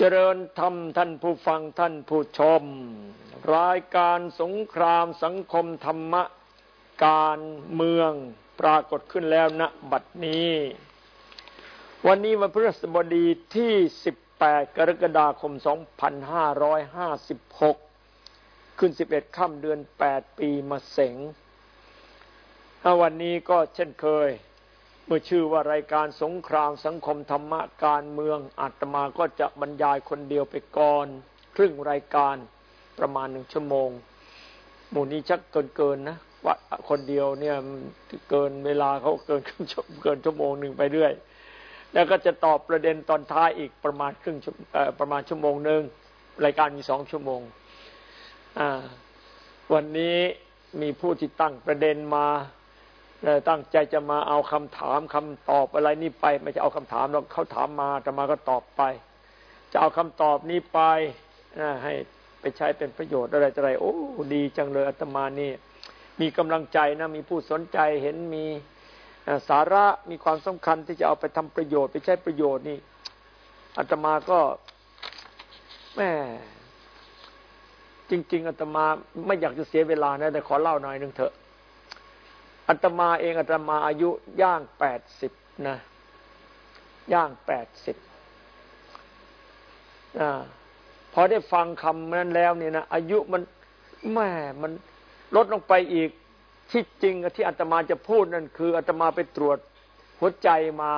เจริญธรรมท่านผู้ฟังท่านผู้ชม รายการสงครามสังคมธรรมะ การเมืองปรากฏขึ้นแล้วณบัดนี้ วันนี้วันพฤหัสบดีที่ 18 กรกฎาคม 2556 ขึ้น 11 ค่ำเดือน 8 ปีมาเสงวันนี้ก็เช่นเคย เมื่อชื่อว่ารายการสงครามสังคมธรรมะการเมืองอาตมาก็จะบรรยายคนเดียวไปก่อน ครึ่งรายการประมาณหนึ่งชั่วโมง หมู่นี้ชักเกินเกินนะว่าคนเดียวเนี่ยเกินเวลาเขาเกินครึ่งชั่วเกินชั่วโมงหนึ่งไปเรื่อย แล้วก็จะตอบประเด็นตอนท้ายอีกประมาณครึ่งประมาณชั่วโมงหนึ่งรายการมีสองชั่วโมงวันนี้มีผู้ที่ตั้งประเด็นมา ตั้งใจจะมาเอาคำถามคำตอบอะไรนี่ไป ไม่จะเอาคำถามเราเขาถามมาแต่มาก็ตอบไป จะเอาคำตอบนี้ไปให้ไปใช้เป็นประโยชน์อะไรอะไรโอ้ดีจังเลยอาตมานี่ มีกำลังใจนะมีผู้สนใจเห็นมีสาระมีความสำคัญที่จะเอาไปทำประโยชน์ ไปใช้ประโยชน์นี่อาตมาก็แม่จริง ๆอาตมาไม่อยากจะเสียเวลานะแต่ขอเล่าหน่อยหนึ่งเถอะ อาตมาเองอาตมาอายุย่างแปดสิบนะ ย่างแปดสิบนะพอได้ฟังคำนั้นแล้วเนี่ยนะอายุมันแม่มันลดลงไปอีกที่จริงที่อาตมาจะพูดนั่นคืออาตมาไปตรวจหัวใจมา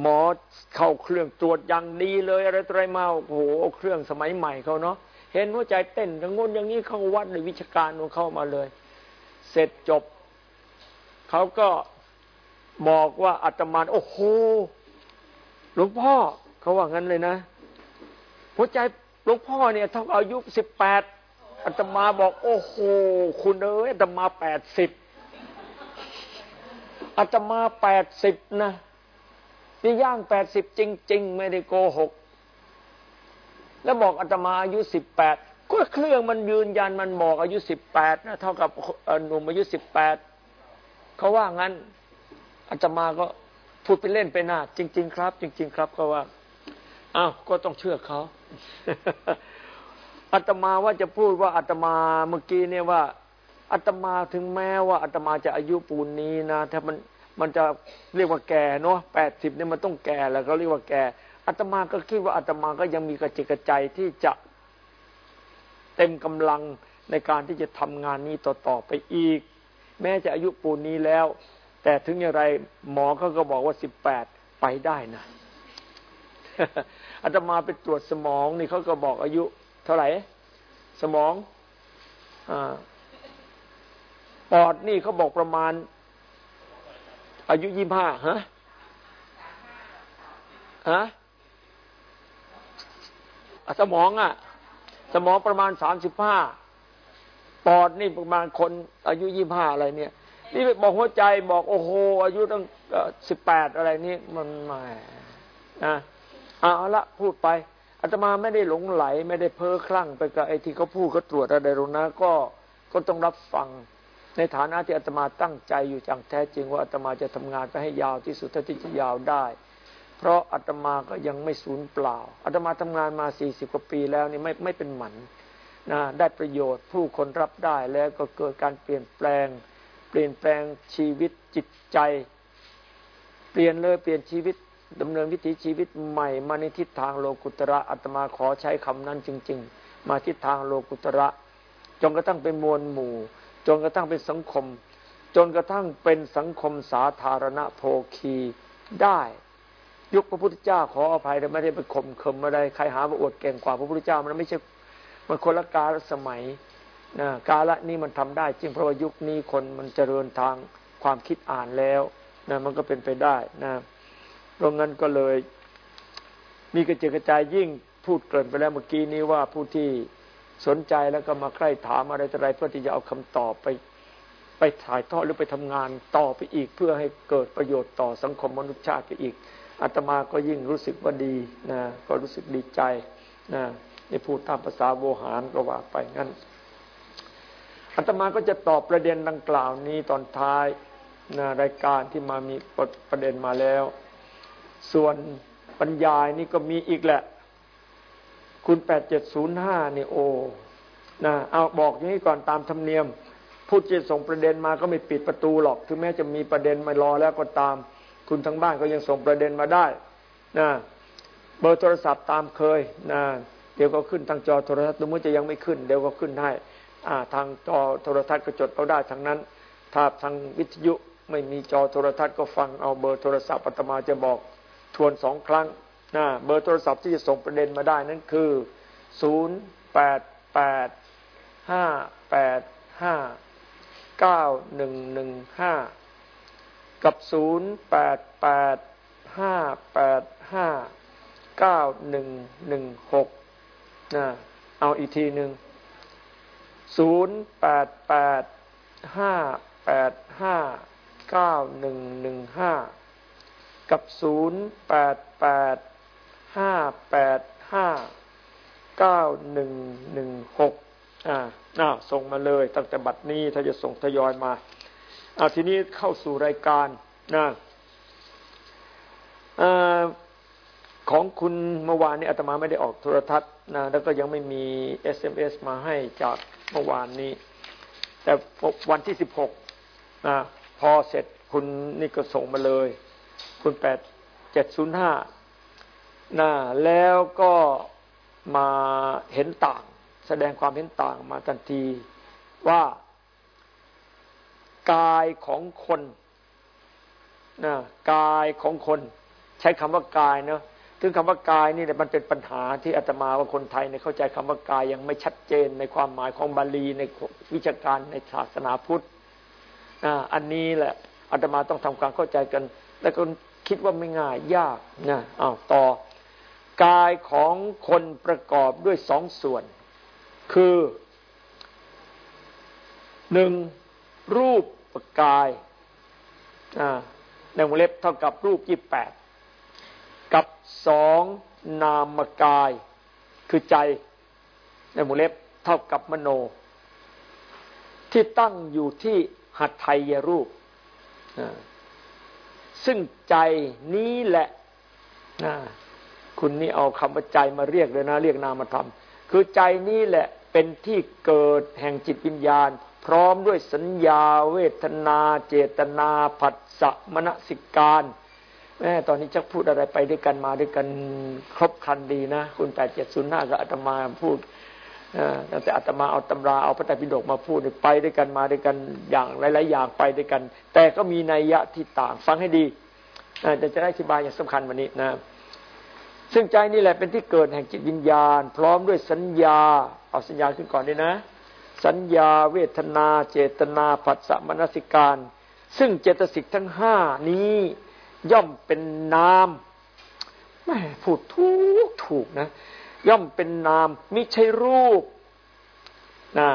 หมอเข้าเครื่องตรวจอย่างดีเลยอะไรอะไรมาโอ้โหเครื่องสมัยใหม่เขาเนาะเห็นหัวใจเต้นทั้งงนอย่างนี้เขาวัดในวิชาการของเขามาเลย เสร็จจบ เขาก็บอกว่าอาตมาโอ้โหหลวงพ่อเขาว่างั้นเลยนะหัวใจหลวงพ่อเนี่ยเท่าอายุสิบแปดอาตมาบอก โอ้โหคุณเอ้ยอาตมาแปดสิบอาตมาแปดสิบนะนี่ย่างแปดสิบจริง ๆ ไม่ได้โกหก แล้วบอกอาตมาอายุสิบแปดก็เครื่องมันยืนยันมันบอกอายุสิบแปดนะเท่ากับหนุ่มอายุสิบแปด เขาว่างั้นอาตมาก็พูดไปเล่นไปหน้าจริง ๆ ครับ จริง ๆ ครับก็ว่าอ้าวก็ต้องเชื่อเขาอาตมาว่าจะพูดว่าอาตมาเมื่อกี้เนี่ยว่าอาตมาถึงแม้ว่าอาตมาจะอายุปูนนี้นะถ้ามันมันจะเรียกว่าแก่เนาะแปดสิบเนี่ยมันต้องแก่แล้วเขาเรียกว่าแก่อาตมาก็คิดว่าอาตมาก็ยังมีกระจิกกระใจที่จะเต็มกำลังในการที่จะทำงานนี้ต่อๆไปอีก แม้จะอายุปูนนี้แล้ว แต่ถึงอย่างไรหมอเขาก็บอกว่าสิบแปดไปได้นะอาตมาไปตรวจสมองนี่เขาก็บอกอายุ เท่าไหร่ สมองอปอดนี่เขาบอกประมาณ อายุยี่ห้าฮะฮะสมองอะ สมองประมาณสามสิบห้า ปอดนี่ประมาณคนอายุยี่ห้าอะไรเนี่ย นี่บอกหัวใจบอกโอ้โห อายุตั้งสิบแปดอะไรนี่มันไม่นะเอาละพูดไปอาตมาไม่ได้หลงไหล ไม่ได้เพ้อคลั่งไปกับไอ้ที่เขาพูดเขาตรวจอะไรตรงนั้นก็ก็ต้องรับฟัง ในฐานะที่อาตมาตั้งใจอยู่จังแท้จริงว่าอาตมาจะทำงานไปให้ยาวที่สุดเท่าที่จะยาวได้ เพราะอาตมาก็ยังไม่สูญเปล่าอาตมาทำงานมาสี่สิบกว่าปีแล้วนี่ไม่ไม่เป็นหมัน นะได้ประโยชน์ผู้คนรับได้แล้วก็เกิดการเปลี่ยนแปลง เปลี่ยนแปลงชีวิตจิตใจ เปลี่ยนเลยเปลี่ยนชีวิตดำเนินวิถีชีวิตใหม่มาในทิศทางโลกุตระอาตมาขอใช้คำนั้นจริง ๆ มาทิศทางโลกุตระ จนกระทั่งเป็นมวลหมู่ จนกระทั่งเป็นสังคม จนกระทั่งเป็นสังคมสาธารณโภคีได้ ยุคพระพุทธเจ้าขออภัยแต่ไม่ได้ไปข่มเคิมอะไรใครหาว่าอวดเก่งกว่าพระพุทธเจ้ามันไม่ใช่ มันคนละกาลสมัยนะกาละนี้มันทำได้จริงเพราะว่ายุคนี้คนมันเจริญทางความคิดอ่านแล้วนะมันก็เป็นไปได้นะเพราะงั้นก็เลย มีกระจกระจายยิ่งพูดเกินไปแล้วเมื่อกี้นี้ว่าผู้ที่สนใจแล้วก็มาใคร่ถามอะไรต่ออะไรเพื่อที่จะเอาคำตอบไป ไปถ่ายทอดหรือไปทำงานต่อไปอีก เพื่อให้เกิดประโยชน์ต่อสังคมมนุษยชาติไปอีกอาตมาก็ยิ่งรู้สึกว่าดีนะก็รู้สึกดีใจนะ นี่พูดตามภาษาโวหารก็ว่าไปงั้นอาตมาก็จะตอบประเด็นดังกล่าวนี้ตอนท้ายนะรายการที่มามีประเด็นมาแล้ว ส่วนบรรยายนี่ก็มีอีกแหละ คุณแปดเจ็ดศูนย์ห้านี่โอนะเอาบอกอย่างนี้ก่อนตามธรรมเนียม ผู้จะส่งประเด็นมาก็ไม่ปิดประตูหรอก ถึงแม้จะมีประเด็นมารอแล้วก็ตาม คุณทั้งบ้านก็ยังส่งประเด็นมาได้นะเบอร์โทรศัพท์ตามเคยนะ เดี๋ยวก็ขึ้นทางจอโทรทัศน์ดูมือจะยังไม่ขึ้น เดี๋ยวก็ขึ้นให้ทางจอโทรทัศน์ก็จดเอาได้ทั้งนั้นถ้าทางวิทยุไม่มีจอโทรทัศน์ก็ฟังเอาเบอร์โทรศัพท์อาตมาจะบอกทวนสองครั้งนะเบอร์โทรศัพท์ที่จะส่งประเด็นมาได้นั้นคือศูนย์แปดแปดห้าแปดห้าเก้าหนึ่งหนึ่งห้ากับศูนย์แปดแปดห้าแปดห้าเก้าหนึ่งหนึ่งหก เอาอีกทีหนึ่งศูนย์แปดแปดห้าแปดห้าเก้าหนึ่งหนึ่งห้ากับศูนย์แปดแปดห้าแปดห้าเก้าหนึ่งหนึ่งหกอ่าน่าส่งมาเลยตั้งแต่บัดนี้ถ้าจะส่งทยอยมาอ่าทีนี้เข้าสู่รายการนะอ่า ของคุณเมื่อวานนี้อาตมาไม่ได้ออกโทรทัศน์นะแล้วก็ยังไม่มี SMS มาให้จากเมื่อวานนี้ แต่วันที่สิบหกนะพอเสร็จคุณนี่ก็ส่งมาเลย คุณแปดเจ็ดศูนย์ห้านะแล้วก็มาเห็นต่าง แสดงความเห็นต่างมาทันทีว่ากายของคนนะกายของคน ใช้คำว่ากายเนาะ ถึงคำว่ากายนี่เนี่ยมันเป็นปัญหาที่อาตมาว่าคนไทยเนี่ยเข้าใจคำว่ากายยังไม่ชัดเจนในความหมายของบาลีในวิชาการในศาสนาพุทธอันนี้แหละอาตมาต้องทำความเข้าใจกัน แล้วก็คิดว่าไม่ง่ายยากนะอ้าวต่อกายของคนประกอบด้วยสองส่วน คือหนึ่งรูปกายในวงเล็บเท่ากับรูปยี่แปด สองนามกาย คือใจในวงเล็บเท่ากับมโน ที่ตั้งอยู่ที่หัตถยรูป ซึ่งใจนี้แหละคุณนี่เอาคำว่าใจมาเรียกเลยนะ เรียกนามธรรม คือใจนี้แหละเป็นที่เกิดแห่งจิตวิญญาณ พร้อมด้วยสัญญาเวทนา เจตนา ผัสสะมณสิการ แม่ตอนนี้จักพูดอะไรไปด้วยกันมาด้วยกันครบคันดีนะ คุณแปดเจ็ดศูนย์ห้ากับอาตมาพูดตั้งแต่อาตมาเอาตำราเอาพระไตรปิฎกมาพูดไปด้วยกันมาด้วยกันอย่างหลายๆอย่างไปด้วยกัน แต่ก็มีนัยยะที่ต่างฟังให้ดีจะจะได้อธิบายอย่างสำคัญวันนี้นะซึ่งใจนี่แหละเป็นที่เกิดแห่งจิตวิญญาณ พร้อมด้วยสัญญาเอาสัญญาขึ้นก่อนดีนะ สัญญาเวทนา เจตนาผัสสะมนสิการ ซึ่งเจตสิกทั้งห้านี้ ย่อมเป็นนามแม่พูดถูกถูกนะ ย่อมเป็นนามไม่ใช่รูปนะ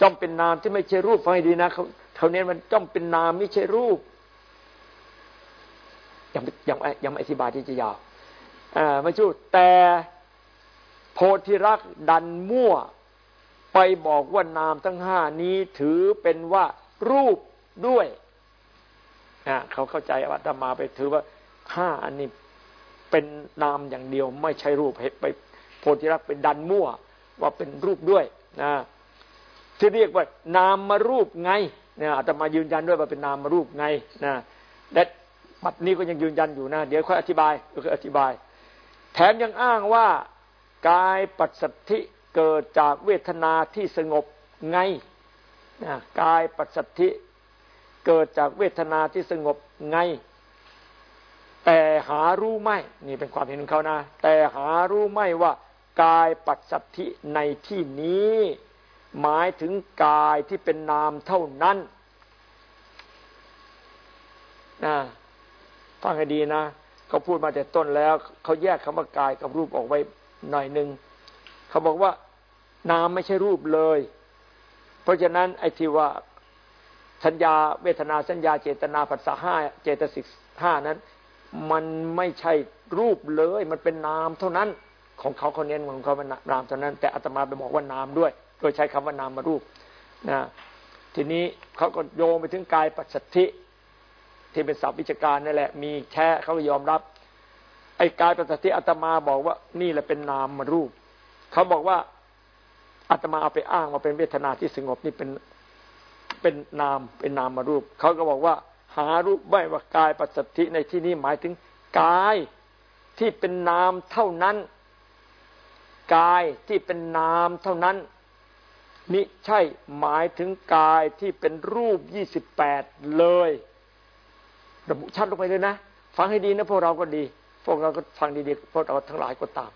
ย่อมเป็นนามที่ไม่ใช่รูปฟังให้ดีนะเขาเขาเน้นมันย่อมเป็นนามไม่ใช่รูปยังยังยังไอธิบายที่จะยาวอ่าไม่ชูแต่โพธิรักดันมั่ว ไปบอกว่านามทั้งห้านี้ถือเป็นว่ารูปด้วย นะเขาเข้าใจว่าธรรมาไปถือว่าห้าอันนี้เป็นนามอย่างเดียวไม่ใช่รูปไปโพธิรักเป็นดันมั่ว ว่าเป็นรูปด้วยนะที่เรียกว่านามมารูปไงเนี่ยอาตมายืนยันด้วยว่าเป็นนามมารูปไงนะและบัดนี้ก็ยังยืนยันอยู่นะ เดี๋ยวค่อยอธิบายค่อยอธิบาย แถมยังอ้างว่ากายปัสสัทธิเกิดจากเวทนาที่สงบไงนะกายปัสสัทธิ เกิดจากเวทนาที่สงบไง แต่หารู้ไม่นี่เป็นความเห็นของเขานะ แต่หารู้ไม่ว่ากายปัจสัทธิในที่นี้ หมายถึงกายที่เป็นนามเท่านั้นนะฟังให้ดีนะเขาพูดมาแต่ต้นแล้ว เขาแยกคำว่ากายกับรูปออกไว้หน่อยหนึ่งเขาบอกว่านามไม่ใช่รูปเลย เพราะฉะนั้นไอ้ที่ว่า สัญญาเวทนาสัญญาเจตนาภาษาห้าเจตสิกห้านั้น มันไม่ใช่รูปเลย มันเป็นนามเท่านั้นของเขาเขาเน้นของเขาเป็นนามเท่านั้น แต่อาตมาไปบอกว่านามด้วย โดยใช้คำว่านามมารูปนะทีนี้เขาก็โยงไปถึงกายปัจสถิที่เป็นศัพท์วิชาการนั่นแหละ มีแค่เขายอมรับ ไอ้กายปัจสถิอาตมาบอกว่านี่แหละเป็นนามมารูป เขาบอกว่าอาตมาเอาไปอ้างว่าเป็นเวทนาที่สงบนี่เป็น เป็นนามเป็นนามมารูป เขาก็บอกว่า หารูปไม่ว่ากายปัสสธิในที่นี้หมายถึงกายที่เป็นนามเท่านั้น กายที่เป็นนามเท่านั้นมิใช่หมายถึงกายที่เป็นรูปยี่สิบแปดเลย ระบุชัดลงไปเลยนะ ฟังให้ดีนะพวกเราก็ดี พวกเราก็ฟังดีๆพวกเราทั้งหลายก็ตาม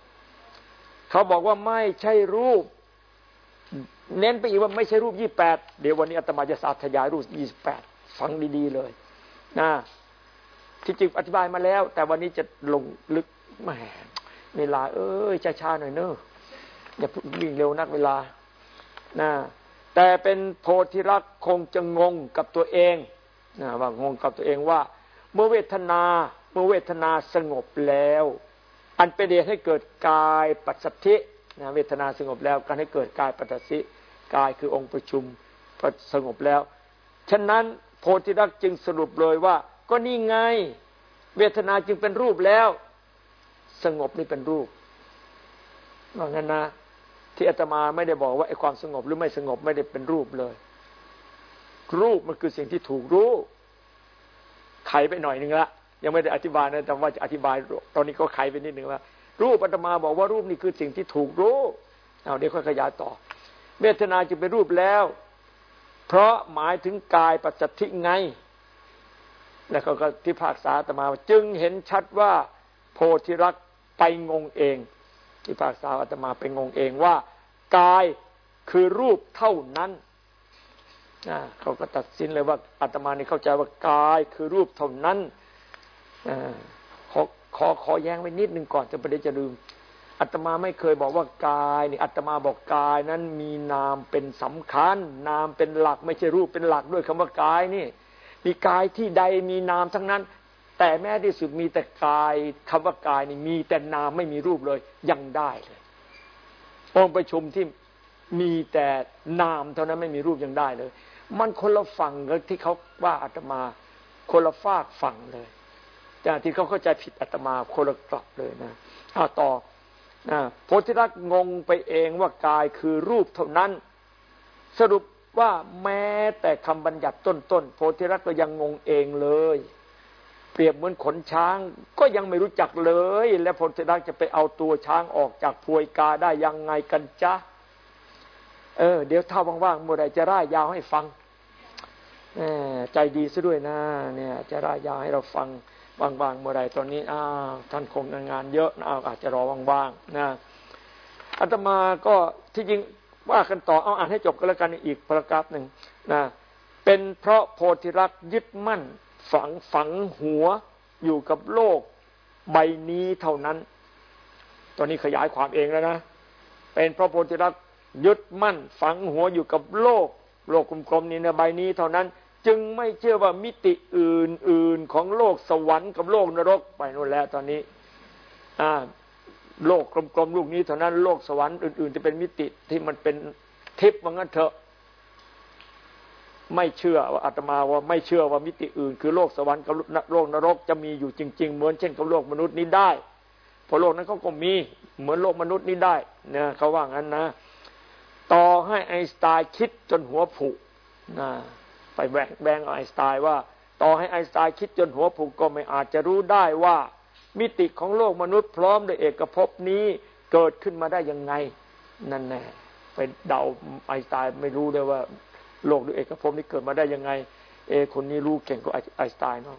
เขาบอกว่าไม่ใช่รูป เน้นไปอีกว่าไม่ใช่รูปยี่แปดเดี๋ยววันนี้อาตมาจะสาธยายรูปยี่สิบแปดฟังดีๆเลยนะที่จริงอธิบายมาแล้ว แต่วันนี้จะลงลึกแหมเวลา เอ้ยช้าๆหน่อยเนอะอย่าวิ่งเร็วนักเวลานะแต่เป็นโพธิรักคงจะงงกับตัวเองนะว่างงกับตัวเองว่า เมื่อเวทนาเมื่อเวทนาสงบแล้ว อันเป็นเหตุให้เกิดกายปัสสธินะเวทนาสงบแล้วการให้เกิดกายปัสสธิ กายคือองค์ประชุมสงบแล้ว ฉะนั้นโพธิรักจึงสรุปเลยว่า ก็นี่ไง เวทนาจึงเป็นรูปแล้ว สงบนี่เป็นรูปว่างั้นนะที่อาตมาไม่ได้บอกว่าไอ้ความสงบหรือไม่สงบไม่ได้เป็นรูปเลย รูปมันคือสิ่งที่ถูกรู้ ไขไปหน่อยหนึ่งละยังไม่ได้อธิบายนะแต่ว่าจะอธิบาย ตอนนี้ก็ไขไปนิดหนึ่งละรูปอาตมาบอกว่ารูปนี่คือสิ่งที่ถูกรู้เอาเดี๋ยวค่อยขยายต่อ เวทนาจะเป็นรูปแล้ว เพราะหมายถึงกายปัจจทิไง แล้วเขาก็ที่ภาคษาอาตมา จึงเห็นชัดว่าโพธิรักไปงงเอง ที่ภาคษาอาตมาไปงงเองว่า กายคือรูปเท่านั้นเขาก็ตัดสินเลยว่าอาตมานี่เข้าใจว่ากายคือรูปเท่านั้นอขอขอขอแย้งไว้นิดหนึ่งก่อนจะประเดี๋ยวจะลืม อาตมาไม่เคยบอกว่ากายนี่อาตมาบอกกายนั้นมีนามเป็นสำคัญ นามเป็นหลักไม่ใช่รูปเป็นหลักด้วยคำว่ากายนี่มีกายที่ใดมีนามทั้งนั้น แต่แม้ที่สุดมีแต่กายคำว่ากายนี่มีแต่นามไม่มีรูปเลยยังได้เลยองค์ประชุมที่มีแต่นามเท่านั้นไม่มีรูปยังได้เลย มันคนละฝั่งกับที่เขาว่าอาตมาคนละฝากฝั่งเลยจากที่เขาเข้าใจผิดอาตมาคนละกลับเลยนะเอาต่อ โพธิรักงงไปเองว่ากายคือรูปเท่านั้น สรุปว่าแม้แต่คำบัญญัติต้นๆโพธิรักก็ยังงงเองเลย เปรียบเหมือนขนช้างก็ยังไม่รู้จักเลย แล้วพธิรักจะไปเอาตัวช้างออกจากพวยกาได้ยังไงกันจ๊ะเออเดี๋ยวถ้าว่างๆเมื่อไรจะร่ายยาวให้ฟังใจดีซะด้วยนะเนี่ย จะร่ายยาวให้เราฟัง ว่างๆเมื่อไรตอนนี้อ้าวท่านคงงานเยอะนะอาจจะรอว่างๆนะอาตมาก็ที่จริงว่ากันต่อเอาอ่านให้จบก็แล้วกันอีกประกาศหนึ่งนะเป็นเพราะโพธิรักยึดมั่น ฝังฝังหัวอยู่กับโลกใบนี้เท่านั้น ตอนนี้ขยายความเองแล้วนะ เป็นเพราะโพธิรักยึดมั่น ฝังหัวอยู่กับโลก โลกกลมๆนี้นะใบนี้เท่านั้น จึงไม่เชื่อว่ามิติอื่นๆของโลกสวรรค์กับโลกนรกไปนู่นแล้วตอนนี้อ่าโลกกลมๆลูกนี้เท่านั้นโลกสวรรค์อื่นๆจะเป็นมิติที่มันเป็นทิพย์ว่างั้นเถอะไม่เชื่อว่าอาตมาว่าไม่เชื่อว่ามิติอื่น คือโลกสวรรค์กับโลกนรกจะมีอยู่จริง ๆ เหมือนเช่นกับโลกมนุษย์นี้ได้เพราะโลกนั้นเขาก็มีเหมือนโลกมนุษย์นี้ได้เนี่ยเขาว่างั้นนะ ต่อให้ไอน์สไตน์คิดจนหัวผุนะ ไปแบ่งแบ่งไอสไตน์ว่า ต่อให้ไอสไตน์คิดจนหัวผุก็ไม่อาจจะรู้ได้ว่า มิติของโลกมนุษย์พร้อมด้วยเอกภพนี้เกิดขึ้นมาได้ยังไง นั่นแน่ไปเดาไอสไตน์ไม่รู้เลยว่า โลกหรือเอกภพนี้เกิดมาได้ยังไง เอ คนนี้รู้เก่งก็ไอสไตน์เนาะ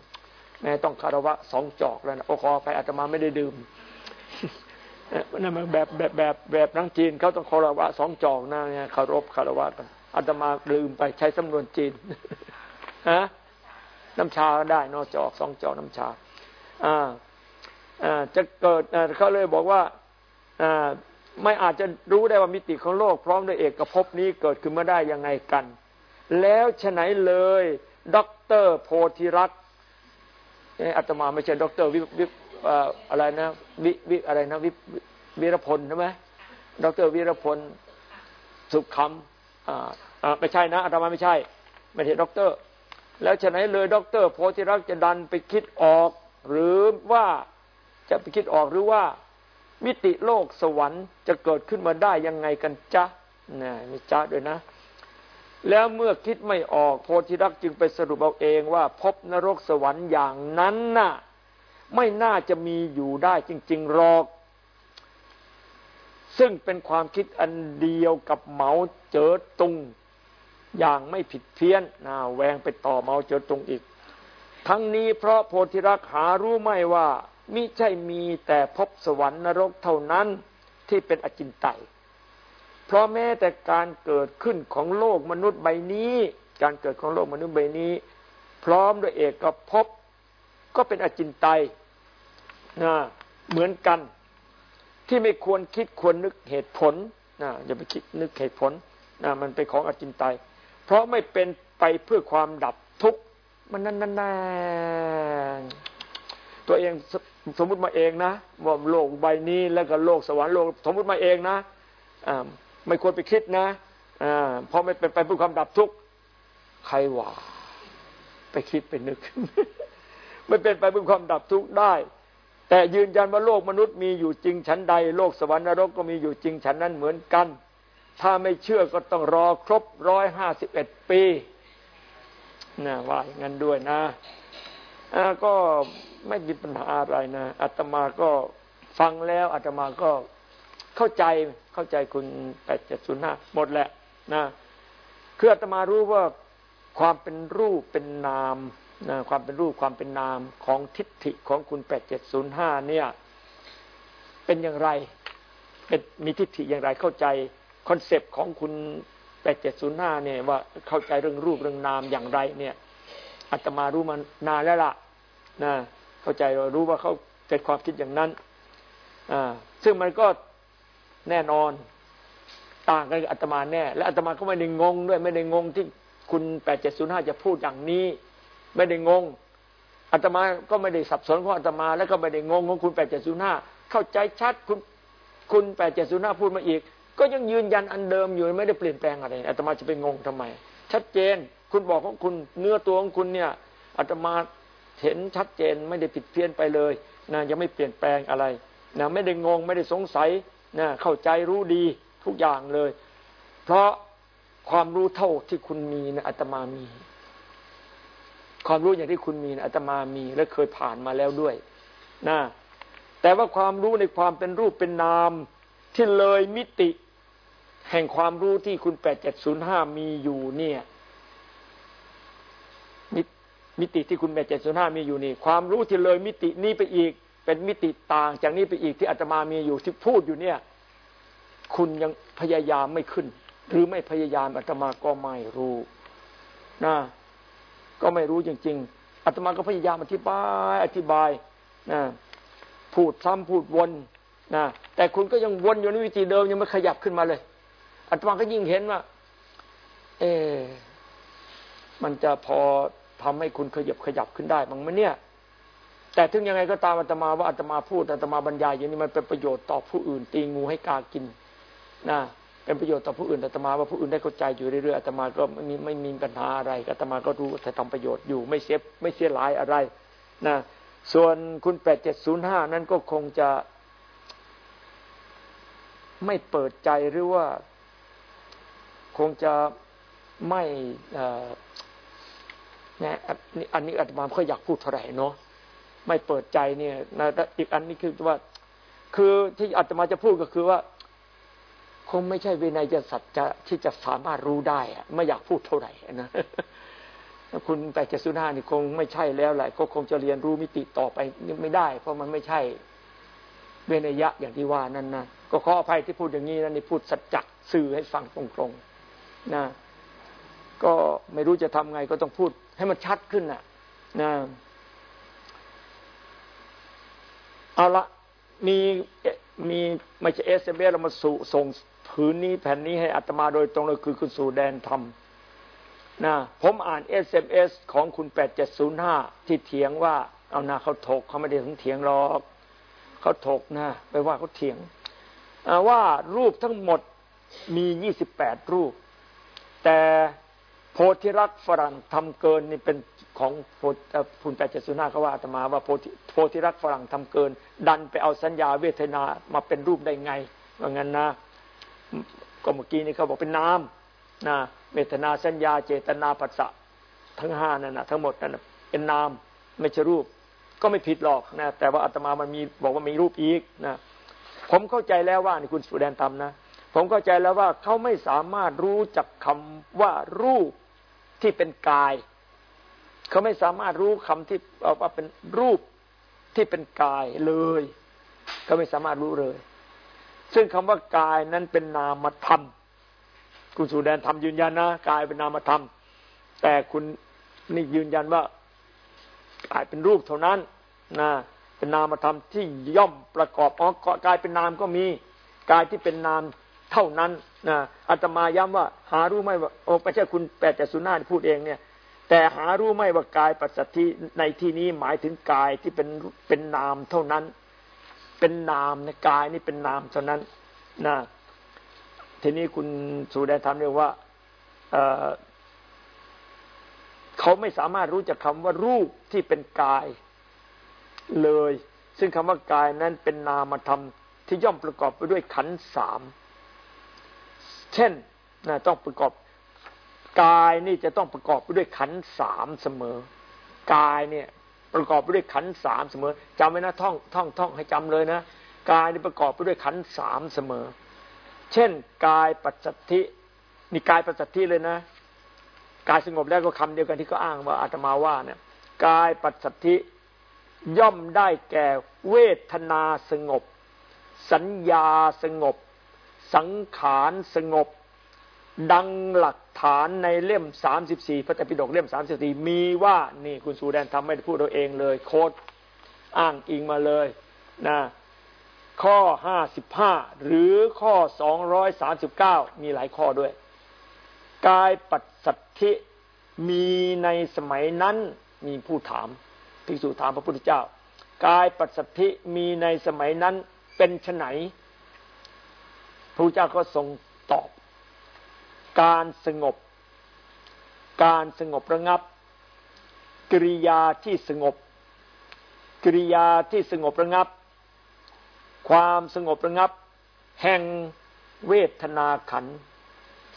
แม่ต้องคารวะสองจอกแล้วนะโอ้ขอไปอาตมาไม่ได้ดื่มนั่นมันแบบแบบแบบแบบนังจีนเขาต้องคารวะสองจอกนะเนี่ยคารพคารวะกัน อาตมาลืมไปใช้สำนวนจีนฮะน้ำชาได้นอจอกสองจอกน้ำชา อ่าอ่าจะเกิดเขาเลยบอกว่าอ่าไม่อาจจะรู้ได้ว่ามิติของโลก พร้อมด้วยเอกภพนี้เกิดขึ้นมาได้ยังไงกัน แล้วไฉนเลยด็อกเตอร์โพธิรักษ์อาตมาไม่ใช่ด็อกเตอร์วิวิอะไรนะวิวิอะไรนะวิวิรพลใช่ไหมด็อกเตอร์วิรพลสุขผล อ่าไม่ใช่นะอาตมาไม่ใช่ไม่ใช่ด็อกเตอร์ แล้วไฉนเลยด็อกเตอร์โพธิรักษ์จะดันไปคิดออก หรือว่าจะไปคิดออกหรือว่ามิติโลกสวรรค์จะเกิดขึ้นมาได้ยังไงกันจ๊ะนะมีจ๊ะด้วยนะ แล้วเมื่อคิดไม่ออกโพธิรักษ์จึงไปสรุปเอาเองว่า พบนรกสวรรค์อย่างนั้นน่ะไม่น่าจะมีอยู่ได้จริง ๆ หรอก ซึ่งเป็นความคิดอันเดียวกับเหมาเจ๋อตุง อย่างไม่ผิดเพี้ยนนะแวงไปต่อเหมาเจ๋อตุงอีก ทั้งนี้เพราะโพธิรักหารู้ไม่ว่ามิใช่มีแต่พบสวรรค์นรกเท่านั้นที่เป็นอจินไตยเพราะแม้แต่การเกิดขึ้นของโลกมนุษย์ใบนี้ การเกิดของโลกมนุษย์ใบนี้ พร้อมด้วยเอกภพก็เป็นอจินไตยนะเหมือนกัน ที่ไม่ควรคิดควรนึกเหตุผลนะอย่าไปคิดนึกเหตุผลนะมันเป็นของอจินไตยเพราะไม่เป็นไปเพื่อความดับทุกข์มันนั่นนั่นตัวเองสมมุติมาเองนะว่าโลกใบนี้แล้วก็โลกสวรรค์โลกสมมุติมาเองนะอ่าไม่ควรไปคิดนะอ่าเพราะไม่เป็นไปเพื่อความดับทุกข์ใครว่าไปคิดไปนึก ไม่เป็นไปเพื่อความดับทุกข์ได้ แต่ยืนยันว่าโลกมนุษย์มีอยู่จริงชั้นใด โลกสวรรค์นรกก็มีอยู่จริงชั้นนั้นเหมือนกัน ถ้าไม่เชื่อก็ต้องรอครบร้อยห้าสิบเอ็ดปีนะว่าอย่างนั้นด้วยนะก็ไม่มีปัญหาอะไรนะอาตมาก็ฟังแล้วอาตมาก็เข้าใจเข้าใจคุณแปดเจ็ดศูนย์ห้าหมดแหละนะคืออาตมารู้ว่าความเป็นรูปเป็นนาม ความเป็นรูปความเป็นนามของทิฏฐิของคุณแปดเจ็ดศูนย์ห้าเนี่ย เป็นอย่างไร เป็นมีทิฏฐิอย่างไรเข้าใจ concept ของคุณแปดเจ็ดศูนย์ห้าเนี่ยว่าเข้าใจเรื่องรูปเรื่องนามอย่างไร เนี่ยอาตมารู้มานานแล้วล่ะนะเข้าใจเรารู้ว่าเขาเกิดความคิดอย่างนั้นอ่าซึ่งมันก็แน่นอน ต่างกันกับอาตมาแน่ และอาตมาก็ไม่ได้งงด้วยไม่ได้งงที่คุณแปดเจ็ดศูนย์ห้าจะพูดอย่างนี้ ไม่ได้งงอาตมาก็ไม่ได้สับสนของอาตมา แล้วก็ไม่ได้งงของคุณแปดเจ็ดศูนย์ห้าเข้าใจชัดคุณคุณแปดเจ็ดศูนย์ห้าพูดมาอีก ก็ยังยืนยันอันเดิมอยู่ไม่ได้เปลี่ยนแปลงอะไรอาตมาจะไปงงทำไม ชัดเจนคุณบอกของคุณเนื้อตัวของคุณเนี่ยอาตมาเห็นชัดเจนไม่ได้ผิดเพี้ยนไปเลยนะยังไม่เปลี่ยนแปลงอะไรนะไม่ได้งงไม่ได้สงสัยนะเข้าใจรู้ดีทุกอย่างเลย เพราะความรู้เท่าที่คุณมีนะอาตมามี ความรู้อย่างที่คุณมีอาตมามีและเคยผ่านมาแล้วด้วยนะแต่ว่าความรู้ในความเป็นรูปเป็นนามที่เลยมิติ แห่งความรู้ที่คุณแปดเจ็ดศูนย์ห้ามีอยู่เนี่ยมิติที่คุณแม่เจ็ดศูนย์ห้ามีอยู่นี่ ความรู้ที่เลยมิตินี้ไปอีก เป็นมิติต่าง จากนี้ไปอีกที่อาตมามีอยู่ที่พูดอยู่เนี่ย คุณยังพยายามไม่ขึ้น หรือไม่พยายามอาตมาก็ไม่รู้นะ ก็ไม่รู้จริง ๆอาตมาก็พยายามอธิบาย อธิบายนะพูดซ้ำพูดวนนะแต่คุณก็ยังวนอยู่ในวิธีเดิมยังไม่ขยับขึ้นมาเลยอาตมาก็ยิ่งเห็นว่า เอ มันจะพอทำให้คุณขยับขยับขึ้นได้บ้างไหมเนี่ย แต่ถึงยังไงก็ตามอาตมาว่าอาตมาพูดอาตมาบรรยายอย่างนี้มันเป็นประโยชน์ต่อผู้อื่น ตีงูให้กากินนะ เป็นประโยชน์ต่อผู้อื่นอาตมาว่าผู้อื่นได้เข้าใจอยู่เรื่อยๆอาตมาก็ไม่มีไม่มีปัญหาอะไรอาตมาก็รู้แต่ทำประโยชน์อยู่ไม่เสียไม่เสียหลายอะไรนะส่วนคุณแปดเจ็ดศูนย์ห้านั้นก็คงจะ ไม่เปิดใจหรือว่า คงจะไม่นะอันนี้อาตมาก็อยากพูดเท่าไหร่เนาะไม่เปิดใจเนี่ยนะอีกอันนี้คือว่า คือที่อาตมาจะพูดก็คือว่า คงไม่ใช่วินัยจะสัจจะที่จะสามารถรู้ได้อะไม่อยากพูดเท่าไหร่นะคุณแปดเจ็ดศูนย์ห้านี่คงไม่ใช่แล้วแหละก็คงจะเรียนรู้มิติต่อไปไม่ได้ เพราะมันไม่ใช่เวไนยะอย่างที่ว่านั่นนะก็ขออภัยที่พูดอย่างนี้นะนี่พูดสัจจะสื่อให้ฟังตรงๆนะก็ไม่รู้จะทำไงก็ต้องพูด ให้มันชัดขึ้นน่ะนะเอาละมีมีไม่ใช่ SMS เรามาสู่ส่ง ผืนนี้แผ่นนี้ให้อาตมาโดยตรงเลยคือคุณสู่แดนธรรมนะผมอ่าน SMS ของคุณแปดเจ็ดศูนย์ห้าที่เถียงว่า เอานาเขาถกเขาไม่ได้ถึงเถียงหรอกเขาถกนะไปว่าเขาเถียงว่ารูปทั้งหมดมียี่สิบแปดรูป แต่โพธิรักษ์ฝรั่งทำเกินนี่เป็นของคุณแปดเจ็ดศูนย์ห้าเขาว่าอาตมาว่าโพธิโพธิรักษ์ฝรั่งทำเกิน ดันไปเอาสัญญาเวทนามาเป็นรูปได้ไงว่างั้นนะ ก็เมื่อกี้นี่เขาบอกเป็นนามนะเวทนาสัญญาเจตนาปัสสะทั้งห้านั่นนะทั้งหมดนั่นเป็นนามไม่ใช่รูป ก็ไม่ผิดหรอกนะแต่ว่าอาตมามันมีบอกว่ามีรูปอีกนะผมเข้าใจแล้วว่านี่คุณสุแดนทำนะผมเข้าใจแล้วว่าเขาไม่สามารถรู้จักคำว่ารูปที่เป็นกาย เขาไม่สามารถรู้คำที่ว่าเป็นรูปที่เป็นกายเลย เขาไม่สามารถรู้เลย ซึ่งคำว่ากายนั้นเป็นนามธรรม คุณสุแดนทำยืนยันนะกายเป็นนามธรรม แต่คุณนี่ยืนยันว่ากายเป็นรูปเท่านั้นนะเป็นนามธรรมที่ย่อมประกอบอ๋อกายเป็นนามก็มีกายที่เป็นนามเท่านั้นนะอาตมาย้ำว่า หารู้ไหมว่าโอ้ไม่ใช่คุณแปดจสุนาพูดเองเนี่ย แต่หารู้ไหมว่ากายปัสสัทธิในที่นี้หมายถึงกายที่เป็นเป็นนามเท่านั้น เป็นนามในกายนี่เป็นนามเท่านั้นนะทีนี้คุณสุดาธรรมเรียกว่าเเขาไม่สามารถรู้จักคำว่ารูปที่เป็นกายเลย ซึ่งคำว่ากายนั้นเป็นนามธรรมที่ย่อมประกอบไปด้วยขันสามเช่นนะต้องประกอบกายนี่จะต้องประกอบไปด้วยขันสามเสมอ กายเนี่ย ประกอบไปด้วยขันสามเสมอจำไว้นะท่องท่องท่องให้จำเลยนะกายนี่ประกอบไปด้วยขันสามเสมอ เช่นกายปัจจัตินี่กายปัจจัติเลยนะกายสงบแล้วก็คำเดียวกันที่เขาอ้างว่าอาตมาว่าเนี่ยกายปัจจัติย่อมได้แก่เวทนาสงบ สัญญาสงบ สังขารสงบ ดังหลักฐานในเล่มสามสิบสี่พระเจ้าปิฎกเล่มสามสิบสี่มีว่านี่คุณสูแดนทำไม่ได้พูดเราเองเลย โคดอ้างอิงมาเลยนะข้อห้าสิบห้าหรือข้อสองร้อยสามสิบเก้ามีหลายข้อด้วย กายปัสสัทธิมีในสมัยนั้นมีผู้ถามภิกษุถามพระพุทธเจ้า กายปัสสัทธิมีในสมัยนั้นเป็นไฉนพระพุทธเจ้าก็ทรงตอบ การสงบ การสงบระงับ กิริยาที่สงบ กิริยาที่สงบระงับ ความสงบระงับ แห่งเวทนาขัน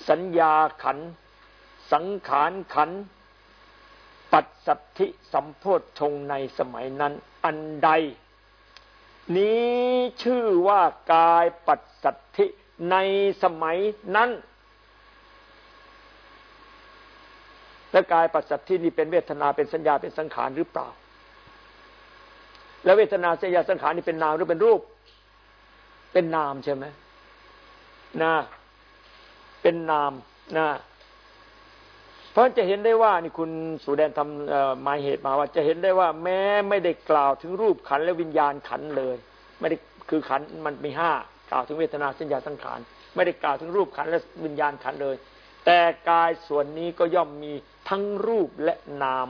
สัญญาขัน สังขารขัน ปัจสัทธิสัมโพธชงในสมัยนั้นอันใด นี้ชื่อว่ากายปัจสัทธิในสมัยนั้น และกายปัสสัทที่นี่เป็นเวทนาเป็นสัญญาเป็นสังขารหรือเปล่า แล้วเวทนาสัญญาสังขารนี่เป็นนามหรือเป็นรูป เป็นนามใช่ไหมนะเป็นนามนะเพราะจะเห็นได้ว่านี่คุณสุแดนทำหมายเหตุมาว่า จะเห็นได้ว่า แม้ไม่ได้กล่าวถึงรูปขันและวิญญาณขันเลย ไม่ได้คือขันมันมีห้ากล่าวถึงเวทนาสัญญาสังขารไม่ได้กล่าวถึงรูปขันและวิญญาณขันเลย แต่กายส่วนนี้ก็ย่อมมี ทั้งรูปและนาม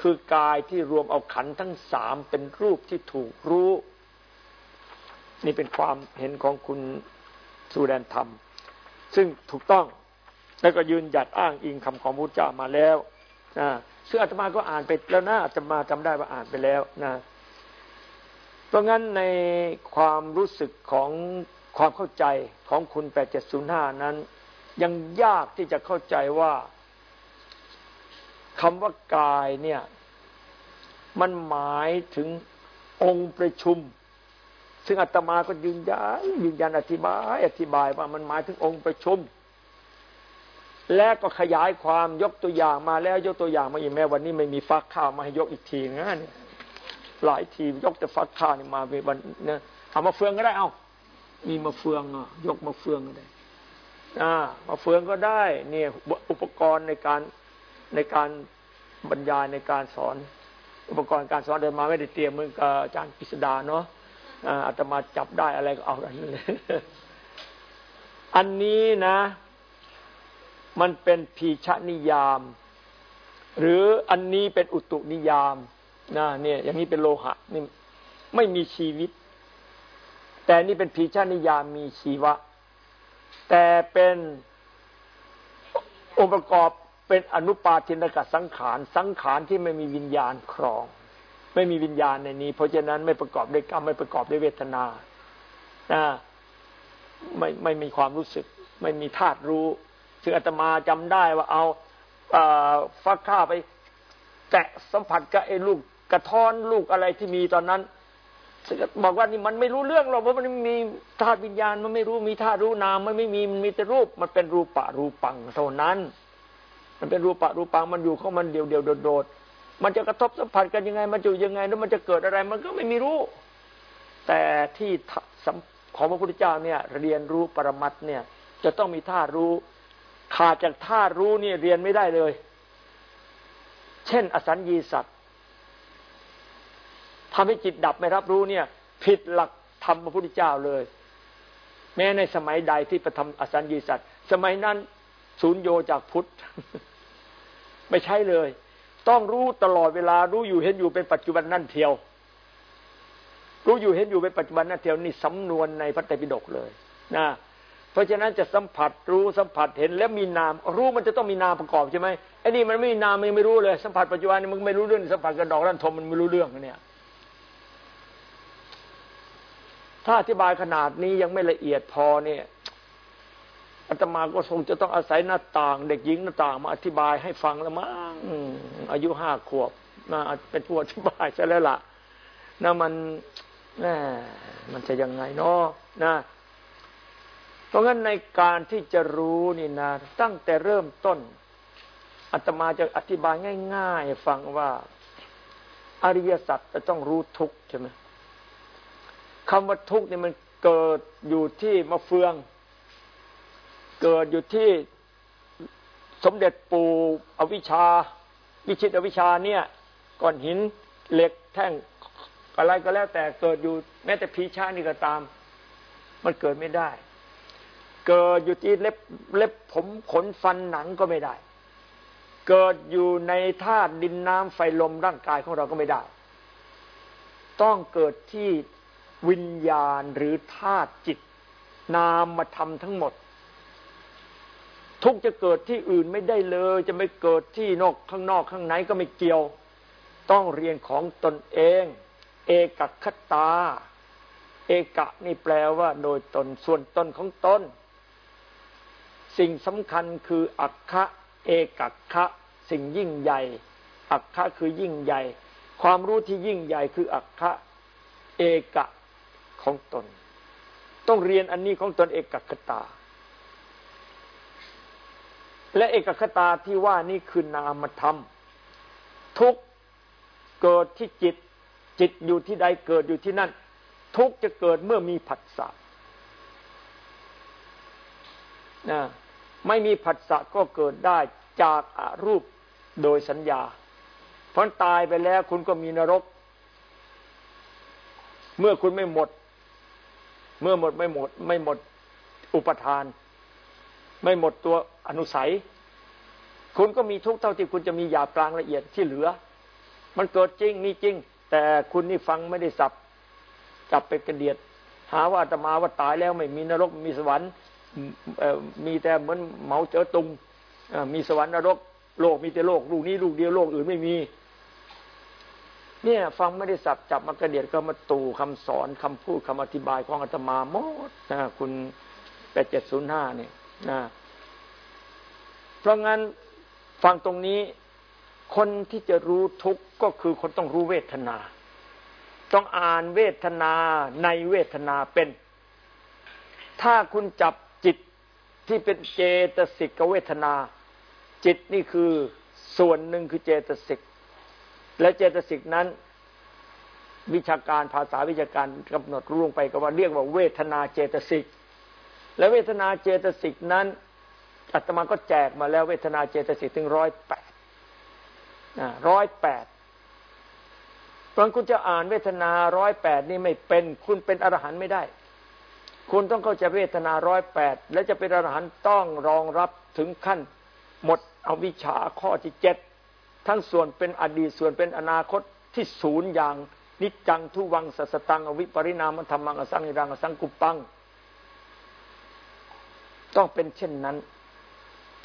คือกายที่รวมเอาขันทั้งสามเป็นรูปที่ถูกรู้ นี่เป็นความเห็นของคุณสุแดนธรรม ซึ่งถูกต้องแล้วก็ยืนหยัดอ้างอิงคำของพระเจ้ามาแล้วนะซึ่งอาตมาก็อ่านไปแล้วนะอาตมาจำได้ว่าอ่านไปแล้วนะเพราะงั้นในความรู้สึกของความเข้าใจของคุณ 8705 นั้น ยังยากที่จะเข้าใจว่า คำว่ากายเนี่ย มันหมายถึงองค์ประชุม ซึ่งอาตมาก็ยืนยันยืนยันอธิบาย อธิบายว่ามันหมายถึงองค์ประชุม และก็ขยายความยกตัวอย่างมาแล้วยกตัวอย่างมาอีกแม้วันนี้ไม่มีฟักข้าวมาให้ยกอีกทีนะเนี่ยหลายทียกแต่ฟักข้าวนี่มาเป็นวันเนี่ยทำมาเฟืองก็ได้เอามีมาเฟืองอะยกมาเฟืองก็ได้อ่ามาเฟืองก็ได้ เนี่ยอุปกรณ์ในการ ในการบรรยายในการสอน อุปกรณ์การสอนเดินมาไม่ได้เตรียมมือกับอาจารย์กิษดาเนาะอาตมาจับได้อะไรก็เอาอันนี้เลยอันนี้นะ มันเป็นพีชนิยาม หรืออันนี้เป็นอุตุนิยามนะเนี่ย อย่างนี้เป็นโลหะนี่ไม่มีชีวิต แต่นี่เป็นพีชนิยามมีชีวะ แต่เป็นองค์ประกอบ เป็นอนุปาทินกสังขาร สังขารที่ไม่มีวิญญาณครอง ไม่มีวิญญาณในนี้ เพราะฉะนั้นไม่ประกอบด้วยกรรมไม่ประกอบด้วยเวทนานะไม่ไม่มีความรู้สึก ไม่มีธาตุรู้ซึ่งอาตมาจำได้ว่าเอาฟักข้าไป แตะสัมผัสกับไอ้ลูกกระท้อนลูกอะไรที่มีตอนนั้นบอกว่านี่มันไม่รู้เรื่องหรอกเพราะมันมีธาตุวิญญาณมันไม่รู้มีธาตุรู้นามมันไม่มีมันมีแต่รูปมันเป็นรูปะรูปังเท่านั้น มันเป็นรูปะรูปังมันอยู่ของมันเดียวเดียวโดดๆมันจะกระทบสัมผัสกันยังไง มันอยู่ยังไงแล้วมันจะเกิดอะไร มันก็ไม่มีรู้ แต่ที่ของพระพุทธเจ้าเนี่ย เรียนรู้ปรมัตเนี่ย จะต้องมีธารู้ ขาดจากธารู้นี่เรียนไม่ได้เลย เช่น อสัญญีสัตว์ทำให้จิตดับไม่รับรู้เนี่ย ผิดหลักธรรมพระพุทธเจ้าเลย แม้ในสมัยใดที่ประทำอสัญญีสัตว์สมัยนั้นศูนย์โยจากพุทธ ไม่ใช่เลย ต้องรู้ตลอดเวลา รู้อยู่เห็นอยู่เป็นปัจจุบันนั่นเทียว รู้อยู่เห็นอยู่เป็นปัจจุบันนั่นเทียวนี่สำนวนในพระไตรปิฎกเลยนะเพราะฉะนั้นจะสัมผัสรู้สัมผัสเห็นแล้วมีนาม รู้มันจะต้องมีนามประกอบใช่ไหมไอ้นี่มันไม่มีนามมันไม่รู้เลยสัมผัสปัจจุบันมันไม่รู้เรื่องสัมผัสกระดอกด้านทมมันไม่รู้เรื่องเนี่ยถ้าอธิบายขนาดนี้ยังไม่ละเอียดพอเนี่ย อาตมาก็คงจะต้องอาศัยหน้าต่าง เด็กหญิงหน้าต่างมาอธิบายให้ฟังแล้วมั้งอายุห้าขวบมาเป็นผู้อธิบายใช่แล้วล่ะนะมันแหมมันจะยังไงเนาะนะ เพราะงั้นในการที่จะรู้นี่นะตั้งแต่เริ่มต้นอาตมาจะอธิบายง่ายๆฟังว่า อริยสัจจะต้องรู้ทุกใช่ไหมคำว่าทุกข์นี่มันเกิดอยู่ที่มะเฟือง เกิดอยู่ที่สมเด็จปู่อวิชา วิชิตอวิชชาเนี่ยก้อนหินเหล็กแท่งอะไรก็แล้วแต่เกิดอยู่แม้แต่พีชานี่ก็ตาม มันเกิดไม่ได้ เกิดอยู่ที่เล็บเล็บผมขนฟันหนังก็ไม่ได้ เกิดอยู่ในธาตุดินน้ำไฟลมร่างกายของเราก็ไม่ได้ ต้องเกิดที่วิญญาณหรือธาตุจิต นามมาทำทั้งหมด ทุกจะเกิดที่อื่นไม่ได้เลย จะไม่เกิดที่นอกข้างนอกข้างในก็ไม่เกี่ยว ต้องเรียนของตนเอง เอกคตา เอกะนี่แปลว่า โดยตนส่วนตนของตนสิ่งสำคัญคืออักคะ เอกคะ สิ่งยิ่งใหญ่ อักคะคือยิ่งใหญ่ ความรู้ที่ยิ่งใหญ่คืออักคะ เอกะของตน ต้องเรียนอันนี้ของตนเอกคตา และเอกคตาที่ว่านี่คือนามธรรม ทุกเกิดที่จิต จิตอยู่ที่ใดเกิดอยู่ที่นั่น ทุกจะเกิดเมื่อมีผัสสะนะไม่มีผัสสะก็เกิดได้จากอารูปโดยสัญญา เพราะตายไปแล้วคุณก็มีนรก เมื่อคุณไม่หมด เมื่อหมดไม่หมด ไม่หมดอุปทาน ไม่หมดตัวอนุสัย คุณก็มีทุกเท่าที่คุณจะมีหยาบกลางละเอียดที่เหลือ มันเกิดจริงมีจริง แต่คุณนี่ฟังไม่ได้สับจับไปกระเดียด หาว่าอาตมาว่าตายแล้วไม่มีนรกมีสวรรค์มีแต่เหมือนเหมาเจอตุงมีสวรรค์นรกโลกมีแต่โลกลูกนี้ลูกเดียวโลกอื่นไม่มี เนี่ย ฟังไม่ได้สับจับมากระเดียดก็มาตู่คำสอนคำพูดคำอธิบายของอาตมาหมดนะคุณแปดเจ็ดศูนย์ห้าเนี่ย นะเพราะงั้นฟังตรงนี้ คนที่จะรู้ทุกข์ก็คือคนต้องรู้เวทนา ต้องอ่านเวทนาในเวทนาเป็น ถ้าคุณจับจิตที่เป็นเจตสิกเวทนา จิตนี่คือส่วนหนึ่งคือเจตสิก และเจตสิกนั้น วิชาการภาษาวิชาการกำหนดรู้ลงไปก็ว่าเรียกว่าเวทนาเจตสิก และเวทนาเจตสิกนั้นอาตมาก็แจกมาแล้วเวทนาเจตสิกถึงร้อยแปดร้อยแปดตอนคุณจะอ่านเวทนาร้อยแปดนี่ไม่เป็น คุณเป็นอรหันต์ไม่ได้ คุณต้องเข้าใจเวทนาร้อยแปดและจะเป็นอรหันต์ต้องรองรับถึงขั้น หมดอวิชชาข้อที่เจ็ดทั้งส่วนเป็นอดีตส่วนเป็นอนาคตที่ศูนย์อย่างนิจจังทุวังสัสตังอวิปริณามธรรมังอสังหิรังอสังกุปัง ต้องเป็นเช่นนั้น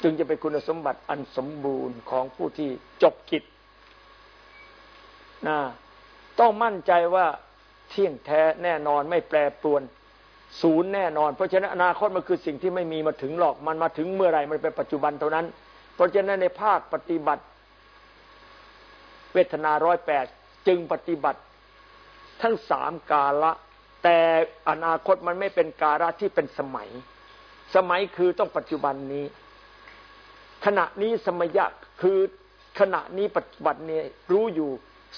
จึงจะเป็นคุณสมบัติอันสมบูรณ์ของผู้ที่จบกิจนะต้องมั่นใจว่าเที่ยงแท้แน่นอนไม่แปรปรวนศูนย์แน่นอน เพราะฉะนั้นอนาคตมันคือสิ่งที่ไม่มีมาถึงหรอกมันมาถึงเมื่อไรมันเป็นปัจจุบันเท่านั้น เพราะฉะนั้นในภาคปฏิบัติ เวทนาร้อยแปดจึงปฏิบัติทั้งสามกาละ แต่อนาคตมันไม่เป็นกาละที่เป็นสมัย สมัยคือต้องปัจจุบันนี้ ขณะนี้สมัยะคือขณะนี้ปัจจุบันนี้รู้อยู่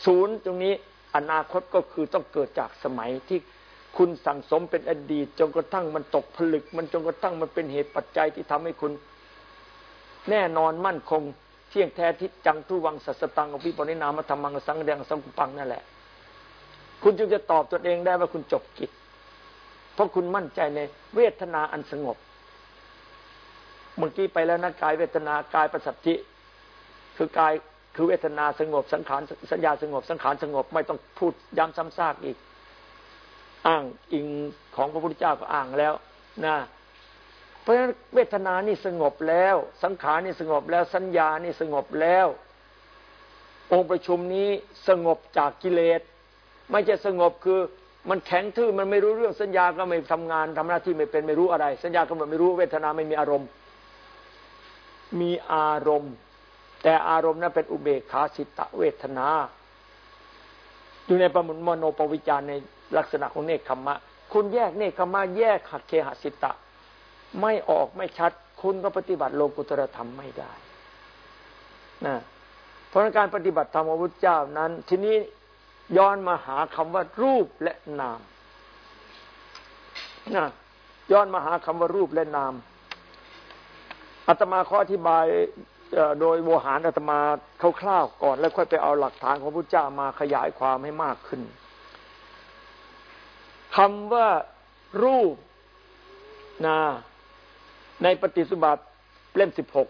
ศูนย์ตรงนี้อนาคตก็คือต้องเกิดจากสมัยที่คุณสั่งสมเป็นอดีต จนกระทั่งมันตกผลึก มันจนกระทั่งมันเป็นเหตุปัจจัยที่ทำให้คุณ แน่นอนมั่นคง เที่ยงแท้ทิศจังทุวังสัสตังอภิปนินามธรรมังสังเดงสังกุปังนั่นแหละ คุณจึงจะตอบตัวเองได้ว่าคุณจบกิจเพราะคุณมั่นใจในเวทนาอันสงบ เมื่อกี้ไปแล้วนะกายเวทนากายประสัทธิคือกายคือเวทนาสงบสังขารสัญญาสงบสังขารสงบไม่ต้องพูดย้ำซ้ำซากอีก อ้างอิงของพระพุทธเจ้าก็อ้างแล้วนะเพราะฉะนั้นเวทนานี่สงบแล้ว สังขารนี่สงบแล้วสัญญานี่สงบแล้ว องค์ประชุมนี้สงบจากกิเลส ไม่ใช่สงบคือมันแข็งทื่อมันไม่รู้เรื่องสัญญาก็ไม่ทำงานทำหน้าที่ไม่เป็นไม่รู้อะไร สัญญาก็ไม่รู้เวทนาไม่มีอารมณ์ มีอารมณ์ แต่อารมณ์นั้นเป็นอุเบกขาสิตะเวทนา อยู่ในประมุนมโนปวิจารในลักษณะของเนคขมะ คุณแยกเนคขมะแยกขัดเคหสิตะ ไม่ออกไม่ชัด คุณก็ปฏิบัติโลกุตรธรรมไม่ได้นะเพราะการปฏิบัติธรรมของพระเจ้านั้น ทีนี้ย้อนมาหาคำว่ารูปและนามนะย้อนมาหาคำว่ารูปและนาม อาตมาขออธิบายโดยโวหารอาตมาคร่าวๆก่อน แล้วค่อยไปเอาหลักฐานของพระเจ้ามาขยายความให้มากขึ้นคำว่ารูปนะในปฏิสุบัติเล่มสิบหก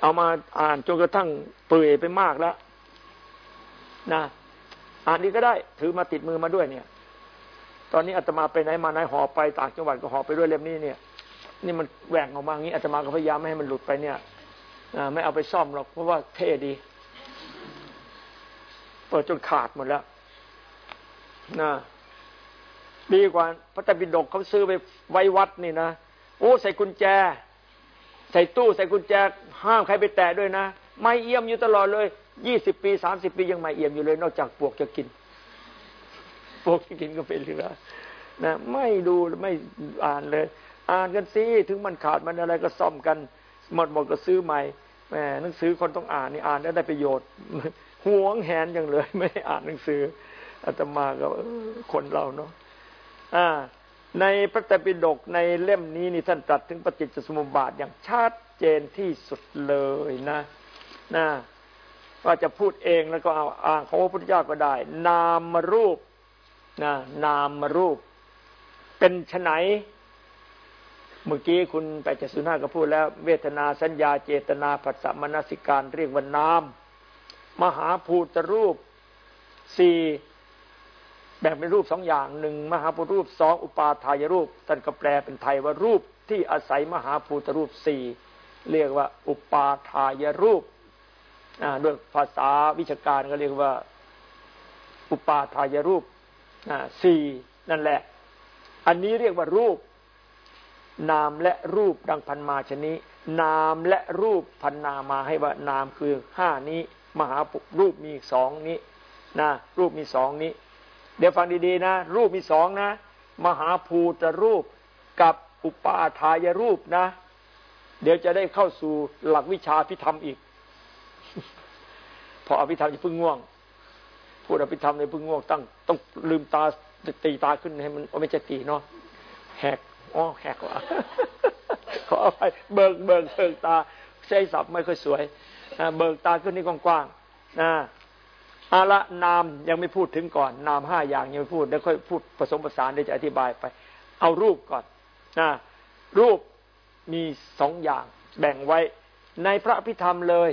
เอามาอ่านจนกระทั่งเปื่อยไปมากแล้วนะอ่านนี้ก็ได้ ถือมาติดมือมาด้วยเนี่ย ตอนนี้อาตมาไปไหนมาไหนหอไปต่างจังหวัดก็หอไปด้วยเล่มนี้เนี่ย นี่มันแหว่งออกมาอย่างนี้อาตมาก็พยายามไม่ให้มันหลุดไปเนี่ยไม่เอาไปซ่อมหรอกเพราะว่าเท่ดี เปิดจนขาดหมดแล้วนะดีกว่าพระตบิดกเขาซื้อไปไว้วัดนี่นะโอ้ใส่กุญแจ ใส่ตู้ใส่กุญแจ ห้ามใครไปแตะด้วยนะไม่เอี่ยมอยู่ตลอดเลยยี่สิบปีสามสิบปียังไม่เอี่ยมอยู่เลย นอกจากปวกจะกินปวกจะกินก็เป็นเหลือนะไม่ดูไม่อ่านเลย อ่านกันสิถึงมันขาดมันอะไรก็ซ่อมกันหมดหมดก็ซื้อใหม่แหมหนังสือคนต้องอ่านนี่อ่านแล้วได้ประโยชน์ห่วงแหนอย่างเลยไม่อ่านหนังสืออาตมาก็คนเราเนาะอ่า ในพระตรปิฎกในเล่มนี้นี่ท่านตรัสถึงปฏิจจสมุปบาทอย่างชัดเจนที่สุดเลยนะนะว่าจะพูดเองแล้วก็เอาอ่างของพระพุทธเจ้าก็ได้ นามรูปนะนามรูป เป็นไฉน เมื่อกี้คุณไปจสุนาก็พูดแล้ว เวทนาสัญญาเจตนาผัสสะมนสิการเรียกว่านาม มหาภูตรูปสี่แบ่งเป็นรูปสองอย่างหนึ่งมหาภูตรูปสองอุปาทายรูปท่านก็แปลเป็นไทยว่ารูปที่อาศัยมหาภูตรูปสี่เรียกว่า อุปาทายรูปด้วยภาษาวิชาการก็เรียกว่า อุปาทายรูปสี่นั่นแหละ อันนี้เรียกว่ารูป นามและรูปดังพันมาชนี้ นามและรูปพันนามาให้ว่านามคือห้านี้ มหารูปมีสองนี้นะรูปมีสองนี้ เดี๋ยวฟังดีๆนะ รูปมีสองนะ มหาภูตรูปกับอุปาทายรูปนะ เดี๋ยวจะได้เข้าสู่หลักวิชาพิธรรมอีก พออภิธรรมจะพึ่งง่วงพูดอภิธรรมในพึ่งง่วงตั้งต้องลืมตาตีตาขึ้นให้มันไม่จะตีเนาะแหก อ๋อแหกว่าขออภัยเบิกเบิกเบิกตา ใช้ศัพท์ไม่ค่อยสวยเบิกตาขึ้นนี่กว้างๆนะอาละนามยังไม่พูดถึงก่อน นามห้าอย่างยังไม่พูดแล้วค่อยพูดผสมผสานเดี๋ยวจะอธิบายไป เอารูปก่อนนะรูปมีสองอย่าง แบ่งไว้ ในพระพิธรรมเลย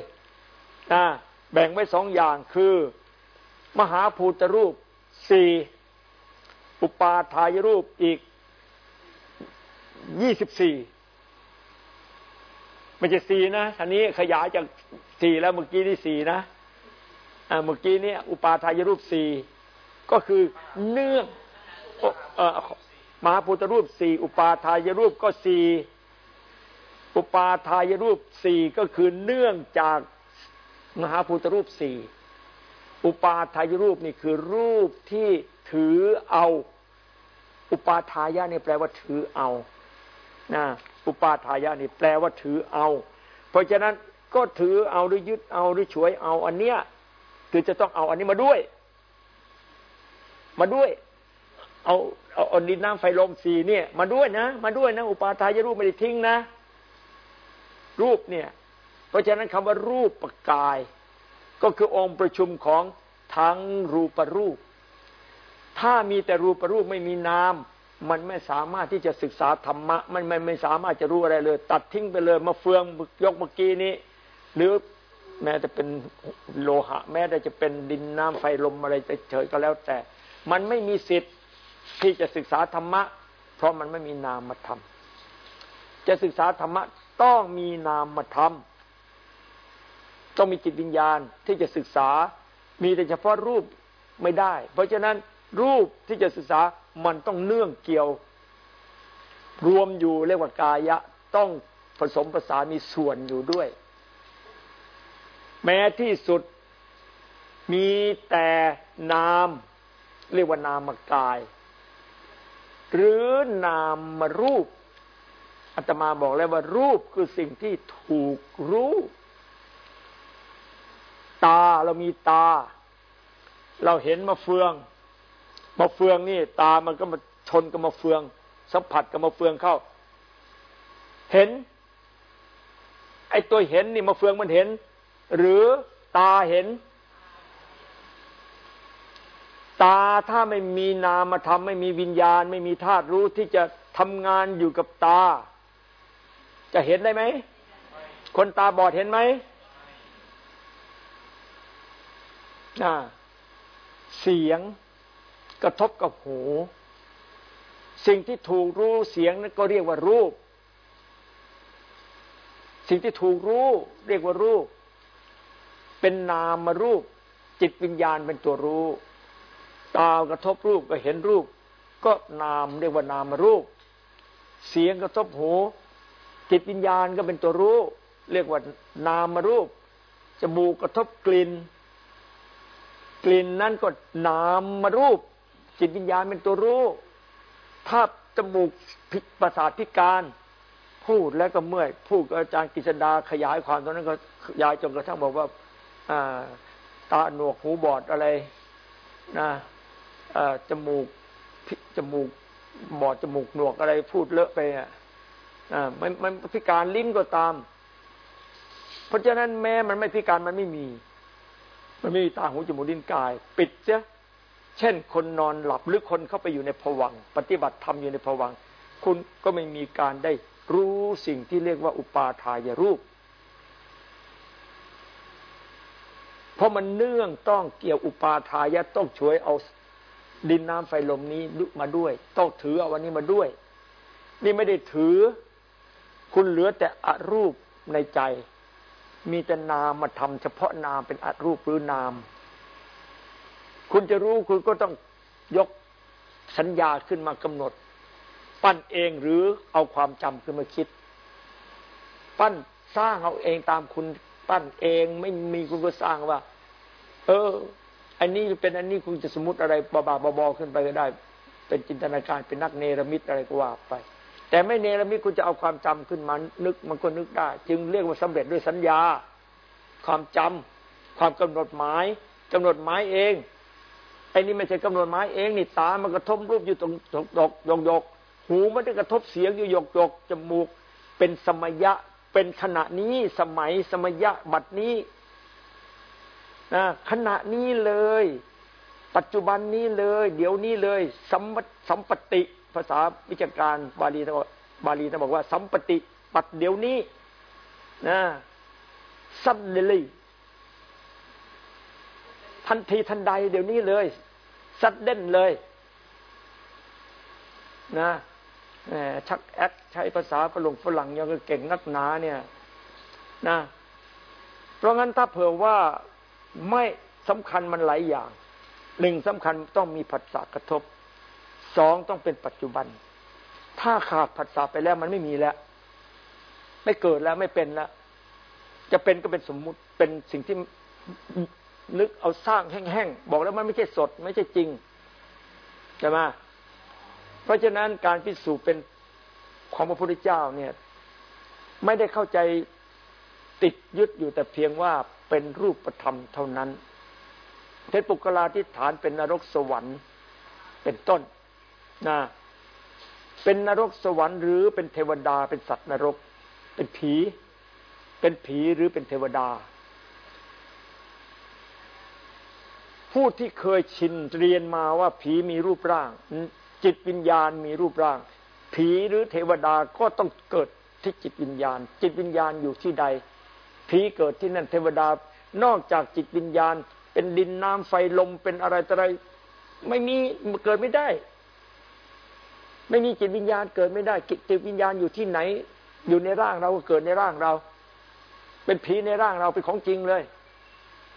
นะแบ่งไว้สองอย่างคือ มหาภูตรูปสี่อุปาทายรูปอีก ยี่สิบสี่ไม่ใช่สี่นะท่านี้ขยายจากสี่แล้วเมื่อกี้นี่สี่นะเมื่อกี้นี่อุปาทายรูปสี่ก็คือเนื่องออมหาพุทธรูปสี่อุปาทายรูปก็สี่อุปาทายรูปสี่ก็คือเนื่องจากมหาพุทธรูปสี่อุปาทายรูปนี่คือรูปที่ถือเอา อุปาทายะนี่ยแปลว่าถือเอา อุปาทายะนี่แปลว่าถือเอา เพราะฉะนั้นก็ถือเอาหรือยึดเอาหรือฉวยเอาอันเนี้ยคือจะต้องเอาอันนี้มาด้วย มาด้วย เอาเอาเอาดินน้ำไฟลมสีเนี่ย มาด้วยนะ มาด้วยนะ อุปาทายรูปไม่ได้ทิ้งนะ รูปเนี่ย เพราะฉะนั้นคำว่ารูปประกาย ก็คือองค์ประชุมของทั้งรูปรูป ถ้ามีแต่รูปรูปไม่มีนาม มันไม่สามารถที่จะศึกษาธรรมะ มันไม่ไม่สามารถจะรู้อะไรเลย ตัดทิ้งไปเลย มาเฟืองยกเมื่อกี้นี้ หรือแม้จะเป็นโลหะ แม้แต่จะเป็นดินน้ำไฟลมอะไรเฉยก็แล้วแต่ มันไม่มีสิทธิ์ที่จะศึกษาธรรมะ เพราะมันไม่มีนามธรรมจะศึกษาธรรมะต้องมีนามธรรมต้องมีจิตวิญญาณที่จะศึกษา มีแต่เฉพาะรูปไม่ได้ เพราะฉะนั้น รูปที่จะศึกษามันต้องเนื่องเกี่ยว รวมอยู่เรียกว่ากายะ ต้องผสมภาษามีส่วนอยู่ด้วย แม้ที่สุดมีแต่นาม เรียกว่านามกาย หรือนามมารูปอาตมาบอกแล้วว่ารูปคือสิ่งที่ถูกรู้ ตาเรามีตา เราเห็นมาเฟือง มาเฟืองนี่ ตามันก็มาชนกับมาเฟือง สัมผัสกับมาเฟืองเข้า เห็น ไอ้ตัวเห็นนี่มาเฟืองมันเห็น หรือตาเห็น ตาถ้าไม่มีนามธรรมไม่มีวิญญาณ ไม่มีธาตุรู้ที่จะทำงานอยู่กับตา จะเห็นได้ไหม คนตาบอดเห็นไหมน่าเสียง กระทบกับหู สิ่งที่ถูกรู้เสียงนั้นก็เรียกว่ารูป สิ่งที่ถูกรู้เรียกว่ารูป เป็นนามรูป จิตวิญญาณเป็นตัวรู้ ตากระทบรูปก็เห็นรูป ก็นามเรียกว่านามรูป เสียงกระทบหู จิตวิญญาณก็เป็นตัวรู้ เรียกว่านามรูปจมูกกระทบกลิ่นกลิ่นนั้นก็นามรูป จิตวิญญาณเป็นตัวรู้ ถ้าจมูกพิประสาทพิการ พูดแล้วก็เมื่อย พูดอาจารย์กิษดาขยายความตอนนั้นก็ขยายจนกระทั่งบอกว่าตาหนวกหูบอดอะไรนะจมูกจมูกบอดจมูกหนวกอะไรพูดเลอะไปอะมันมันพิการลิ้นก็ตาม เพราะฉะนั้นแม้มันไม่พิการมันไม่มี มันไม่มีตาหูจมูกลิ้นกาย ปิดเสีย เช่น คนนอนหลับหรือคนเข้าไปอยู่ในผวังปฏิบัติธรรมอยู่ในผวังคุณก็ไม่มีการได้รู้สิ่งที่เรียกว่าอุปาทายรูป เพราะมันเนื่องต้องเกี่ยวอุปาทายะต้องช่วยเอาดินน้ำไฟลมนี้มาด้วย ต้องถือเอาวันนี้มาด้วย นี่ไม่ได้ถือ คุณเหลือแต่อรูปในใจ มีแต่นามมาทำเฉพาะนามเป็นอรูปหรือนาม คุณจะรู้คุณก็ต้องยกสัญญาขึ้นมากำหนด ปั้นเองหรือเอาความจำขึ้นมาคิด ปั้นสร้างเอาเองตามคุณปั้นเองไม่มีคุณก็สร้างว่า เออ อันนี้เป็นอันนี้คุณจะสมมติอะไรบาบาบอขึ้นไปก็ได้ เป็นจินตนาการเป็นนักเนรมิตอะไรก็ว่าไป แต่ไม่เนรมิตคุณจะเอาความจำขึ้นมานึกมันก็นึกได้ จึงเรียกว่าสำเร็จด้วยสัญญา ความจำความกำหนดหมายกำหนดหมายเอง อ้นี่ไม่ใช่กำหนดหมายเองนี่ตามันกระทบรูปอยู่ตรงดกดกยกยกหูมันได้กระทบเสียงอยู่ยกยกจมูก เป็นสมัยะเป็นขณะนี้สมัยสมัยะบัดนี้นะขณะนี้เลย ปัจจุบันนี้เลย เดี๋ยวนี้เลยสัมสัมปติภาษาวิจารบาลีท่านบอกบาลีท่านบอกว่า สัมปติปัดเดี๋ยวนี้นะซัดเลยทันทีทันใดเดี๋ยวนี้เลย ซัดเด่นเลยนะชักแอคใช้ภาษาฝรั่งฝรั่งยังเก่งนักหนาเนี่ยนะเพราะงั้นถ้าเผื่อว่าไม่สำคัญมันหลายอย่างหนึ่งสำคัญต้องมีผัสสะกระทบสองต้องเป็นปัจจุบัน ถ้าขาดผัสสะไปแล้วมันไม่มีแล้ว ไม่เกิดแล้วไม่เป็นแล้ว จะเป็นก็เป็นสมมุติเป็นสิ่งที่ นึกเอาสร้างแห้งๆบอกแล้วมันไม่ใช่สด ไม่ใช่จริงใช่ไหมเพราะฉะนั้นการพิสูจน์เป็นของพระพุทธเจ้าเนี่ย ไม่ได้เข้าใจติดยึดอยู่แต่เพียงว่าเป็นรูปธรรมเท่านั้นเทศปุกลาธิฐานเป็นนรกสวรรค์เป็นต้นนะเป็นนรกสวรรค์หรือเป็นเทวดา เป็นสัตว์นรก เป็นผี เป็นผีหรือเป็นเทวดา ผู้ที่เคยชินเรียนมาว่าผีมีรูปร่าง จิตวิญญาณมีรูปร่าง ผีหรือเทวดาก็ต้องเกิดที่จิตวิญญาณ จิตวิญญาณอยู่ที่ใด ผีเกิดที่นั่นเทวดานอกจากจิตวิญญาณ เป็นดินน้ำไฟลมเป็นอะไรต่ออะไรไม่มีเกิดไม่ได้ ไม่มีจิตวิญญาณเกิดไม่ได้ จิตวิญญาณอยู่ที่ไหน อยู่ในร่างเราก็เกิดในร่างเรา เป็นผีในร่างเราเป็นของจริงเลย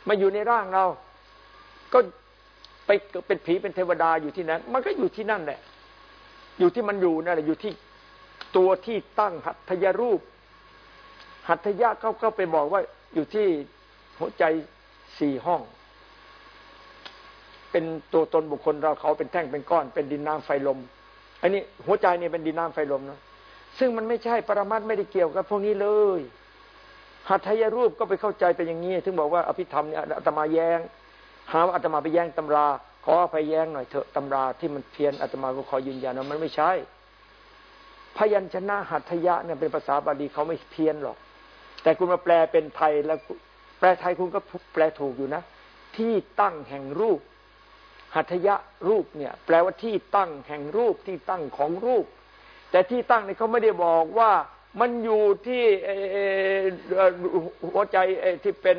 มาอยู่ในร่างเรา ก็ไปเป็นผีเป็นเทวดาอยู่ที่นั้น มันก็อยู่ที่นั่นแหละ อยู่ที่มันอยู่นั่นแหละ อยู่ที่ตัวที่ตั้งหัตถยรูป หัตถยะเขาก็ไปบอกว่าอยู่ที่หัวใจสี่ห้อง เป็นตัวตนบุคคลเราเขาเป็นแท่งเป็นก้อน เป็นดินน้ำไฟลม อันนี้หัวใจเนี่ยเป็นดินน้ำไฟลมนะซึ่งมันไม่ใช่ปรมัตไม่ได้เกี่ยวกับพวกนี้เลยหัตถยรูปก็ไปเข้าใจเป็นอย่างนี้ ถึงบอกว่าอภิธรรมเนี่ยอาตมาแยง้ง หาว่าอาตมาไปแย้งตำราขออภัยแย้งหน่อยเถอะตำราที่มันเพี้ยนอาตมาก็ขอยืนยันว่ามันไม่ใช่ พยัญชนะหัตถยะเนี่ยเป็นภาษาบาลีเขาไม่เพี้ยนหรอก แต่คุณมาแปลเป็นไทยแล้วแปลไทยคุณก็แปลถูกอยู่นะ ที่ตั้งแห่งรูป หัตถยะรูปเนี่ย แปลว่าที่ตั้งแห่งรูปที่ตั้งของรูป แต่ที่ตั้งเนี่ยเขาไม่ได้บอกว่ามันอยู่ที่หัวใจที่เป็น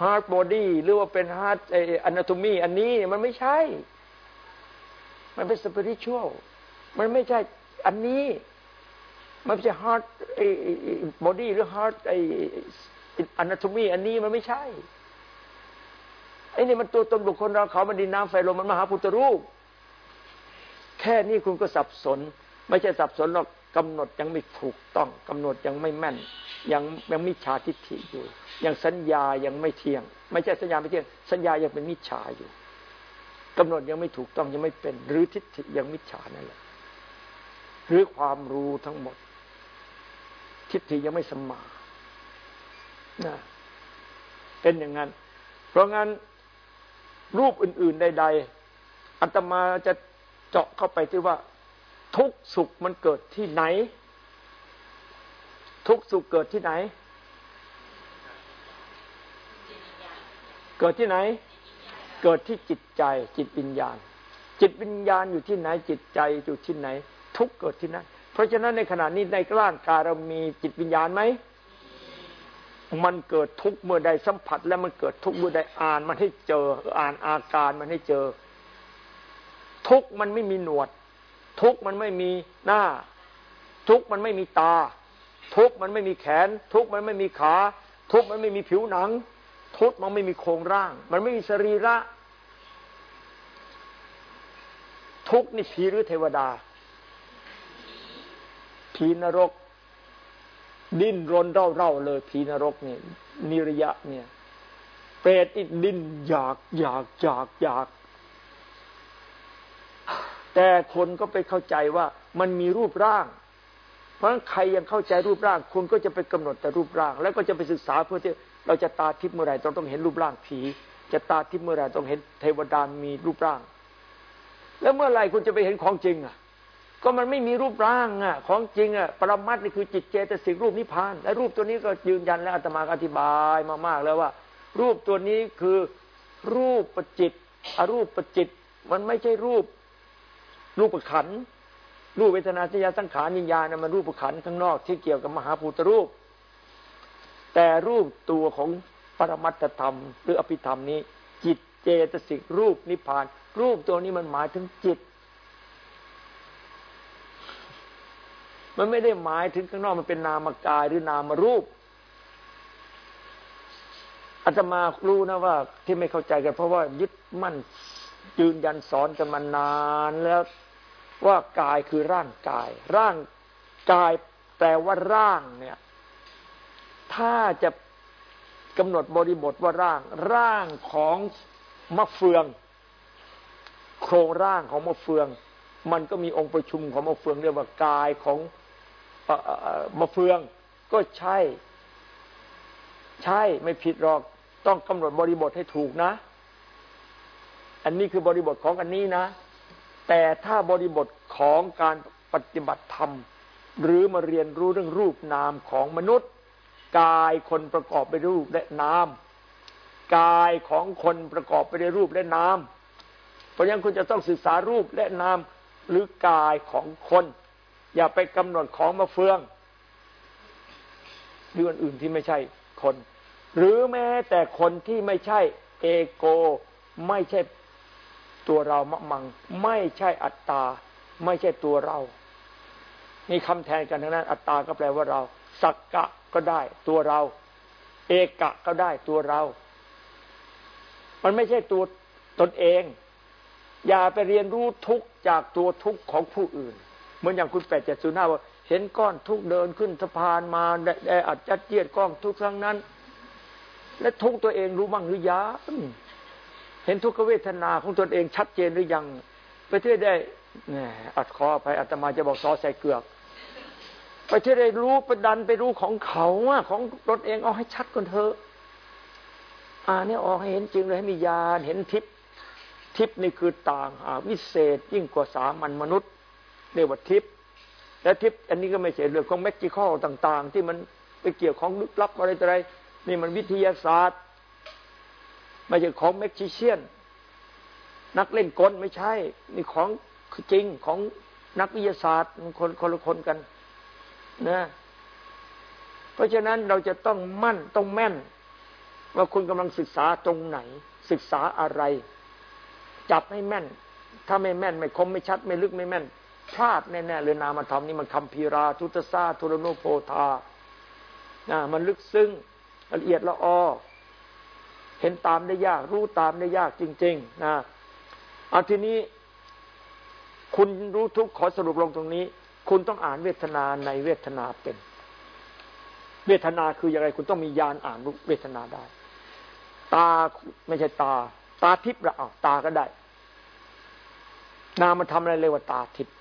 heart body หรือว่าเป็น heart anatomy อันนี้มันไม่ใช่ มันเป็น spiritual มันไม่ใช่อันนี้ มันไม่ใช่ heart body หรือ heart ไอ anatomy อันนี้มันไม่ใช่ไอ้นี่มันตัวตนบุคคลเราเขามันดินน้ำไฟลมมันมหาพุทธรูป แค่นี้คุณก็สับสน ไม่ใช่สับสนหรอกกำหนดยังไม่ถูกต้องกำหนดยังไม่แม่น ยังยังมิจฉาทิฏฐิอยู่ ยังสัญญายังไม่เที่ยง ไม่ใช่สัญญาไม่เที่ยง สัญญายังเป็นมิจฉาอยู่กำหนดยังไม่ถูกต้องยังไม่เป็น หรือทิฏฐิยังมิจฉานั่นแหละหรือความรู้ทั้งหมด ทิฏฐิยังไม่สมมานะเป็นอย่างนั้น เพราะงั้นรูปอื่น ๆ ใด ๆอัตมาจะเจาะเข้าไปที่ว่า ทุกสุขมันเกิดที่ไหน ทุกสุขเกิดที่ไหน เกิดที่ไหน เกิดที่จิตใจ จิตวิญญาณ จิตวิญญาณอยู่ที่ไหน จิตใจอยู่ที่ไหน ทุกเกิดที่นั่นเพราะฉะนั้นในขณะนี้ในร่างกายเรามีจิตวิญญาณไหมมันเกิดทุกเมื่อใดสัมผัส แล้วมันเกิดทุกเมื่อใดอ่านมันให้เจอ อ่านอาการมันให้เจอ ทุกมันไม่มีหนวด ทุกมันไม่มีหน้า ทุกมันไม่มีตา ทุกมันไม่มีแขน ทุกมันไม่มีขา ทุกมันไม่มีผิวหนัง ทุกมันไม่มีโครงร่าง มันไม่มีสรีระ ทุกนี่ผีหรือเทวดาผีนรก ดิ้นรนเร่าๆเลยผีนรกเนี่ยนิรยะเนี่ยเปรตอีกดิ้นอยากอยากอยากอยาก แต่คนก็ไปเข้าใจว่ามันมีรูปร่าง เพราะฉะนั้นใครยังเข้าใจรูปร่างคุณก็จะไปกำหนดแต่รูปร่าง แล้วก็จะไปศึกษาเพื่อที่เราจะตาทิพย์เมื่อไหร่ต้องต้องเห็นรูปร่างผีจะตาทิพย์เมื่อไหร่ต้องเห็นเทวดามีรูปร่าง แล้วเมื่อไหร่คุณจะไปเห็นของจริงอะ ก็มันไม่มีรูปร่างอะ ของจริงอะปรมัตนี่คือจิตเจตสิกรูปนิพพาน และรูปตัวนี้ก็ยืนยันและอาตมาอธิบายมากๆแล้วว่า รูปตัวนี้คือรูปประจิตอรูปประจิต มันไม่ใช่รูป รูปขันรูปเวทนาสัญญาสังขารวิญญาณนะมันรูปขันข้างนอกที่เกี่ยวกับมหาภูตรูป แต่รูปตัวของปรมัตธรรม หรืออภิธรรมนี้ จิตเจตสิกรูปนิพพาน รูปตัวนี้มันหมายถึงจิต มันไม่ได้หมายถึงข้างนอกมันเป็นนามกายหรือนามรูปอาตมารู้นะว่าที่ไม่เข้าใจกันเพราะว่ายึดมั่นยืนยันสอนกันมานานแล้ว ว่ากายคือร่างกาย ร่างกายแปลว่าร่างเนี่ย ถ้าจะกำหนดบริบทว่าร่าง ร่างของมะเฟือง โครงร่างของมะเฟือง มันก็มีองค์ประชุมของมะเฟืองเรียกว่ากายของมะเฟือง ก็ใช่ ใช่ไม่ผิดหรอกต้องกำหนดบริบทให้ถูกนะ อันนี้คือบริบทของอันนี้นะ แต่ถ้าบริบทของการปฏิบัติธรรม หรือมาเรียนรู้เรื่องรูปนามของมนุษย์ กายคนประกอบไปด้วยรูปและนามกายของคนประกอบไปด้วยรูปและนามเพราะฉะนั้นคุณจะต้องศึกษารูปและนามหรือกายของคน อย่าไปกำหนดของมาเฟืองหรืออื่นที่ไม่ใช่คน หรือแม้แต่คนที่ไม่ใช่เอโก ไม่ใช่ ตัวเรามะมัง ไม่ใช่อัตตา ไม่ใช่ตัวเรามีคำแทนกันทั้งนั้น อัตตาก็แปลว่าเรา สักกะก็ได้ ตัวเรา เอกะก็ได้ตัวเรา มันไม่ใช่ตัวตนเอง อย่าไปเรียนรู้ทุกจากตัวทุกของผู้อื่น เหมือนอย่างคุณแปดเจ็ดศูนย์ห้าว่า เห็นก้อนทุกเดินขึ้นสะพานมาได้อัดจัดเจียดก้อนทุกครั้งนั้น และทุกตัวเองรู้บ้างหรือยัง เห็นทุกขเวทนาของตนเองชัดเจนหรือยัง ไปเที่ยวได้อัดคอไปอาตมาจะบอกซอใส่เกือก ไปเที่ยวได้รู้ไปดันไปรู้ของเขาอะของตนเองเอาให้ชัดก่อนเถอะอ่านี่ออกให้เห็นจริงเลยให้มีญาณเห็นทิพย์ทิพย์นี่คือต่างหาวิเศษยิ่งกว่าสามัญมนุษย์เรียกว่าทิพย์และทิพย์อันนี้ก็ไม่ใช่เรื่องของแมจิคอลต่าง ๆ ที่มันไปเกี่ยวของลึกลับอะไรอะไรนี่มันวิทยาศาสตร์ ไม่ใช่ของแม็กชิเชียน นักเล่นกลไม่ใช่ นี่ของจริงของนักวิทยาศาสตร์คนคนละคนกันนะเพราะฉะนั้นเราจะต้องมั่นต้องแม่น ว่าคุณกำลังศึกษาตรงไหน ศึกษาอะไร จับให้แม่น ถ้าไม่แม่น ไม่คมไม่ชัด ไม่ลึกไม่แม่นพลาดแน่ๆเลยนามาทำนี่มันคำพีราทุตซาทุรโนโพธานะมันลึกซึ้งละเอียดละออ เห็นตามได้ยาก รู้ตามได้ยากจริง ๆ นะเอาทีนี้ คุณรู้ทุกขอสรุปลงตรงนี้ คุณต้องอ่านเวทนาในเวทนาเป็น เวทนาคืออย่างไร คุณต้องมีญาณอ่านเวทนาได้ ตาไม่ใช่ตา ตาทิพย์ละเอาตาก็ได้ นามันทำอะไรเลยว่าตาทิพย์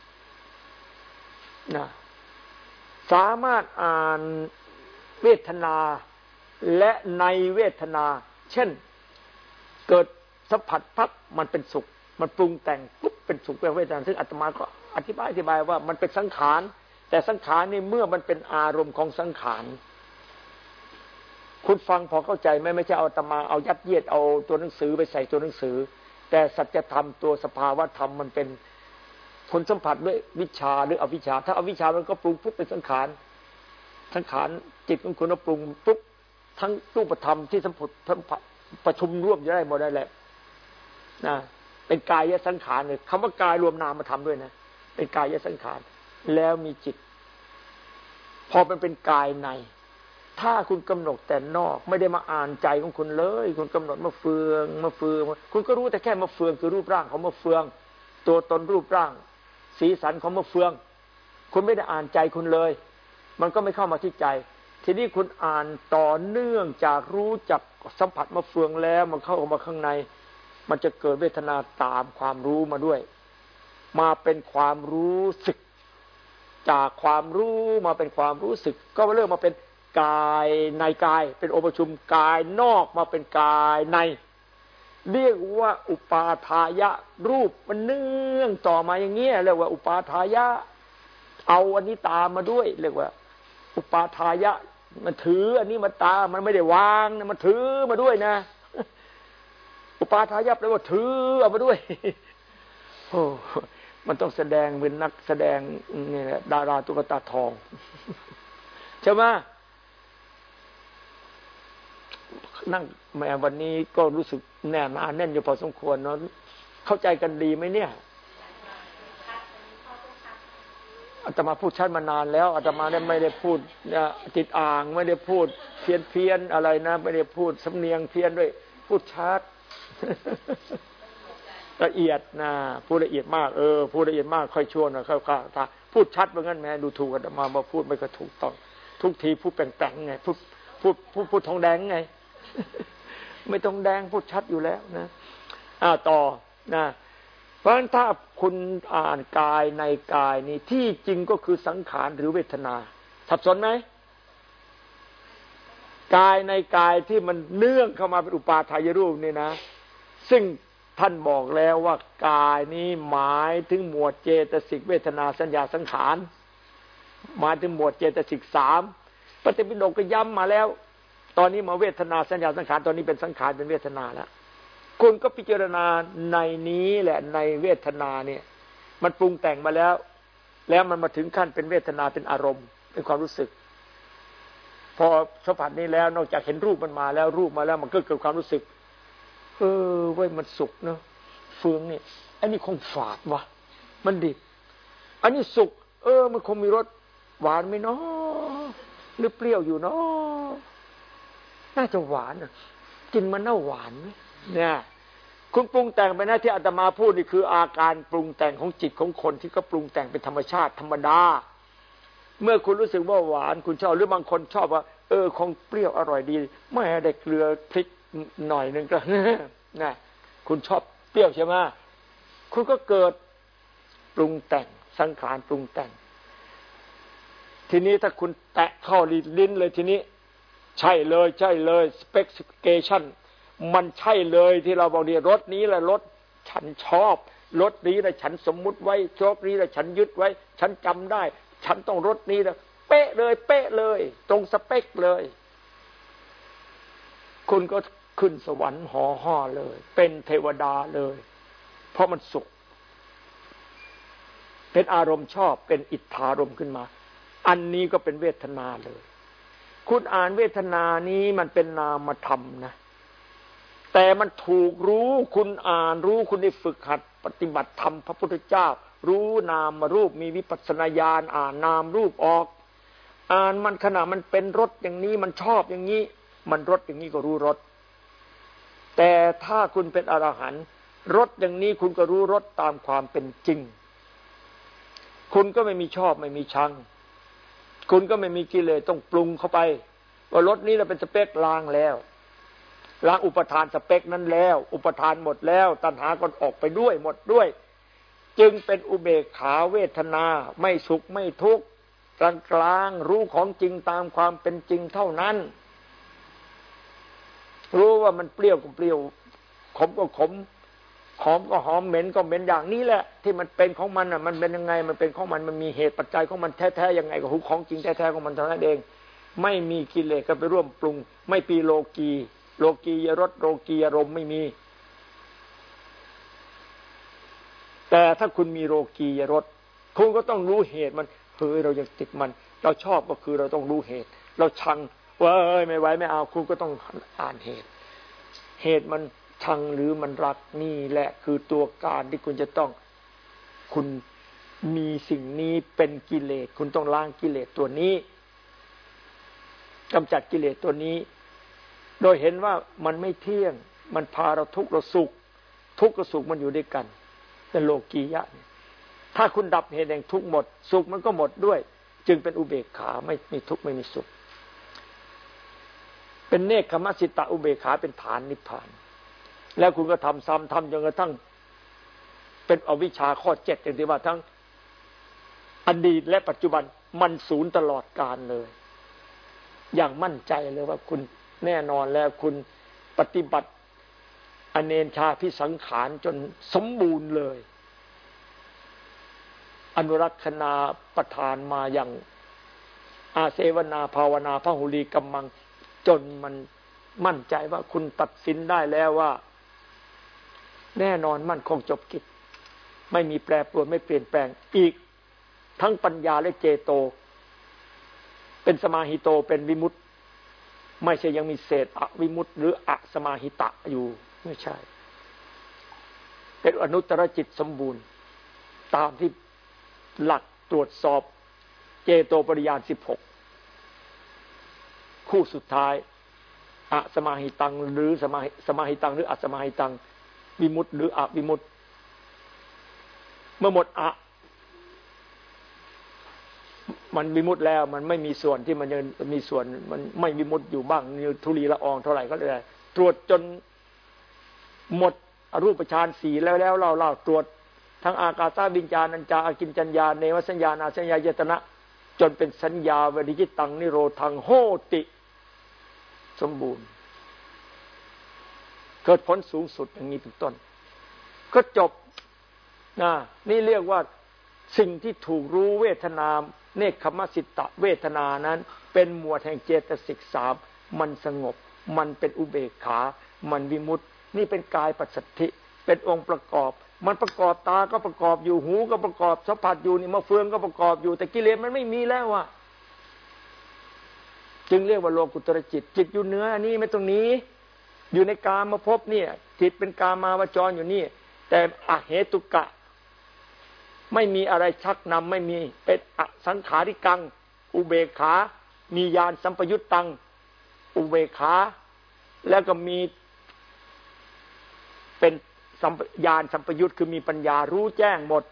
นะสามารถอ่านเวทนาและในเวทนา เช่น เกิดสัมผัสปั๊บมันเป็นสุข มันปรุงแต่งปุ๊บเป็นสุขเป็นเวทนาซึ่งอาตมาก็อธิบายอธิบายว่ามันเป็นสังขาร แต่สังขารนี่เมื่อมันเป็นอารมณ์ของสังขารคุณฟังพอเข้าใจไหมไม่ใช่เอาอาตมาเอายัดเยียดเอาตัวหนังสือไปใส่ตัวหนังสือ แต่สัจธรรมตัวสภาวะธรรมมันเป็นผลสัมผัสด้วยวิชาหรืออวิชาถ้าอวิชามันก็ปรุงปุ๊บเป็นสังขารสังขารจิตของคุณก็ปรุงปุ๊บ ทั้งรูปธรรมที่สัมผัสประชุมร่วมจะได้หมดได้แหละนะเป็นกายสังขารเลยคำว่ากายรวมนามมาทำด้วยนะเป็นกายสังขารแล้วมีจิต พอมันเป็นกายใน ถ้าคุณกำหนดแต่นอก ไม่ได้มาอ่านใจของคุณเลย คุณกำหนดมาเฟืองมาเฟือง คุณก็รู้แต่แค่มาเฟืองคือรูปร่างของมาเฟือง ตัวตนรูปร่าง สีสันของมาเฟือง คุณไม่ได้อ่านใจคุณเลย มันก็ไม่เข้ามาที่ใจ ทีนี้คุณอ่านต่อเนื่องจากรู้จักสัมผัสมาเฟืองแล้ว มันเข้ามาข้างใน มันจะเกิดเวทนาตามความรู้มาด้วย มาเป็นความรู้สึก จากความรู้มาเป็นความรู้สึก ก็เริ่มมาเป็นกายในกาย เป็นองค์ประชุมกายนอกมาเป็นกายใน เรียกว่าอุปาทายะรูปมันเนื่องต่อมาอย่างเงี้ยเรียกว่าอุปาทายะ เอาอันนี้ตามมาด้วย เรียกว่า อุปาทายะ มันถือ อันนี้มาตา มันไม่ได้วางนะมันถือมาด้วยนะ อุปาทายะแปลว่าถือเอามาด้วยโอ้มันต้องแสดงเป็นนักแสดงนี่แหละดาราตุ๊กตาทองใช่ไหมนั่งแม่วันนี้ก็รู้สึกแน่นาแน่นอยู่พอสมควรเนาะเข้าใจกันดีไหมเนี่ย อาตมาพูดชัดมานานแล้วอาตมาได้ไม่ได้พูดติดอ่างไม่ได้พูดเพี้ยนเพี้ยนอะไรนะ ไม่ได้พูดสำเนียงเพี้ยนด้วย พูดชัดละเอียดนะพูดละเอียดมากเออพูดละเอียดมากค่อยชวนนะค่อยๆตาพูดชัดเหมือนกันแม่ดูถูกอาตมามาพูดไม่ก็ถูกต้อง ทุกทีพูดแปลงๆไงพูดพูดพูดพูดทองแดงไง ไม่ต้องแดงพูดชัดอยู่แล้วนะอ่าต่อนะ ราะฉะนั้นถ้าคุณอ่านกายในกายนี่ที่จริงก็คือสังขารหรือเวทนา สับสนไหมกายในกายที่มันเนื่องเข้ามาเป็นอุปาทายรูปนี่นะ ซึ่งท่านบอกแล้วว่ากายนี้หมายถึงหมวดเจตสิกเวทนาสัญญาสังขารหมายถึงหมวดเจตสิกสามปฏิปิฎกก็ย้ำมาแล้ว ตอนนี้มาเวทนาสัญญาสังขารตอนนี้เป็นสังขารเป็นเวทนาแล้ว คุณก็พิจารณาในนี้แหละในเวทนาเนี่ย มันปรุงแต่งมาแล้ว แล้วมันมาถึงขั้นเป็นเวทนาเป็นอารมณ์ เป็นความรู้สึก พอสัมผัสนี้แล้วนอกจากเห็นรูปมันมาแล้วรูปมาแล้วมันก็เกิดความรู้สึก เออเว้ยมันสุกเนาะเฟืองนี่อันนี้คงฝาดวะมันดิบ อันนี้สุกเออ มันคงมีรสหวานไหมเนาะหรือเปรี้ยวอยู่เนาะน่าจะหวานอะกินมันน่าหวานไหม เนี่ยคุณปรุงแต่งไปนะที่อาตมาพูดนี่คืออาการปรุงแต่งของจิตของคนที่ก็ปรุงแต่งเป็นธรรมชาติธรรมดา เมื่อคุณรู้สึกว่าหวานคุณชอบหรือบางคนชอบว่า เออคงเปรี้ยวอร่อยดีไม่ได้เกลือพริกหน่อยนึงก็นะคุณชอบเปรี้ยวใช่ไหมคุณก็เกิดปรุงแต่งสังขารปรุงแต่ง ทีนี้ถ้าคุณแตะเข้าลิ้นเลยทีนี้ ใช่เลย ใช่เลย specification มันใช่เลยที่เราบอกเนี่ยรถนี้แหละรถฉันชอบรถนี้แหละฉันสมมุติไว้รถนี้แหละฉันยึดไว้ ฉันจำได้ ฉันต้องรถนี้แหละเป๊ะเลย เป๊ะเลย ตรงสเปคเลย คุณก็ขึ้นสวรรค์ห่อห่อเลย เป็นเทวดาเลย เพราะมันสุข เป็นอารมณ์ชอบเป็นอิทธารมขึ้นมา อันนี้ก็เป็นเวทนาเลย คุณอ่านเวทนานี้มันเป็นนามธรรมนะ แต่มันถูกรู้คุณอ่านรู้คุณได้ฝึกหัดปฏิบัติธรรมพระพุทธเจ้า รู้นามรูปมีวิปัสสนาญาณอ่านนามรูปออก อ่านมันขณะมันเป็นรสอย่างนี้มันชอบอย่างนี้ มันรสอย่างนี้ก็รู้รสแต่ถ้าคุณเป็นอรหันต์รสอย่างนี้คุณก็รู้รสตามความเป็นจริง คุณก็ไม่มีชอบไม่มีชัง คุณก็ไม่มีกิเลสต้องปรุงเข้าไป ว่ารสนี้เราเป็นสเปคลางแล้ว ล้างอุปทานสเปกนั้นแล้ว อุปทานหมดแล้ว ตัณหาก็ออกไปด้วยหมดด้วย จึงเป็นอุเบกขาเวทนาไม่สุขไม่ทุกข์กลางกลางรู้ของจริงตามความเป็นจริงเท่านั้น รู้ว่ามันเปรี้ยวก็เปรี้ยวขมก็ขมหอมก็หอมเหม็นก็เหม็นอย่างนี้แหละ ที่มันเป็นของมันอะ มันเป็นยังไง มันเป็นของมันมันมีเหตุปัจจัยของมันแท้ๆยังไงก็หุของจริงแท้ๆของมันเท่านั้นเอง ไม่มีกิเลสก็ไปร่วมปรุง ไม่ปีโลกี โลกียรสโลกียรมไม่มี แต่ถ้าคุณมีโลกียรสคุณก็ต้องรู้เหตุมันเฮ้ยเรายังติดมัน เราชอบก็คือเราต้องรู้เหตุ เราชังว่าเอ้ยไม่ไหวไม่เอาคุณก็ต้องอ่านเหตุ เหตุมันชังหรือมันรักนี่แหละคือตัวการที่คุณจะต้องคุณมีสิ่งนี้เป็นกิเลส คุณต้องล้างกิเลสตัวนี้กำจัดกิเลสตัวนี้ โดยเห็นว่ามันไม่เที่ยง มันพาเราทุกข์เราสุข ทุกข์กับสุขมันอยู่ด้วยกันเป็นโลกียะเนี่ยถ้าคุณดับเหตุแห่งทุกข์หมด สุขมันก็หมดด้วย จึงเป็นอุเบกขาไม่มีทุกข์ไม่มีสุข เป็นเนคขมัสิตะอุเบกขาเป็นฐานนิพพาน แล้วคุณก็ทำซ้ำทำจนกระทั่ง เป็นอวิชชาข้อเจ็ดอย่างที่ว่าทั้งอดีตและปัจจุบันมันศูนย์ตลอดกาลเลย อย่างมั่นใจเลยว่าคุณ แน่นอนแล้วคุณปฏิบัติอเนนชาพิสังขารจนสมบูรณ์เลย อนุรักษณาประทานมาอย่างอาเสวนาภาวนาพระหุลีกำมังจนมันมั่นใจว่าคุณตัดสินได้แล้วว่า แน่นอนมั่นคงจบกิจ ไม่มีแปรปรวนไม่เปลี่ยนแปลงอีก ทั้งปัญญาและเจโต เป็นสมาหิโตเป็นวิมุตต ไม่ใช่ยังมีเศษอวิมุตต์หรืออสมาหิตะอยู่ไม่ใช่ เป็นอนุตตรจิตสมบูรณ์ ตามที่หลักตรวจสอบเจโตปริยานสิบหกคู่สุดท้ายอสมาหิตัง หรือสมาสมาหิตัง หรืออสมาหิตังวิมุตต์หรืออวิมุตต์เมื่อหมดอะ มันวิมุตแล้ว มันไม่มีส่วนที่มันยังมีส่วน มันไม่วิมุตอยู่บ้างทุลีละอองเท่าไหร่ก็เลยตรวจจนหมดอรูปฌานสีแล้วแล้วเราเล่าตรวจทั้งอากาซาบิญญาณัญจาอากินจัญญาเนวสัญญานาสัญญายตนะ จนเป็นสัญญาวริจิตังนิโรธังโหติ สมบูรณ์ เกิดผลสูงสุดอย่างนี้เป็นต้น ก็จบนะนี่เรียกว่าสิ่งที่ถูกรู้เวทนา เนคขมสิตะเวทนานั้น เป็นหมวดแห่งเจตสิกสามมันสงบ มันเป็นอุเบกขา มันวิมุตติ นี่เป็นกายปัจสัทธิเป็นองค์ประกอบ มันประกอบตาก็ประกอบอยู่หูก็ประกอบสัมผัสอยู่นี่มะเฟืองก็ประกอบอยู่ แต่กิเลสมันไม่มีแล้วอะจึงเรียกว่าโลกุตรจิต จิตอยู่เนื้ออันนี้ไม่ตรงนี้ อยู่ในกามาพบเนี่ย จิตเป็นกามาวจรอยู่นี่ แต่อเหตุกะ ไม่มีอะไรชักนำไม่มีเป็นอสังขาริกัง อุเบกขา มียานสัมปยุตตัง อุเบกขา แล้วก็มีเป็นสัมยานสัมปยุตคือมีปัญญารู้แจ้งหมด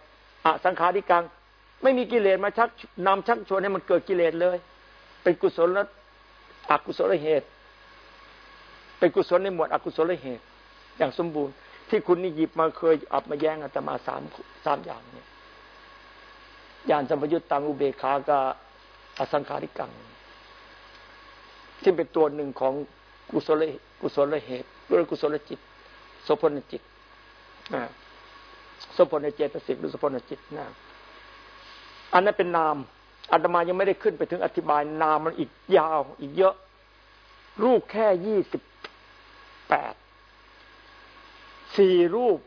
อสังขาริกัง ไม่มีกิเลสมาชักนำชักชวนให้มันเกิดกิเลสเลย เป็นกุศลและอกุศลเหตุ เป็นกุศลในหมวดอกุศลเหตุ อย่างสมบูรณ์ ที่คุณนี่หยิบมาเคยอับมาแย้งอาตมาสามสามอย่างเนี่ย ญาณสัมปยุตตังอุเบคากับอสังขาริกังที่เป็นตัวหนึ่งของกุศลกุศลเหตุหรือกุศลจิตโสพลจิตโสพลเจตสิกหรือโสพลจิตนะอันนั้นเป็นนามอาตมายังไม่ได้ขึ้นไปถึงอธิบายนามมันอีกยาว อีกเยอะ รูปแค่ยี่สิบแปดสี่รูป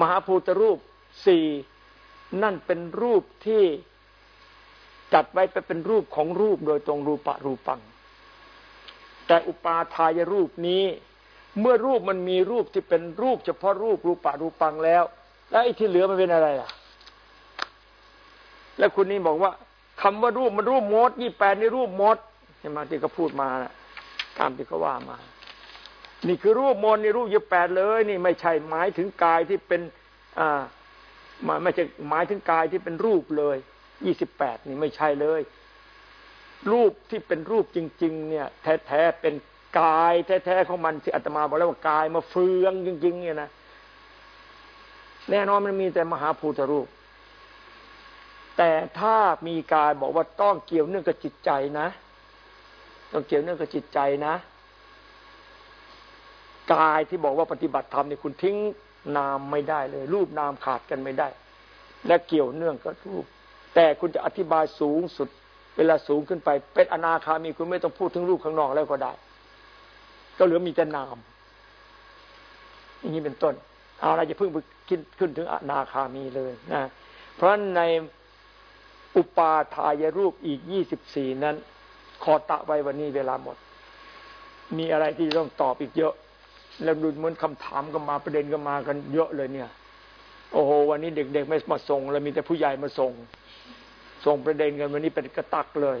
มหาภูตรูปสี่ นั่นเป็นรูปที่จัดไว้ไปเป็นรูปของรูปโดยตรงรูปะรูปัง แต่อุปาทายรูปนี้ เมื่อรูปมันมีรูปที่เป็นรูป เฉพาะรูปรูปะรูปังแล้ว แล้วไอ้ที่เหลือมันเป็นอะไรล่ะ แล้วคุณนี่บอกว่าคำว่ารูปมันรูปมดยี่แปดนี่รูปมดใช่ไหมที่เขาพูดมานะตามที่เขาว่ามา นี่คือรูปมนนี่รูปยี่แปดเลย นี่ไม่ใช่หมายถึงกายที่เป็น อ่า มาไม่ใช่หมายถึงกายที่เป็นรูปเลยยี่สิบแปดนี่ไม่ใช่เลย รูปที่เป็นรูปจริง ๆ เนี่ย แท้ๆเป็นกายแท้ๆของมันที่อาตมาบอกแล้วว่ากายมาเฟืองจริง ๆ เนี่ยนะแน่นอนมันมีแต่มหาภูตรูป แต่ถ้ามีกายบอกว่าต้องเกี่ยวเนื่องกับจิตใจนะ ต้องเกี่ยวเนื่องกับจิตใจนะกายที่บอกว่าปฏิบัติธรรมนี่คุณทิ้ง นามไม่ได้เลย รูปนามขาดกันไม่ได้ และเกี่ยวเนื่องกับรูป แต่คุณจะอธิบายสูงสุด เวลาสูงขึ้นไป เป็นอนาคามีคุณไม่ต้องพูดถึงรูปข้างนอกแล้วก็ได้ ก็เหลือมีแต่นามอย่างนี้เป็นต้น เอาอะไรจะเพิ่งไปขึ้นขึ้นถึงอนาคามีเลยนะเพราะในอุปาทายรูปอีกยี่สิบสี่นั้น ขอตะไว้วันนี้เวลาหมด มีอะไรที่ต้องตอบอีกเยอะ แล้วดูเหมือนคำถามก็มาประเด็นก็มากันเยอะเลยเนี่ย โอ้โหวันนี้เด็ก ๆ ไม่มาส่งแล้วมีแต่ผู้ใหญ่มาส่ง ส่งประเด็นกันวันนี้เป็นกระตักเลย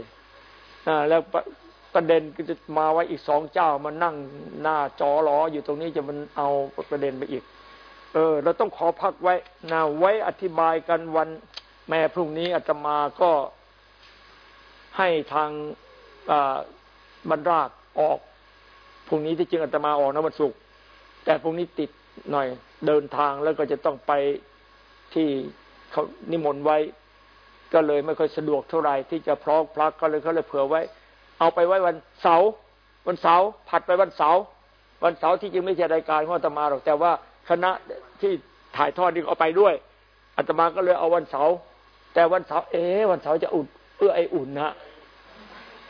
อ่าแล้วประเด็นก็จะมาไว้อีกสองเจ้ามานั่งหน้าจอรออยู่ตรงนี้จะมันเอาประเด็นไปอีก เออ เราต้องขอพักไว้นะไว้อธิบายกันวันแม่พรุ่งนี้อาตมาก็ให้ทางบรรดาออกพรุ่งนี้ที่จริงอาตมาออกนะวันศุกร์ แต่พรุ่งนี้ติดหน่อยเดินทางแล้วก็จะต้องไปที่เขานิมนต์ไว้ ก็เลยไม่ค่อยสะดวกเท่าไหร่ที่จะพร้อมพลักก็เลยเขาเลยเผื่อไว้ เอาไปไว้วันเสาร์วันเสาร์ผัดไปวันเสาร์วันเสาร์ที่จริงไม่ใช่รายการของอาตมาหรอกแต่ว่าคณะที่ถ่ายทอดนี่เอาไปด้วยอาตมาก็เลยเอาวันเสาร์แต่วันเสาร์เอ๊วันเสาร์จะอุ่นเอื้อไออุ่นนะ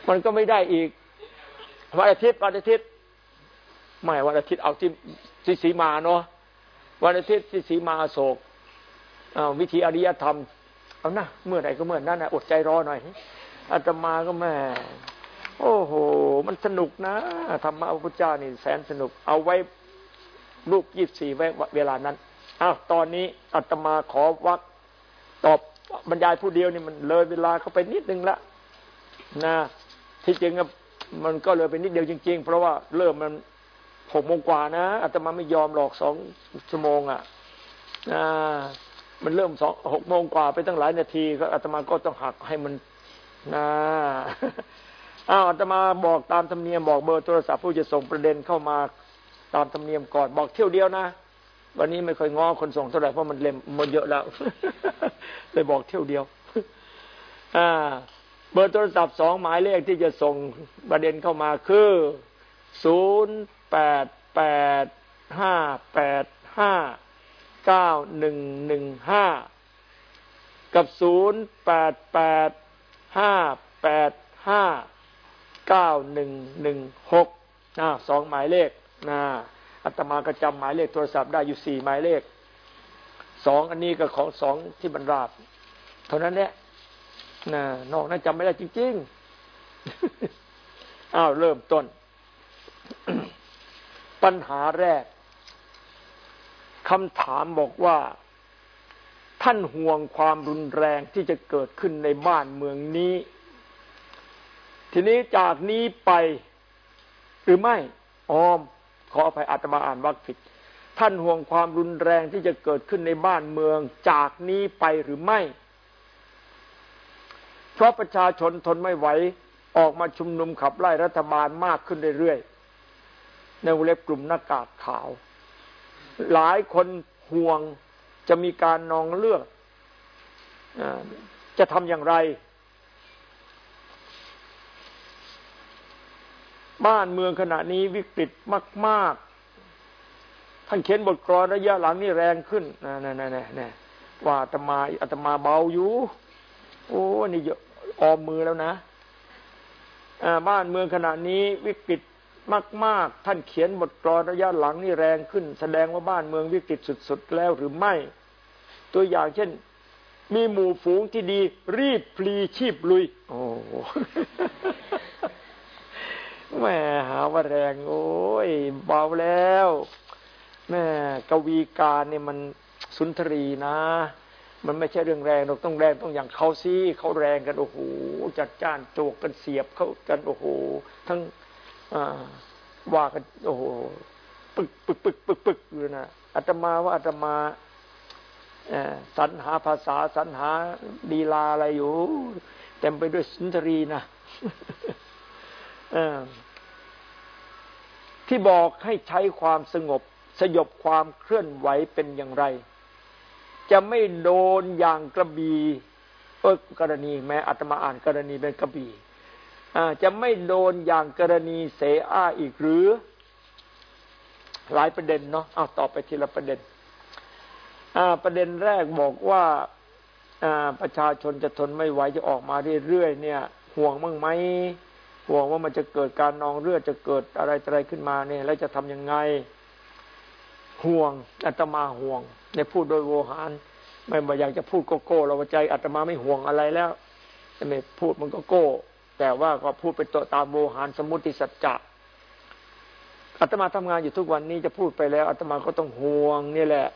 มันก็ไม่ได้อีกวันอาทิตย์วันอาทิตย์ ไม่วันอาทิตย์เอาที่ที่สีมาเนาะวันอาทิตย์ที่สีมาโศกวิธีอริยธรรม เอานะเมื่อไหร่ก็เมื่อนั้นนะอดใจรอหน่อยอาตมาก็แม่โอ้โห มันสนุกนะธรรมะพระพุทธเจ้านี่แสนสนุก เอาไว้ลูกยี่สี่ไว้เวลานั้นอ้าวตอนนี้อาตมาขอวักตอบบรรยายผู้เดียวนี่มันเลยเวลาเข้าไปนิดนึงละนะที่จริงมันก็เลยไปนิดเดียวจริง ๆ เพราะว่าเริ่มมัน หกโมงกว่านะอาตมาไม่ยอมหลอกสองชั่วโมงอะนะมันเริ่มสองหกโมงกว่าไปตั้งหลายนาทีก็อาตมาก็ต้องหักให้มันนะอ้าวอาตมาบอกตามธรรมเนียมบอกเบอร์โทรศัพท์ผู้จะส่งประเด็นเข้ามาตามธรรมเนียมก่อนบอกเที่ยวเดียวนะวันนี้ไม่ค่อยง้อคนส่งเท่าไหร่เพราะมันเล่มมันเยอะแล้วเลยบอกเที่ยวเดียว อ่า เบอร์โทรศัพท์สองหมายเลขที่จะส่งประเด็นเข้ามาคือศูนย์ แปดแปดห้าแปดห้าเก้าหนึ่งหนึ่งห้ากับศูนย์แปดแปดห้าแปดห้าเก้าหนึ่งหนึ่งหกสองหมายเลขนะอาตมาก็จำหมายเลขโทรศัพท์ได้อยู่สี่หมายเลขสองอันนี้ก็ของสองที่บรรดาบเท่านั้นแหละนะนอกนั้นจำไม่ได้จริงๆ อ้าวเริ่มต้น ปัญหาแรกคำถามบอกว่า ท่านห่วงความรุนแรงที่จะเกิดขึ้นในบ้านเมืองนี้ ทีนี้จากนี้ไปหรือไม่ออม ขออภัยอาตมาอ่านวักผิด ท่านห่วงความรุนแรงที่จะเกิดขึ้นในบ้านเมือง จากนี้ไปหรือไม่ เพราะประชาชนทนไม่ไหวออกมาชุมนุมขับไล่รัฐบาลมากขึ้นเรื่อยๆ ในวงเล็บกลุ่มหน้ากากขาว หลายคนห่วงจะมีการนองเลือกจะทำอย่างไร บ้านเมืองขณะนี้วิกฤตมาก ๆ ท่านเขียนบทกรอนระยะหลังนี่แรงขึ้นนะนะนะนะว่าอาตมาอาตมาเบาอยู่โอ้นี่ออมมือแล้วนะบ้านเมืองขณะนี้วิกฤต มาก ๆ ท่านเขียนบทกรอนระยะหลังนี่แรงขึ้น แสดงว่าบ้านเมืองวิกฤตสุด ๆ แล้วหรือไม่ ตัวอย่างเช่น มีหมู่ฝูงที่ดี รีบพลีชีพลุย โอ้แม่หาว่าแรง โอ้ยเบาแล้ว แม่กวีการเนี่ยมันสุนทรีนะ มันไม่ใช่เรื่องแรงเราต้องแรงต้องอย่างเขาซีเขาแรงกันโอ้โหจัดจ้านโจกกันเสียบเขากันโอ้โหทั้ง ว่ากันโอ้โหปึกปึกปึกปึกปึกอยู่นะอาตมาว่าอาตมาสรรหาภาษาสรรหาดีลาอะไรอยู่เต็มไปด้วยสุนทรีนะที่บอกให้ใช้ความสงบ สยบความเคลื่อนไหวเป็นอย่างไร จะไม่โดนอย่างกระบีเออกรณี แม้อัตมาอ่านกรณีเป็นกระบี่ จะไม่โดนอย่างกรณีเสอ้าอีกหรือ หลายประเด็นเนาะเอาต่อไปทีละประเด็นประเด็นแรกบอกว่าประชาชนจะทนไม่ไหวจะออกมาเรื่อยๆเนี่ย ห่วงมั่งไหมห่วงว่ามันจะเกิดการนองเลือดจะเกิดอะไรอะไรขึ้นมาเนี่ยแล้วจะทํำยังไง ห่วงอาตมาห่วงในพูดโดยโวหาร ไม่มาอยากจะพูดโกโก้เราใจอาตมาไม่ห่วงอะไรแล้วจะไม่พูดมันก็โก้ แต่ว่าก็พูดไปตัวตามโวหารสมุติสัจจะอาตมาทำงานอยู่ทุกวันนี้จะพูดไปแล้วอาตมาก็ต้องห่วงนี่แหละ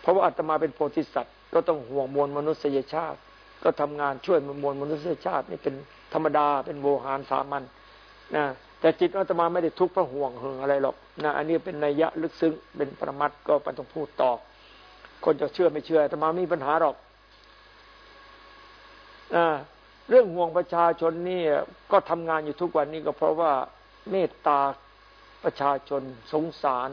เพราะว่าอาตมาเป็นโพธิสัตว์ก็ต้องห่วงมวลมนุษยชาติ ก็ทำงานช่วยมวลมนุษยชาติ นี่เป็นธรรมดาเป็นโวหารสามัญนะแต่จิตอาตมาไม่ได้ทุกข์เพราะห่วงเหิงอะไรหรอกนะอันนี้เป็นนัยยะลึกซึ้งเป็นประมัดก็ไปต้องพูดต่อ คนจะเชื่อไม่เชื่ออาตมาไม่มีปัญหาหรอกนะ เรื่องห่วงประชาชนนี่ก็ทำงานอยู่ทุกวันนี้ก็เพราะว่าเมตตาประชาชนสงสาร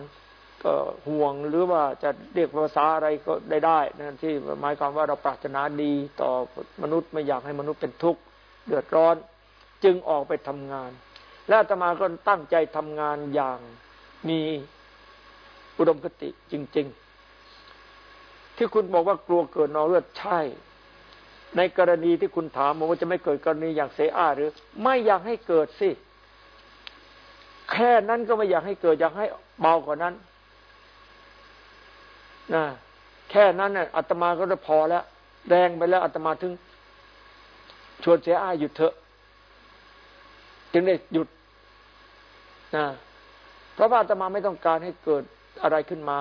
ก็ห่วงหรือว่าจะเรียกภาษาอะไรก็ได้ได้นะที่หมายความว่าเราปรารถนาดีต่อมนุษย์ไม่อยากให้มนุษย์เป็นทุกข์เดือดร้อน จึงออกไปทำงาน และอาตมาก็ตั้งใจทำงานอย่างมีอุดมคติจริง ๆ ที่คุณบอกว่ากลัวเกิดนองเลือดใช่ ในกรณีที่คุณถามว่าจะไม่เกิดกรณีอย่างเสอาหรือ ไม่อยากให้เกิดสิ แค่นั้นก็ไม่อยากให้เกิด อยากให้เบากว่านั้นนะแค่นั้นเนี่ยอาตมาก็จะพอแล้วแรงไปแล้วอาตมาถึง ชวนเสียอ้าหยุดเถอะ จึงได้หยุดนะเพราะว่าอาตมาไม่ต้องการให้เกิดอะไรขึ้นมา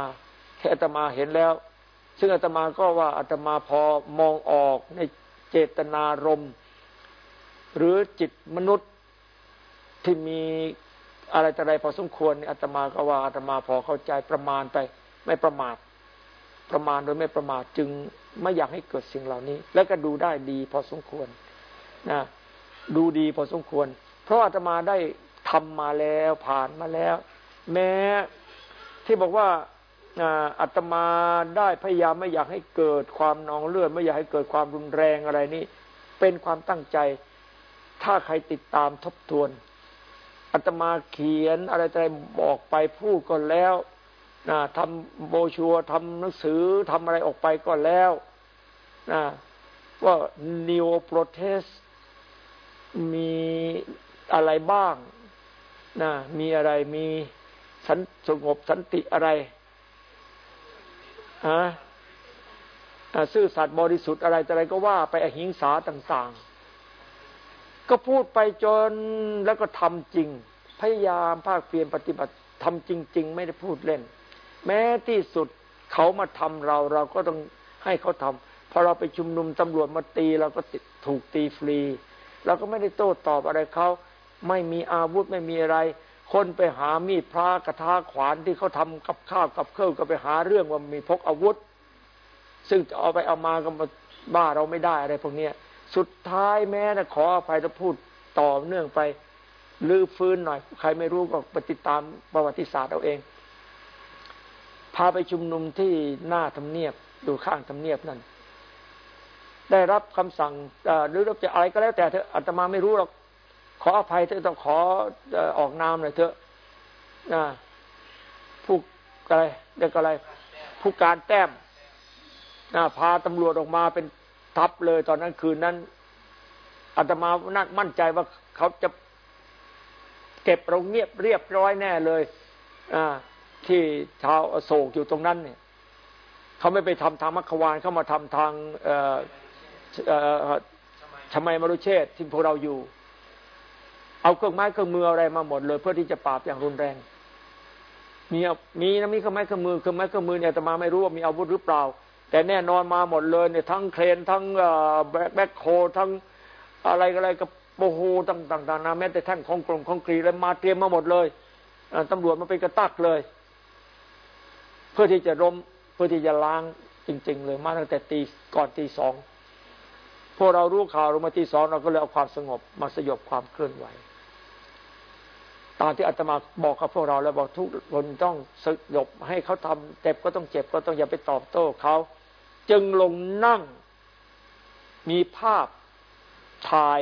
แค่อาตมาเห็นแล้ว ซึ่งอาตมาก็ว่าอาตมาพอมองออกใน เจตนารมณ์ หรือจิตมนุษย์ที่มีอะไรแต่อะไรพอสมควรอาตมาก็ว่าอาตมาพอเข้าใจประมาณไป ไม่ประมาท ประมาณโดยไม่ประมาทจึงไม่อยากให้เกิดสิ่งเหล่านี้ แล้วก็ดูได้ดีพอสมควรนะดูดีพอสมควร เพราะอาตมาได้ทำมาแล้วผ่านมาแล้ว แม้ที่บอกว่า อาตมาได้พยายามไม่อยากให้เกิดความนองเลือดไม่อยากให้เกิดความรุนแรงอะไรนี้เป็นความตั้งใจ ถ้าใครติดตามทบทวนอาตมาเขียนอะไรอะไรบอกไปพูดก็แล้วนะทำโบชัวทำหนังสือทำอะไรออกไปก็แล้วนะว่า neo protest มีอะไรบ้างนะมีอะไรมีสันสงบสันติอะไร ฮะซื่อสัตย์บริสุทธิ์อะไรอะไรก็ว่าไปอหิงสาต่าง ๆ ก็พูดไปจนแล้วก็ทำจริง พยายามภาคเพียรปฏิบัติทำจริง ๆ ไม่ได้พูดเล่น แม้ที่สุดเขามาทำเราเราก็ต้องให้เขาทำพอเราไปชุมนุมตำรวจมาตีเราก็ติดถูกตีฟรีเราก็ไม่ได้โต้ตอบอะไรเขาไม่มีอาวุธไม่มีอะไร คนไปหามีดพระกระทาขวานที่เขาทำกับข้าวกับเครื่องก็ไปหาเรื่องว่ามีพกอาวุธ ซึ่งจะเอาไปเอามาก็มาบ้าเราไม่ได้อะไรพวกนี้สุดท้ายแม้นะขออภัยจะพูดต่อเนื่องไปลื้อฟื้นหน่อย ใครไม่รู้ก็ปฏิตามประวัติศาสตร์เอาเอง พาไปชุมนุมที่หน้าทำเนียบดูข้างทำเนียบนั่นได้รับคำสั่งหรือรับจะอะไรก็แล้วแต่เธออาตมาไม่รู้หรอก ขออภัยเธอต้องขอออกนามหน่อยเถอะนะผู้อะไรเรียกอะไร ผู้การแต้มนะพาตำรวจออกมาเป็นทัพเลยตอนนั้นคืนนั้นอาตมานักมั่นใจว่าเขาจะเก็บเราเงียบเรียบร้อยแน่เลยอ่าที่ชาวโศกอยู่ตรงนั้น เนี่ยเขาไม่ไปทำทางมัคควานเขามาทำทางทำไมมารุเชษที่พวกเราอยู่ เอาเครื่องไม้เครื่องมืออะไรมาหมดเลย เพื่อที่จะปราบอย่างรุนแรง มีมีนะมีเครื่องไม้เครื่องมือเครื่องไม้เครื่องมือเนี่ยแต่มาไม่รู้ว่ามีอาวุธหรือเปล่า แต่แน่นอนมาหมดเลยเนี่ยทั้งเครนทั้งแบ็คโคทั้งอะไรอะไรกับโอ้โหต่างๆนาแม้แต่แท่งของกลมของกรีอะไรมาเตรียมมาหมดเลยตำรวจมาเป็นกระตักเลย เพื่อที่จะรมเพื่อที่จะล้างจริง ๆ เลยมาตั้งแต่ตีก่อนตีสองพวกเรารู้ข่าวลงมาตีสองเราก็เลยเอาความสงบมาสยบความเคลื่อนไหวามที่อาตมาบอกกับพวกเราแล้วบอกทุกคนต้องสยบให้เขาทำเจ็บก็ต้องเจ็บก็ต้องอย่าไปตอบโต้เขาจึงลงนั่ง มีภาพถ่าย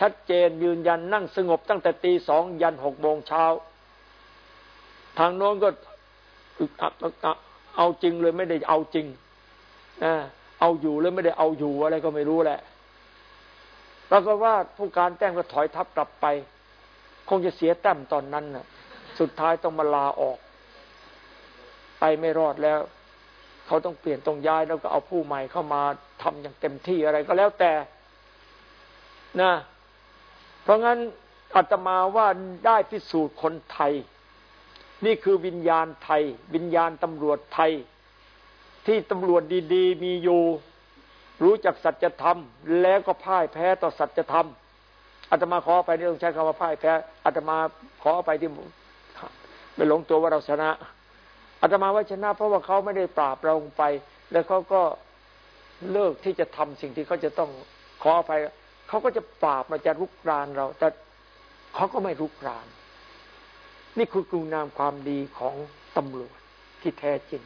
ชัดเจนยืนยันนั่งสงบตั้งแต่ตีสองยันหกโมงเช้า ทางโน้นก็เอาจริงเลยไม่ได้เอาจริงเอาอยู่หรือไม่ได้เอาอยู่อะไรก็ไม่รู้แหละปรากฏว่าผู้การแต้มก็ถอยทับกลับไป คงจะเสียแต้มตอนนั้นน่ะสุดท้ายต้องมาลาออก ไปไม่รอดแล้ว เขาต้องเปลี่ยนต้องย้ายแล้วก็เอาผู้ใหม่เข้ามาทำอย่างเต็มที่อะไรก็แล้วแต่นะ เพราะงั้นอาตมาว่าได้พิสูจน์คนไทย นี่คือวิญญาณไทย วิญญาณตำรวจไทย ที่ตำรวจดี ๆ มีอยู่ รู้จักสัจธรรม แล้วก็พ่ายแพ้ต่อสัจธรรม อาตมาขอไปนี่ต้องใช้คำว่าพ่ายแพ้อาตมาขอไปที่ไม่หลงตัวว่าเราชนะอาตมาว่าชนะ เพราะว่าเขาไม่ได้ปราบเราไป แล้วเขาก็เลิกที่จะทำสิ่งที่เขาจะต้องขอไปเขาก็จะปราบมาจะรุกรานเรา แต่เขาก็ไม่รุกราน นี่คือกรุงนามความดีของตำรวจที่แท้จริง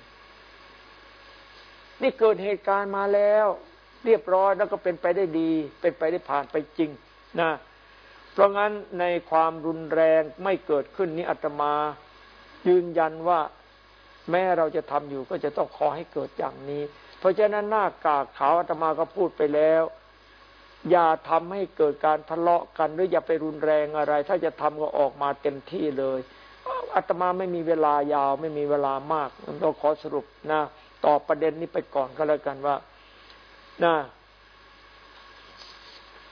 นี่เกิดเหตุการณ์มาแล้ว เรียบร้อยแล้วก็เป็นไปได้ดี เป็นไปได้ผ่านไปจริงนะ เพราะงั้นในความรุนแรงไม่เกิดขึ้นนี้อาตมา ยืนยันว่าแม้เราจะทำอยู่ก็จะต้องขอให้เกิดอย่างนี้ เพราะฉะนั้นหน้ากากขาวอาตมาก็พูดไปแล้ว อย่าทำให้เกิดการทะเลาะกันหรืออย่าไปรุนแรงอะไร ถ้าจะทำก็ออกมาเต็มที่เลยอาตมาไม่มีเวลายาวไม่มีเวลามากเราขอสรุปนะตอบประเด็นนี้ไปก่อนก็แล้วกันว่านะ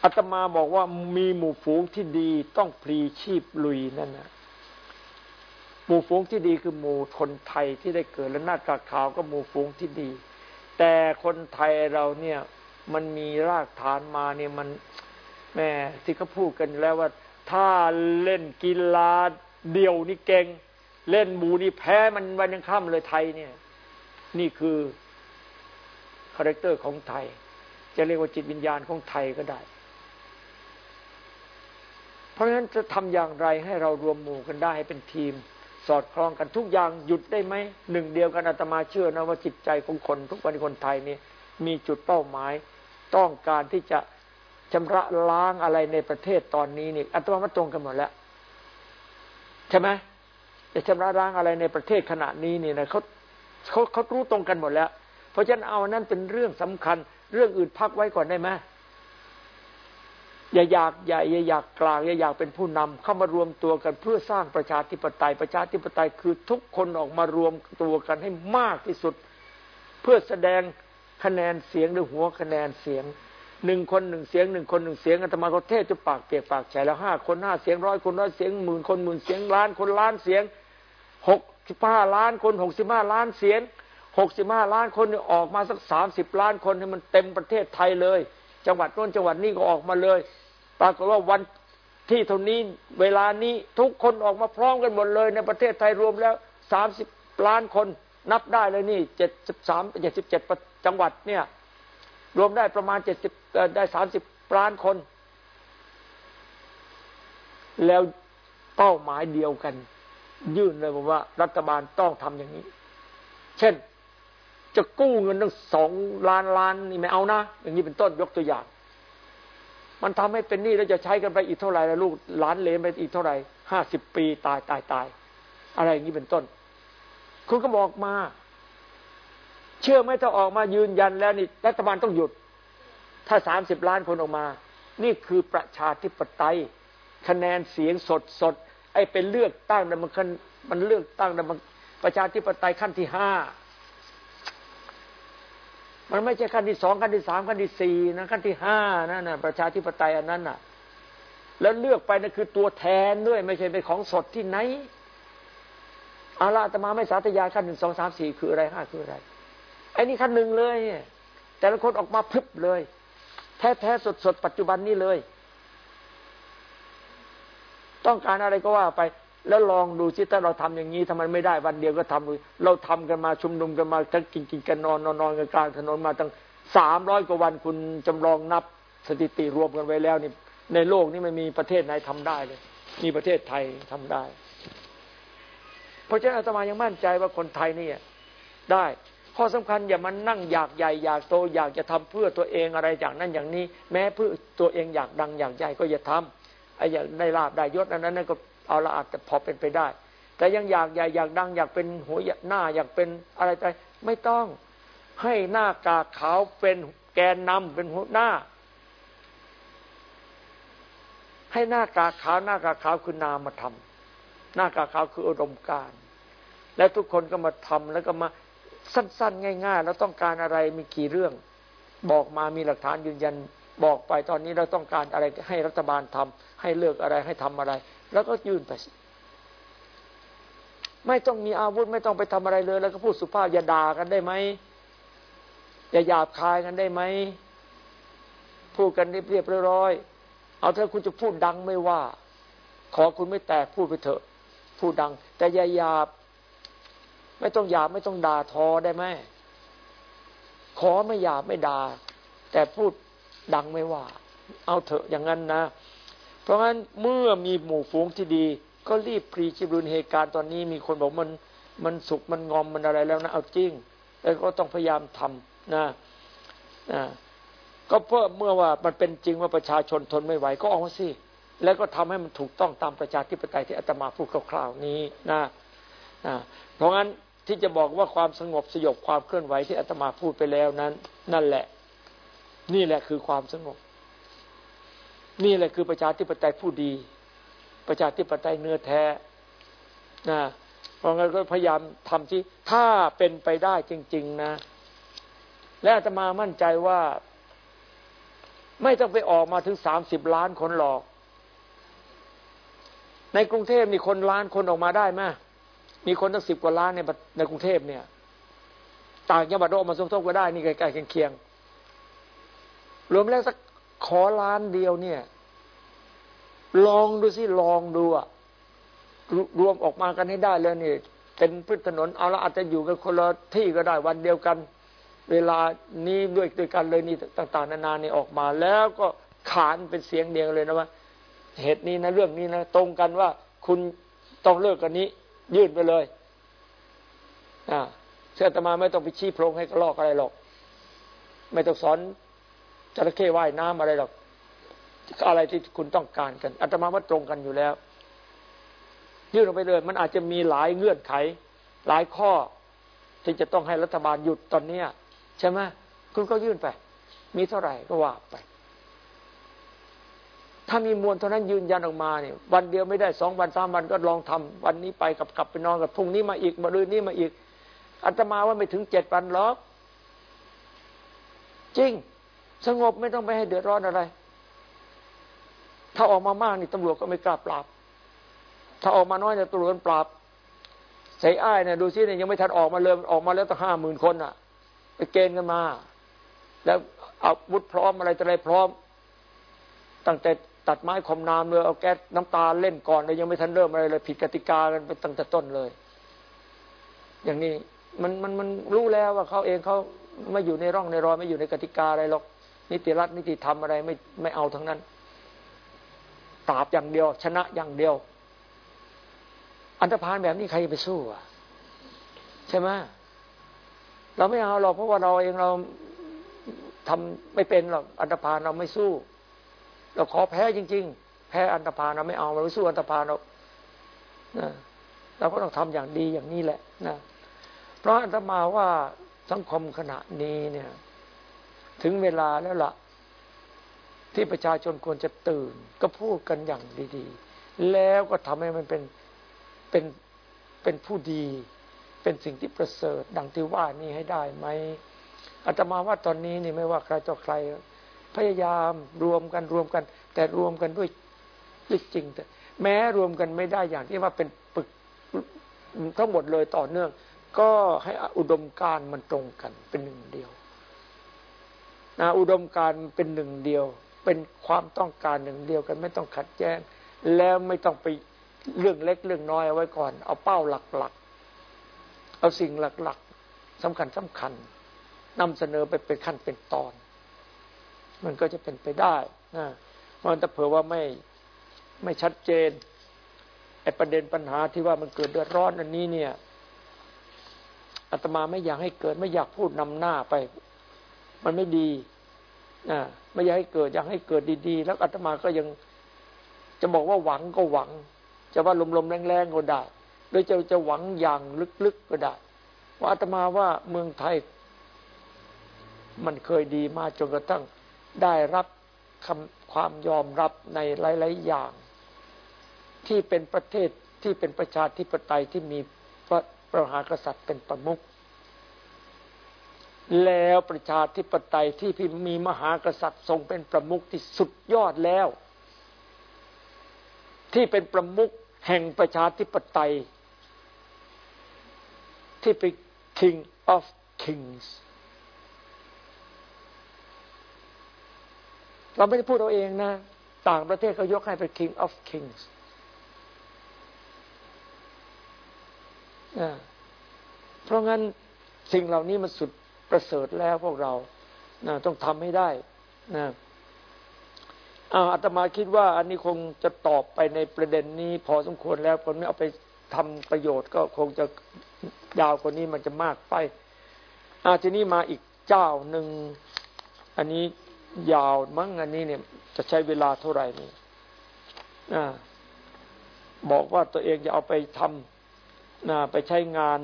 อาตมาบอกว่ามีหมู่ฝูงที่ดีต้องพลีชีพลุยนั่นนะหมู่ฝูงที่ดีคือหมู่คนไทยที่ได้เกิดและหน้ากาขาวก็หมู่ฝูงที่ดี แต่คนไทยเราเนี่ยมันมีรากฐานมาเนี่ยมันแม่ที่เขาพูดกันแล้วว่า ถ้าเล่นกีฬาเดี่ยวนี่เก่ง เล่นหมูนี่แพ้มันวันยังค่ำเลยไทยเนี่ย นี่คือcharacter ของไทย จะเรียกว่าจิตวิญญาณของไทยก็ได้ เพราะฉะนั้นจะทำอย่างไรให้เรารวมหมู่กันได้ให้เป็นทีม สอดคล้องกันทุกอย่างหยุดได้ไหมหนึ่งเดียวกันอาตมาเชื่อนะว่าจิตใจของคนทุกวันคนไทยนี่มีจุดเป้าหมาย ต้องการที่จะชำระล้างอะไรในประเทศตอนนี้นี่อาตมามาตรงกันหมดแล้วใช่ไหมจะชำระล้างอะไรในประเทศขณะนี้นี่นะเขาเขาเขารู้ตรงกันหมดแล้ว เพราะฉะนั้นเอานั้นเป็นเรื่องสำคัญ เรื่องอื่นพักไว้ก่อนได้ไหม อย่าอยากใหญ่อย่าอยากกลางอย่าอยากเป็นผู้นำเข้ามารวมตัวกันเพื่อสร้างประชาธิปไตย ประชาธิปไตยคือทุกคนออกมารวมตัวกันให้มากที่สุด เพื่อแสดงคะแนนเสียงหรือหัวคะแนนเสียงหนึ่งคนหนึ่งเสียงหนึ่งคนหนึ่งเสียงอาตมาก็เทศจะปากเปียกปากแฉแล้วห้าคนห้าเสียงร้อยคนร้อยเสียงหมื่นคนหมื่นเสียงล้านคนล้านเสียงหกสิบห้าล้านคนหกสิบห้าล้านเสียงหกสิบห้าล้านคนออกมาสักสามสิบล้านคนให้มันเต็มประเทศไทยเลย จังหวัดโน้นจังหวัดนี้ก็ออกมาเลย ปรากฏว่าวันที่เท่านี้เวลานี้ทุกคนออกมาพร้อมกันหมดเลย ในประเทศไทยรวมแล้วสามสิบล้านคนนับได้เลยนี่เจ็ดสิบสามเจ็ดสิบเจ็ดจังหวัดเนี่ย รวมได้ประมาณเจ็ดสิบได้สามสิบล้านคน แล้วเป้าหมายเดียวกัน ยื่นเลยบอกว่ารัฐบาลต้องทำอย่างนี้ เช่น จะกู้เงินตั้งสองล้านล้านนี่ไม่เอานะอย่างนี้เป็นต้นยกตัวอย่าง มันทำให้เป็นหนี้แล้วจะใช้กันไปอีกเท่าไหร่ล,ลูกล้านเลนไปอีกเท่าไหร่ห้าสิบปีตายตายตายอะไรอย่างนี้เป็นต้น คุณก็บอกมา เชื่อไหมถ้าออกมายืนยันแล้วนี่รัฐบาลต้องหยุด ถ้าสามสิบล้านคนออกมา นี่คือประชาธิปไตย คะแนนเสียงสดสดไอ้เป็นเลือกตั้งแต่มันมันเลือกตั้งแต่มันประชาธิปไตยขั้นที่ห้า มันไม่ใช่ขั้นที่สองขั้นที่สามขั้นที่สี่นะขั้นที่ห้านั่นนะประชาธิปไตยอันนั้นน่ะ แล้วเลือกไปนั่นคือตัวแทนด้วย ไม่ใช่เป็นของสดที่ไหนอาลาตมาไม่สาธยายขั้นหนึ่งสองสามสี่คืออะไรห้าคืออะไรไอ้นี่ขั้นหนึ่งเลย แต่ละคนออกมาพึบเลย แท้แท้สดสดปัจจุบันนี้เลย ต้องการอะไรก็ว่าไป แล้วลองดูสิถ้าเราทำอย่างนี้ทำไมไม่ได้วันเดียวก็ทำเราทำกันมาชุมนุมกันมาทั้งกินกินกันนอนนอนนอนกันกลางถนนมาตั้งสามร้อยกว่าวันคุณจำลองนับสถิติรวมกันไว้แล้วนี่ในโลกนี้ไม่มีประเทศไหนทำได้เลย มีประเทศไทยทำได้ เพราะฉะนั้นอาตมายังมั่นใจว่าคนไทยนี่ได้ ข้อสำคัญอย่ามันนั่งอยากใหญ่อยากโตอยากจะทำเพื่อตัวเองอะไรอย่างนั้นอย่างนี้ แม้เพื่อตัวเองอยากดังอยากใหญ่ก็อย่าทำไอ้อยากได้ลาบได้ยศอันนั้นก็เอาละอาจจะพอเป็นไปได้ แต่ยังอยากใหญ่อยากดัง อยากเป็นหัวหน้าอยากเป็นอะไรไปไม่ต้อง ให้หน้ากากขาวเป็นแกนนำเป็นหัวหน้า ให้หน้ากากขาวหน้ากากขาวคือนามมาทำหน้ากากขาวคืออุดมการ และทุกคนก็มาทำแล้วก็มาสั้นๆ ง่ายๆเราต้องการอะไรมีกี่เรื่อง บอกมามีหลักฐานยืนยันบอกไปตอนนี้เราต้องการอะไรให้รัฐบาลทำให้เลือกอะไรให้ทำอะไร แล้วก็ยื่นไป ไม่ต้องมีอาวุธไม่ต้องไปทำอะไรเลย แล้วก็พูดสุภาพอย่าด่ากันได้ไหมอย่าหยาบคายกันได้ไหมพูดกันเรียบร้อยเอาเถอะคุณจะพูดดังไม่ว่า ขอคุณไม่แตกพูดไปเถอะ พูดดัง แต่อย่าหยาบ ไม่ต้องหยาบไม่ต้องด่าทอได้ไหมขอไม่หยาบไม่ด่าแต่พูดดังไม่ว่า เอาเถอะอย่างนั้นนะ เพราะงั้นเมื่อมีหมู่ฝูงที่ดี ก็รีบพรีชิบรุนเหตุการณ์ตอนนี้มีคนบอกมันมันสุกมันงอมมันอะไรแล้วนะเอาจริงแล้วก็ต้องพยายามทำนะนะก็เพื่อเมื่อว่ามันเป็นจริงว่าประชาชนทนไม่ไหวก็ออกมาสิแล้วก็ทำให้มันถูกต้องตามประชาธิปไตยที่อาตมาพูดคร่าวๆนี้นะนะเพราะงั้นที่จะบอกว่าความสงบสยบความเคลื่อนไหวที่อาตมาพูดไปแล้วนั้น นั่นแหละ นี่แหละคือความสงบ นี่แหละคือประชาธิปไตยผู้ดี ประชาธิปไตยเนื้อแท้นะเพราะงั้นก็พยายามทำที่ถ้าเป็นไปได้จริง ๆ นะ และอาตมามั่นใจว่า ไม่ต้องไปออกมาถึงสามสิบล้านคนหรอก ในกรุงเทพมีคนล้านคนออกมาได้ไหมมีคนตั้งสิบกว่าล้านในในกรุงเทพเนี่ย ต่างจังหวัดออกมาสมทบก็ได้นี่ใกล้ๆเคียงๆรวมแล้วสัก ขอล้านเดียวเนี่ย ลองดูสิลองดูอะรวมออกมากันให้ได้แล้วนี่เป็นพื้นถนนเอาละอาจจะอยู่กันคนละที่ก็ได้วันเดียวกัน เวลานี้ด้วยด้วยกันเลยนี่ต่าง ๆ นานานี่ออกมา แล้วก็ขานเป็นเสียงเดียวเลยนะว่าเหตุนี้นะเรื่องนี้นะตรงกันว่าคุณต้องเลิกกันนี้ ยื่นไปเลยอ่าเสื้อตมาไม่ต้องไปชี้โพรงให้กระลอกอะไรหรอก ไม่ต้องสอน จระเข้ว่ายน้ำอะไรหรอกอะไรที่คุณต้องการกันอาตมาว่าตรงกันอยู่แล้ว ยื่นออกไปเลย มันอาจจะมีหลายเงื่อนไข หลายข้อ ที่จะต้องให้รัฐบาลหยุดตอนเนี้ยใช่ไหมคุณก็ยื่นไป มีเท่าไหร่ก็ว่าไป ถ้ามีมวลเท่านั้นยืนยันออกมาเนี่ยวันเดียวไม่ได้สองวันสามวันก็ลองทำวันนี้ไปกับกลับไปนอนกับพรุ่งนี้มาอีกมาลืนนี้มาอีกอาตมาว่าไม่ถึงเจ็ดวันหรอกจริง สงบไม่ต้องไปให้เดือดร้อนอะไร ถ้าออกมามากนี่ตำรวจก็ไม่กล้าปราบ ถ้าออกมาน้อยเนี่ยตำรวจปราบใส่อ้ายเนี่ยดูซิเนี่ยยังไม่ทันออกมาเลยออกมาแล้วตั้งห้าหมื่นคนอะ ไปเกณฑ์กันมา แล้วเอาวุธพร้อมอะไรต่ออะไรพร้อม ตั้งแต่ตัดไม้ข่มน้ำเลยเอาแก๊สน้ำตาเล่นก่อนเลยยังไม่ทันเริ่มอะไรเลยผิดกติกากันไปตั้งแต่ต้นเลย อย่างนี้มันมันมันรู้แล้วว่าเขาเองเขาไม่อยู่ในร่องในรอยไม่อยู่ในกติกาอะไรหรอก นิติรัฐนิติธรรมอะไรไม่ไม่เอาทั้งนั้นตราบอย่างเดียว ชนะอย่างเดียว อันธพาลแบบนี้ใครไปสู้อะ ใช่ไหมเราไม่เอาหรอกเพราะว่าเราเองเราทำไม่เป็นหรอกอันธพาลเราไม่สู้ เราขอแพ้จริง ๆ แพ้อันธพาลเราไม่เอาเราไม่สู้อันธพาลเราเราก็ต้องทำอย่างดีอย่างนี้แหละนะเพราะอาตมาว่าสังคมขณะนี้เนี่ย ถึงเวลาแล้วละ่ะ ที่ประชาชนควรจะตื่น ก็พูดกันอย่างดีๆ แล้วก็ทำให้มันเป็นเป็นเป็นผู้ดี เป็นสิ่งที่ประเสริฐ ดังที่ว่านี้ให้ได้ไหมอาตมาว่าตอนนี้นี่ไม่ว่าใครต่อใคร พยายามรวมกันรวมกัน แต่รวมกันด้วยด้วยจริงแต่แม้รวมกันไม่ได้อย่างที่ว่าเป็นปึกทั้งหมดเลยต่อเนื่อง ก็ให้อุดมการมันตรงกันเป็นหนึ่งเดียว นะอุดมการเป็นหนึ่งเดียว เป็นความต้องการหนึ่งเดียวกันไม่ต้องขัดแย้ง แล้วไม่ต้องไปเรื่องเล็กเรื่องน้อยเอาไว้ก่อน เอาเป้าหลักๆ เอาสิ่งหลักๆสำคัญสำคัญนำเสนอไปเป็นขั้นเป็นตอน มันก็จะเป็นไปได้นะมันถ้าเผื่อว่าไม่ไม่ชัดเจนไอ้ประเด็นปัญหาที่ว่ามันเกิดเดือดร้อนอันนี้เนี่ยอาตมาไม่อยากให้เกิดไม่อยากพูดนำหน้าไป มันไม่ดีนะไม่อยากให้เกิดอยากให้เกิดดีๆ แล้วอาตมาก็ยังจะบอกว่าหวังก็หวัง จะว่าลมๆแรงๆก็ได้หรือจะจะหวังอย่างลึกๆก็ได้ว่าอาตมาว่าเมืองไทย มันเคยดีมาจนกระทั่งได้รับคความยอมรับในหลาย ๆ อย่าง ที่เป็นประเทศที่เป็นประชาธิปไตยที่มีพระมหากษัตริย์เป็นประมุข แล้วประชาธิปไตยที่พิมีมหากษัตริย์ทรงเป็นประมุขที่สุดยอดแล้ว ที่เป็นประมุขแห่งประชาธิปไตย ที่เป็น king of kings เราไม่ได้พูดเอาเองนะ ต่างประเทศเขายกให้เป็น king of kings เพราะงั้นสิ่งเหล่านี้มันสุด ประเสริฐแล้วพวกเรานะต้องทำให้ได้นะอาตมาคิดว่า อันนี้คงจะตอบไปในประเด็นนี้ พอสมควรแล้วคนไม่เอาไปทำประโยชน์ก็คงจะยาวกว่านี้มันจะมากไปอาทีนี้มาอีกเจ้าหนึ่ง อันนี้ยาวมั้งอันนี้เนี่ย จะใช้เวลาเท่าไหร่นี่บอกว่าตัวเองจะเอาไปทำนะไปใช้งาน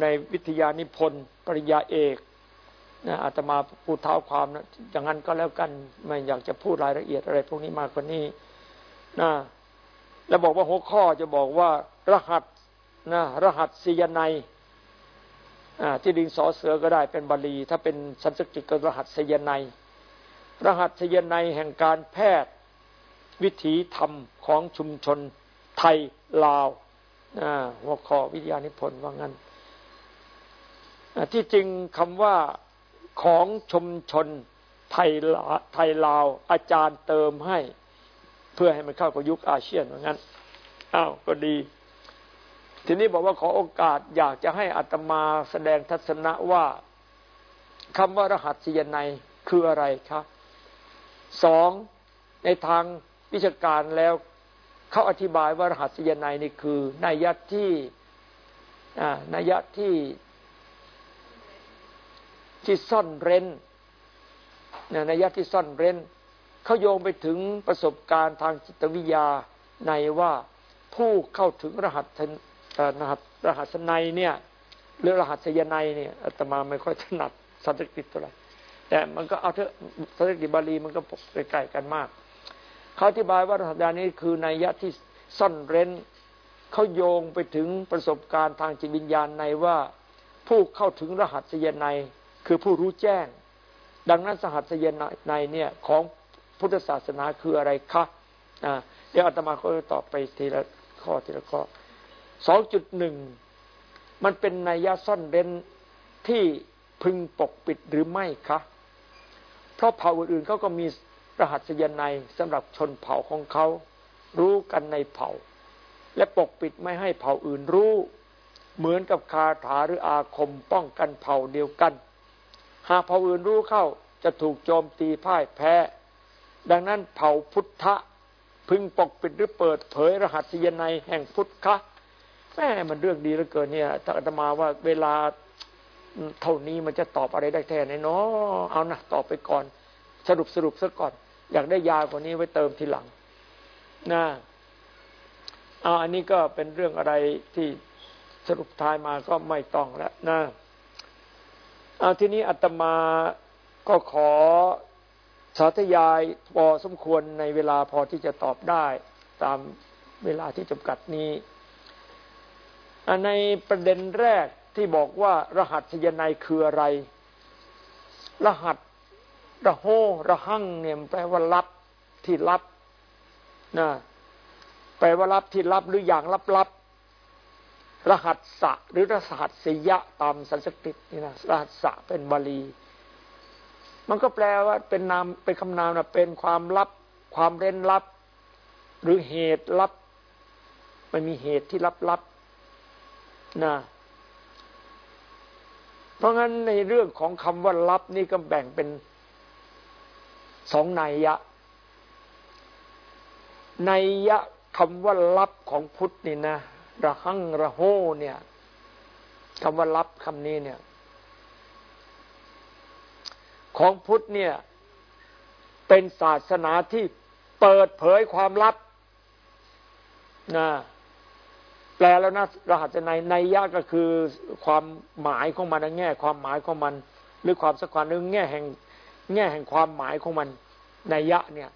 ในวิทยานิพนธ์ปริญญาเอกนะอาตมาพูดเท้าความนะอย่างนั้นก็แล้วกันไม่อยากจะพูดรายละเอียดอะไรพวกนี้มากกว่านี้นะแล้วบอกว่าหัวข้อจะบอกว่า รหัสนะรหัสสียนัยที่ดิงสอเสือก็ได้เป็นบาลี ถ้าเป็นสันสกฤตก็รหัสสียนัยรหัสสียนัยแห่งการแพทย์ วิถีธรรมของชุมชนไทยลาว หัวข้อวิทยานิพนธ์ว่างั้นที่จริงคำว่าของชมชนไทยลาไทยลาวอาจารย์เติมให้ เพื่อให้มันเข้ากับยุคอาเซียนเหมือนกันอ้าวก็ดี ทีนี้บอกว่าขอโอกาสอยากจะให้อัตมาแสดงทัศนะว่าคำว่ารหัสยนัยคืออะไรครับสองในทางวิชาการแล้ว เขาอธิบายว่ารหัสยนัยนี่คือนัยยะที่นัยยะที่ที่ซ่อนเร้นนัยยะที่ซ่อนเร้นเขาโยงไปถึงประสบการณ์ทางจิตวิทยาในว่าผู้เข้าถึงรหัสรหัสรหัสในเนี่ยหรือรหัสยนัยเนี่ยอาตมาไม่ค่อยถนัดสันสกฤตตัวไรแต่มันก็เอาเถอะสันสกฤตบาลีมันก็ใกล้ๆกันมาก เขาอธิบายว่ารหัสยานี้คือนัยยะที่ซ่อนเร้นเขาโยงไปถึงประสบการณ์ทางจิตวิญญาณในว่า ผู้เข้าถึงรหัสยนัยคือผู้รู้แจ้ง ดังนั้นสหัสยนัยเนี่ยของพุทธศาสนาคืออะไรคะเดี๋ยวอาตมาก็ตอบไปทีละข้อทีละข้อสองจุดหนึ่งมันเป็นนัยยะซ่อนเร้นที่พึงปกปิดหรือไม่คะ เพราะเผ่าอื่นๆเขาก็มี รหัสยนัยสำหรับชนเผ่าของเขา รู้กันในเผ่า และปกปิดไม่ให้เผ่าอื่นรู้ เหมือนกับคาถาหรืออาคมป้องกันเผ่าเดียวกัน หากเผ่าอื่นรู้เข้าจะถูกโจมตีพ่ายแพ้ ดังนั้นเผ่าพุทธะ พึงปกปิดหรือเปิดเผยรหัสยนัยแห่งพุทธะแม่มันเรื่องดีเหลือเกินเนี่ยถ้าอาตมาว่าเวลาเท่านี้มันจะตอบอะไรได้แท้ไหนเนาะเอานะตอบไปก่อน สรุปสรุปซะก่อน อยากได้ยาวกว่านี้ไว้เติมทีหลังนะเอาอันนี้ก็เป็นเรื่องอะไรที่สรุปท้ายมาก็ไม่ต้องแล้วนะเอาทีนี้อาตมาก็ขอสาธยายพอสมควรในเวลาพอที่จะตอบได้ตามเวลาที่จำกัดนี้ ในประเด็นแรกที่บอกว่ารหัสยนัยคืออะไร รหัส ระโหระหั่งเนี่ยแปลว่าลับที่ลับนะแปลว่าลับที่ลับหรืออย่างลับๆรหัสสะหรือรหัสสยะตามสันสกฤตนี่นะรหัสสะเป็นบาลี มันก็แปลว่าเป็นนามเป็นคำนามนะเป็นความลับ ความเร้นลับ หรือเหตุลับ มันมีเหตุที่ลับๆนะเพราะงั้นในเรื่องของคำว่าลับนี่ก็แบ่งเป็น สองนัยยะนัยยะคำว่าลับของพุทธนี่นะระหังระโหเนี่ยคำว่าลับคำนี้เนี่ย ของพุทธเนี่ย เป็นศาสนาที่เปิดเผยความลับนะแปลแล้วนะรหัสในในยะก็คือความหมายของมันแง่ ความหมายของมัน หรือความสักความนึงแง่แห่ง แง่แห่งความหมายของมันในยะเนี่ย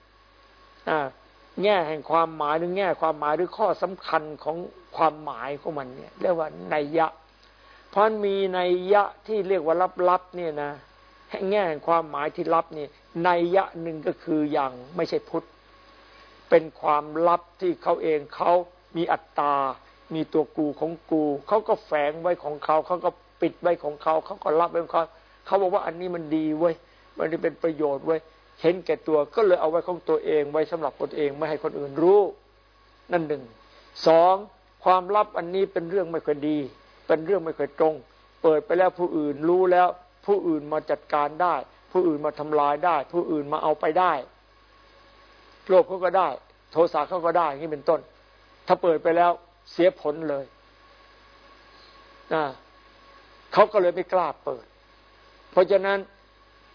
แง่แห่งความหมายหรือแง่ความหมายหรือข้อสำคัญของความหมายของมันเนี่ยเรียกว่าในยะ เพราะมีในยะที่เรียกว่าลับๆเนี่ยนะแง่แห่งความหมายที่ลับนี่ในยะหนึ่งก็คืออย่างไม่ใช่พุทธ เป็นความลับที่เขาเองเขามีอัตตา มีตัวกูของกู เขาก็แฝงไว้ของเขา เขาก็ปิดไว้ของเขา เขาก็รับไว้ของเขา เขาบอกว่าอันนี้มันดีเว้ย มันจะเป็นประโยชน์เว้เห็นแก่ตัวก็เลยเอาไว้ของตัวเองไว้สำหรับตนเองไม่ให้คนอื่นรู้ นั่นหนึ่งสองความลับอันนี้เป็นเรื่องไม่ค่อยดี เป็นเรื่องไม่ค่อยตรง เปิดไปแล้วผู้อื่นรู้แล้ว ผู้อื่นมาจัดการได้ ผู้อื่นมาทำลายได้ ผู้อื่นมาเอาไปได้โลภเขาก็ได้ โทสะเขาก็ได้อย่างนี้เป็นต้น ถ้าเปิดไปแล้วเสียผลเลยนะเขาก็เลยไม่กล้าเปิด เพราะฉะนั้น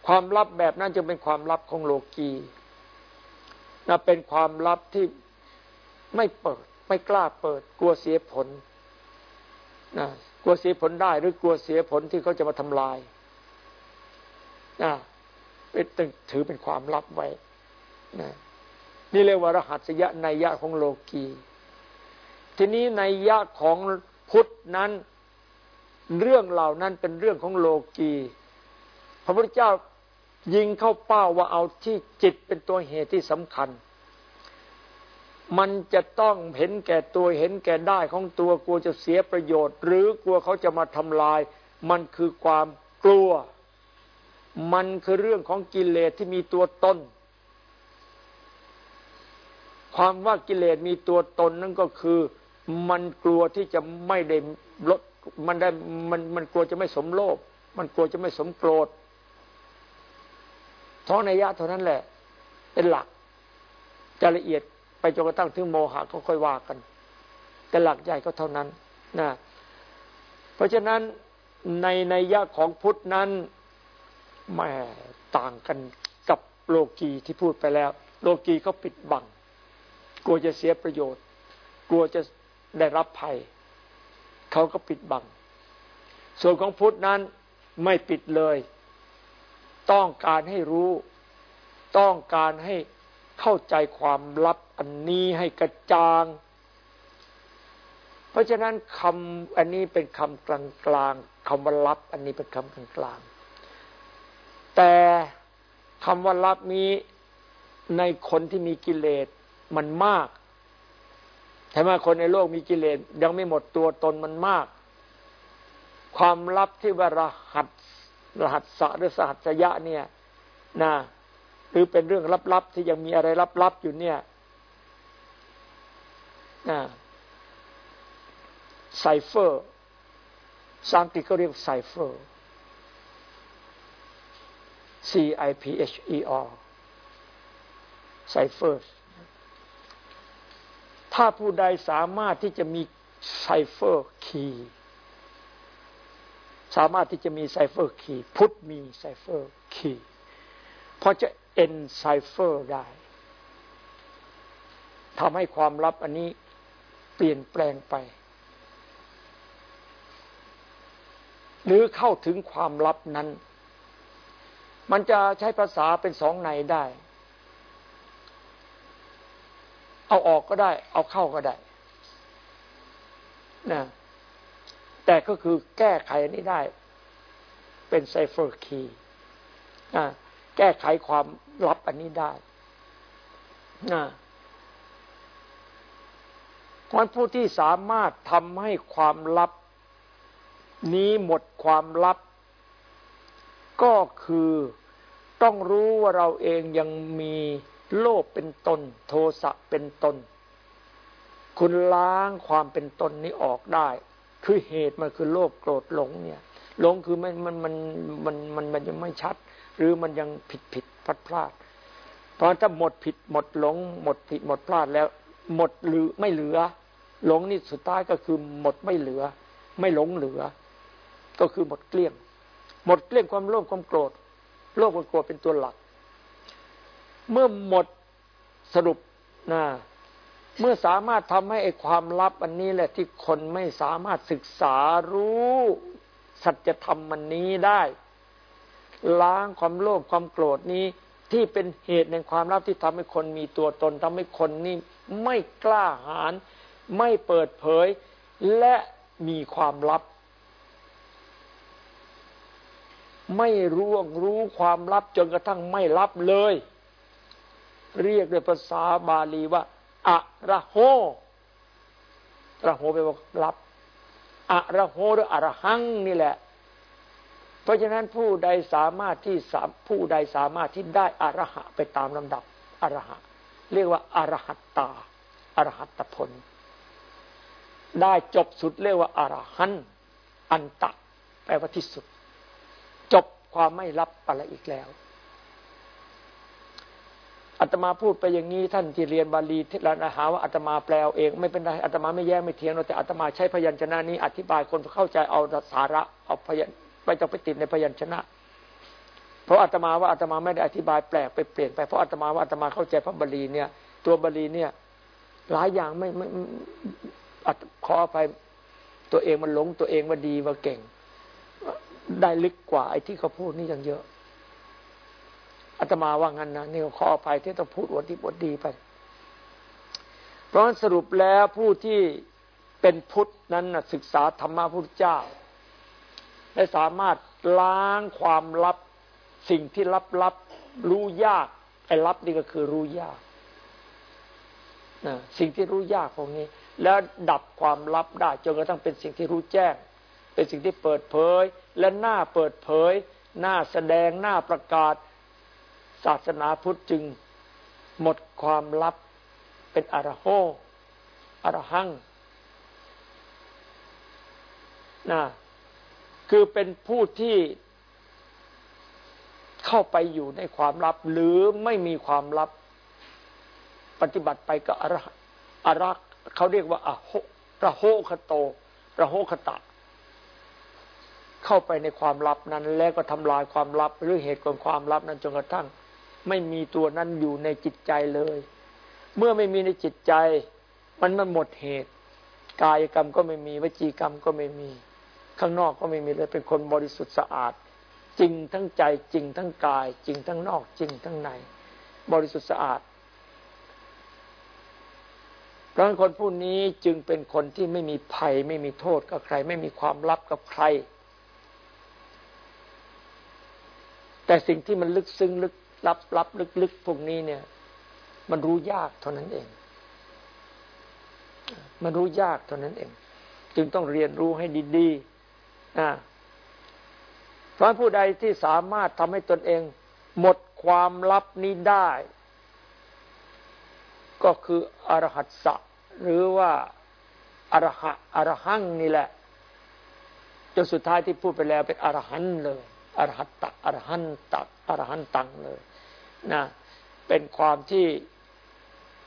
ความลับแบบนั้นจึงเป็นความลับของโลกีนะเป็นความลับที่ไม่เปิด ไม่กล้าเปิด กลัวเสียผลนะกลัวเสียผลได้หรือกลัวเสียผลที่เขาจะมาทำลายนะเป็นถือเป็นความลับไว้นะนี่เรียกว่ารหัสยะในยะของโลกีทีนี้ในยะของพุทธนั้น เรื่องเหล่านั้นเป็นเรื่องของโลกีพระพุทธเจ้า ยิงเข้าเป้าว่าเอาที่จิตเป็นตัวเหตุที่สำคัญ มันจะต้องเห็นแก่ตัวเห็นแก่ได้ของตัวกลัวจะเสียประโยชน์ หรือกลัวเขาจะมาทำลาย มันคือความกลัว มันคือเรื่องของกิเลสที่มีตัวตนความว่ากิเลสมีตัวตนนั่นก็คือ มันกลัวที่จะไม่ได้ลดมันได้มันมันกลัวจะไม่สมโลภมันกลัวจะไม่สมโกรธ ท้องในยะเท่านั้นแหละ เป็นหลัก จะละเอียดไปจนกระทั่งถึงโมหะก็ค่อยว่ากัน แต่หลักใหญ่ก็เท่านั้นนะเพราะฉะนั้นในในยะของพุทธนั้นแม่ต่างกันกับโลกีที่พูดไปแล้ว โลกีเขาปิดบัง กลัวจะเสียประโยชน์ กลัวจะได้รับภัย เขาก็ปิดบัง ส่วนของพุทธนั้นไม่ปิดเลย ต้องการให้รู้ ต้องการให้เข้าใจความลับอันนี้ให้กระจ่าง เพราะฉะนั้นคำอันนี้เป็นคำกลางกลางคำว่าลับ อันนี้เป็นคำกลางกลางแต่คำว่าลับนี้ในคนที่มีกิเลสมันมากใช่ไหมคนในโลกมีกิเลสยังไม่หมดตัวตนมันมาก ความลับที่ว่ารหัส รหัสสะหรือสหัสยะเนี่ยนะหรือเป็นเรื่องลับๆที่ยังมีอะไรลับๆอยู่เนี่ยนะไซเฟอร์สางกฤษเขาเรียกไซเฟอร์ C I P H E R cipher ถ้าผู้ใดสามารถที่จะมี cipher key สามารถที่จะมี cipher key พุทธมี cipher key พอจะ encipher ได้ทำให้ความลับอันนี้เปลี่ยนแปลงไป หรือเข้าถึงความลับนั้น มันจะใช้ภาษาเป็นสองในได้ เอาออกก็ได้ เอาเข้าก็ได้นะ แต่ก็คือแก้ไขอันนี้ได้ เป็น cipher key แก้ไขความลับอันนี้ได้นะคนผู้ที่สามารถทำให้ความลับ นี้หมดความลับ ก็คือต้องรู้ว่าเราเองยังมีโลภเป็นตน โทสะเป็นตน คุณล้างความเป็นตนนี้ออกได้ คือเหตุมันคือโลภโกรธหลงเนี่ยหลงคือมันมันมันมันมันมันยังไม่ชัด หรือมันยังผิดผิดพลาดพลาดเพราะถ้าหมดผิดหมดหลง หมดผิดหมดพลาดแล้ว หมดหรือไม่เหลือ หลงนี่สุดท้ายก็คือหมดไม่เหลือ ไม่หลงเหลือ ก็คือหมดเกลี้ยง หมดเกลี้ยงความโลภความโกรธโลภความโกรธเป็นตัวหลัก เมื่อหมดสรุปนะ เมื่อสามารถทำให้ไอ้ความลับอันนี้แหละที่คนไม่สามารถศึกษารู้สัจธรรมมันนี้ได้ ล้างความโลภความโกรธนี้ที่เป็นเหตุในความลับที่ทำให้คนมีตัวตนทำให้คนนี้ไม่กล้าหาญไม่เปิดเผย และมีความลับ ไม่ร่วงรู้ความลับจนกระทั่งไม่ลับเลย เรียกด้วยภาษาบาลีว่า อะระโหระโหแปลว่าลับอะระโหหรืออะระหังนี่แหละ เพราะฉะนั้นผู้ใดสามารถที่ผู้ใดสามารถที่ได้อรหะไปตามลำดับอรหะ เรียกว่าอรหัตตาอรหัตผล ได้จบสุดเรียกว่าอรหันอันตะแปลว่าที่สุด จบความไม่รับอะไรอีกแล้ว อาตมาพูดไปอย่างนี้ท่านที่เรียนบาลีที่ร้านอาหารว่าอาตมาแปลเอง ไม่เป็นไรอาตมาไม่แย่ไม่เทียงแต่อาตมาใช้พยัญชนะนี้ อธิบายคนเข้าใจเอาสาระเอาพยัญไม่ต้องไปติดในพยัญชนะ เพราะอาตมาว่าอาตมาไม่ได้อธิบายแปลกไปเปลี่ยนไปเพราะอาตมาว่าอาตมาเข้าใจพระบาลีเนี่ย ตัวบาลีเนี่ย หลายอย่างไม่ไม่ขออภัยตัวเองมันหลงตัวเองว่าดีว่าเก่ง ได้ลึกกว่าไอ้ที่เขาพูดนี่ยังเยอะ อาตมาว่างั้นนะนี่ขออภัยที่ต้องพูดวดดีวดดีไป เพราะสรุปแล้วผู้ที่เป็นพุทธนั้นศึกษาธรรมะพุทธเจ้า และสามารถล้างความลับสิ่งที่ลับลับรู้ยากไอ้ลับนี่ก็คือรู้ยากนะสิ่งที่รู้ยากพวกนี้ แล้วดับความลับได้จนกระทั่งเป็นสิ่งที่รู้แจ้ง เป็นสิ่งที่เปิดเผย และหน้าเปิดเผย หน้าแสดงหน้าประกาศ ศาสนาพุทธจึงหมดความลับเป็นอรโหอรหังนะคือเป็นผู้ที่เข้าไปอยู่ในความลับ หรือไม่มีความลับ ปฏิบัติไปก็อรอรักเขาเรียกว่าอโหระโหคโตระโหคตะ เข้าไปในความลับนั้น แล้วก็ทำลายความลับ หรือเหตุของความลับนั้นจนกระทั่ง ไม่มีตัวนั้นอยู่ในจิตใจเลย เมื่อไม่มีในจิตใจ มันมันหมดเหตุ กายกรรมก็ไม่มีวจีกรรมก็ไม่มี ข้างนอกก็ไม่มีเลยเป็นคนบริสุทธิ์สะอาด จริงทั้งใจจริงทั้งกาย จริงทั้งนอกจริงทั้งใน บริสุทธิ์สะอาดเพราะคนผู้นี้จึงเป็นคนที่ไม่มีภัย ไม่มีโทษกับใคร ไม่มีความลับกับใคร แต่สิ่งที่มันลึกซึ้งลึก ลับลับลึกลึกพวกนี้เนี่ย มันรู้ยากเท่านั้นเอง มันรู้ยากเท่านั้นเอง จึงต้องเรียนรู้ให้ดีๆนะเพราะผู้ใดที่สามารถทำให้ตนเอง หมดความลับนี้ได้ ก็คืออรหัตสะหรือว่าอรหะอรหังนี่แหละจนสุดท้ายที่พูดไปแล้วเป็นอรหันเลยอรหัตตะอรหันตักอรหันตังเลย นะเป็นความที่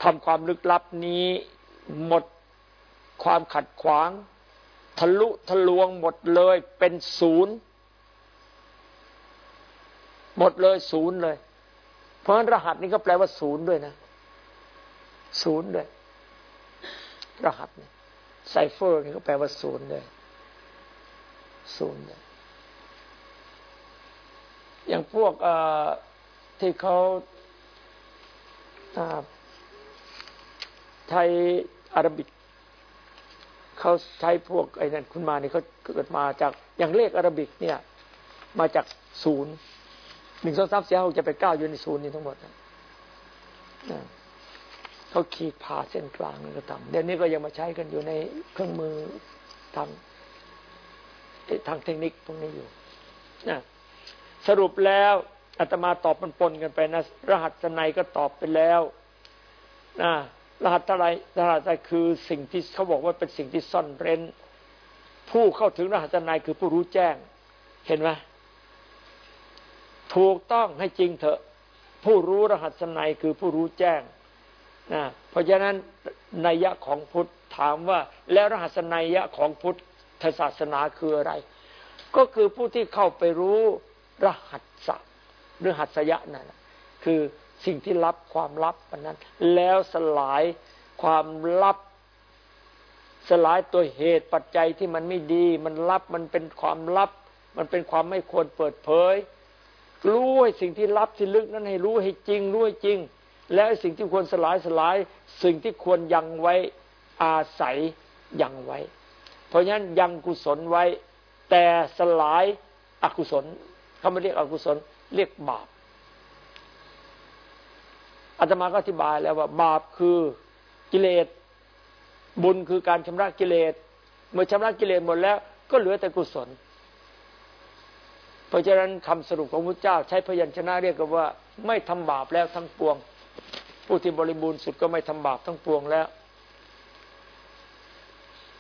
ทำความลึกลับนี้หมดความขัดขวาง ทะลุทะลวงหมดเลยเป็นศูนย์ หมดเลยศูนย์เลย เพราะฉะนั้นรหัสนี้ก็แปลว่าศูนย์ด้วยนะศูนย์ด้วย รหัสเนี่ยไซเฟอร์นี่ก็แปลว่าศูนย์เลยศูนย์เลยอย่างพวก ที่เขาไทยอาราบิกเขาใช้พวกไอ้นั่นคุณมาเนี่ยเขาเกิดมาจากอย่างเลขอาราบิกเนี่ย มาจากศูนย์หนึ่งสองสามสี่ห้าหกจะไปเก้าอยู่ในศูนย์นี่ทั้งหมดนะเขาขีดผ่าเส้นกลางนี่ก็ทำเดี๋ยวนี้ก็ยังมาใช้กันอยู่ในเครื่องมือทางทางเทคนิคตรงนี้อยู่นะสรุปแล้ว อาตมาตอบมันปนกันไปนะ รหัสในก็ตอบไปแล้วนะรหัสอะไรรหัสอะไรคือสิ่งที่เขาบอกว่าเป็นสิ่งที่ซ่อนเร้น ผู้เข้าถึงรหัสในคือผู้รู้แจ้ง เห็นไหมถูกต้องให้จริงเถอะ ผู้รู้รหัสในคือผู้รู้แจ้งนะเพราะฉะนั้นนัยยะของพุทธถามว่า แล้วรหัสนัยยะของพุทธศาสนาคืออะไร ก็คือผู้ที่เข้าไปรู้รหัส หรือหัสยะนั่นคือสิ่งที่ลับความลับอันนั้น แล้วสลายความลับ สลายตัวเหตุปัจจัยที่มันไม่ดี มันลับมันเป็นความลับ มันเป็นความไม่ควรเปิดเผย รู้ให้สิ่งที่ลับที่ลึกนั้นให้รู้ให้จริงรู้ให้จริง และสิ่งที่ควรสลายสลาย สิ่งที่ควรยังไว้อาศัยยังไว้ เพราะฉะนั้นยังกุศลไว้ แต่สลายอกุศลเขาไม่เรียกอกุศล เรียกบาปอาตมาก็อธิบายแล้วว่า บาปคือกิเลสบุญคือการชำระกิเลสเมื่อชำระกิเลสหมดแล้ว ก็เหลือแต่กุศล เพราะฉะนั้นคำสรุปของพระเจ้า ใช้พยัญชนะเรียกกันว่า ไม่ทำบาปแล้วทั้งปวง ผู้ที่บริบูรณ์สุดก็ไม่ทำบาปทั้งปวงแล้ว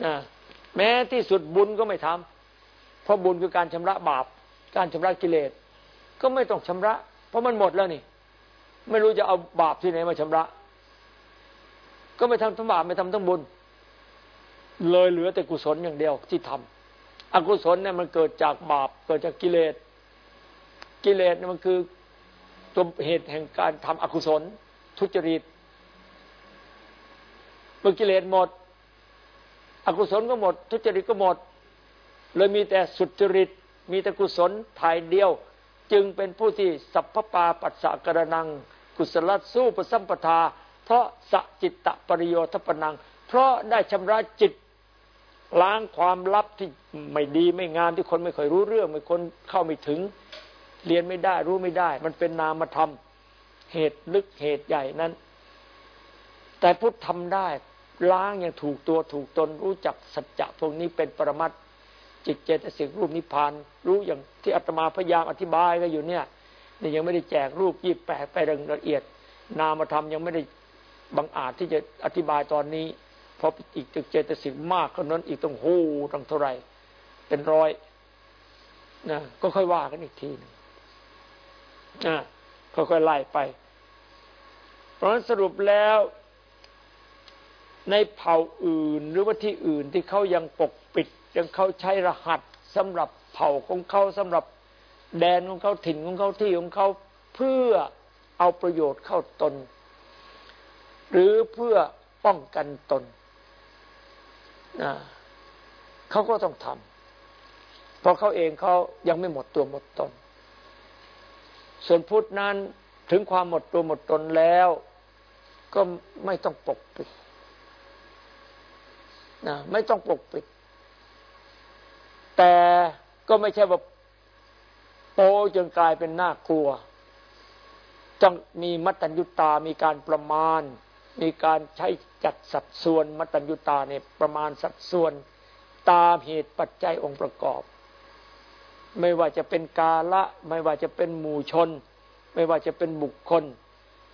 นะแม้ที่สุดบุญก็ไม่ทำเพราะบุญคือการชำระบาป การชำระกิเลส ก็ไม่ต้องชำระ เพราะมันหมดแล้วนี่ ไม่รู้จะเอาบาปที่ไหนมาชำระ ก็ไม่ทำทั้งบาปไม่ทำทั้งบุญ เลยเหลือแต่กุศลอย่างเดียวที่ทำอกุศลเนี่ยมันเกิดจากบาปเกิดจากกิเลส กิเลสเนี่ยมันคือตัวเหตุแห่งการทำอกุศล ทุจริตเมื่อกิเลสหมด อกุศลก็หมด ทุจริตก็หมด เลยมีแต่สุจริต มีแต่กุศลถ่ายเดียว จึงเป็นผู้ที่สัพพปาปัสสะกระนัง กุศลสู้ประสัมปทา เพราะสจิตตปริโยทปนัง เพราะได้ชำระจิตล้างความลับที่ไม่ดีไม่งามที่คนไม่เคยรู้เรื่องไม่คนเข้าไม่ถึง เรียนไม่ได้รู้ไม่ได้ มันเป็นนามธรรมาเหตุลึกเหตุใหญ่นั้น แต่พุทธทำได้ล้างอย่างถูกตัวถูกตนรู้จักสัจจะพวกนี้เป็นปรมัต จิตเจตสิกรูปนิพพาน รู้อย่างที่อาตมาพยายามอธิบายก็อยู่เนี่ยนี่ยังไม่ได้แจกรูปยี่แปดไปละเอียด นามธรรมยังไม่ได้บังอาจที่จะอธิบายตอนนี้เพราะอีกเจตสิกมากคนนั้นอีกต้องโหตั้งเท่าไหร่เป็นร้อยนะก็ค่อยว่ากันอีกทีนึงนะค่อยๆไล่ไป เพราะฉะนั้นสรุปแล้ว ในเผ่าอื่นหรือว่าที่อื่นที่เขายังปก ยังเขาใช้รหัสสำหรับเผ่าของเขาสำหรับแดนของเขาถิ่นของเขาที่ของเขาเพื่อเอาประโยชน์เข้าตน หรือเพื่อป้องกันตนนะเขาก็ต้องทำเพราะเขาเองเขายังไม่หมดตัวหมดตน ส่วนพุทธนั้นถึงความหมดตัวหมดตนแล้ว ก็ไม่ต้องปกปิดนะไม่ต้องปกปิด แต่ก็ไม่ใช่ว่าโปจนกลายเป็นน่ากลัวต้องมีมัตตัญญุตา มีการประมาณ มีการใช้จัดสัดส่วน มัตตัญญุตาเนี่ยประมาณสัดส่วน ตามเหตุปัจจัยองค์ประกอบ ไม่ว่าจะเป็นกาละ ไม่ว่าจะเป็นหมู่ชน ไม่ว่าจะเป็นบุคคล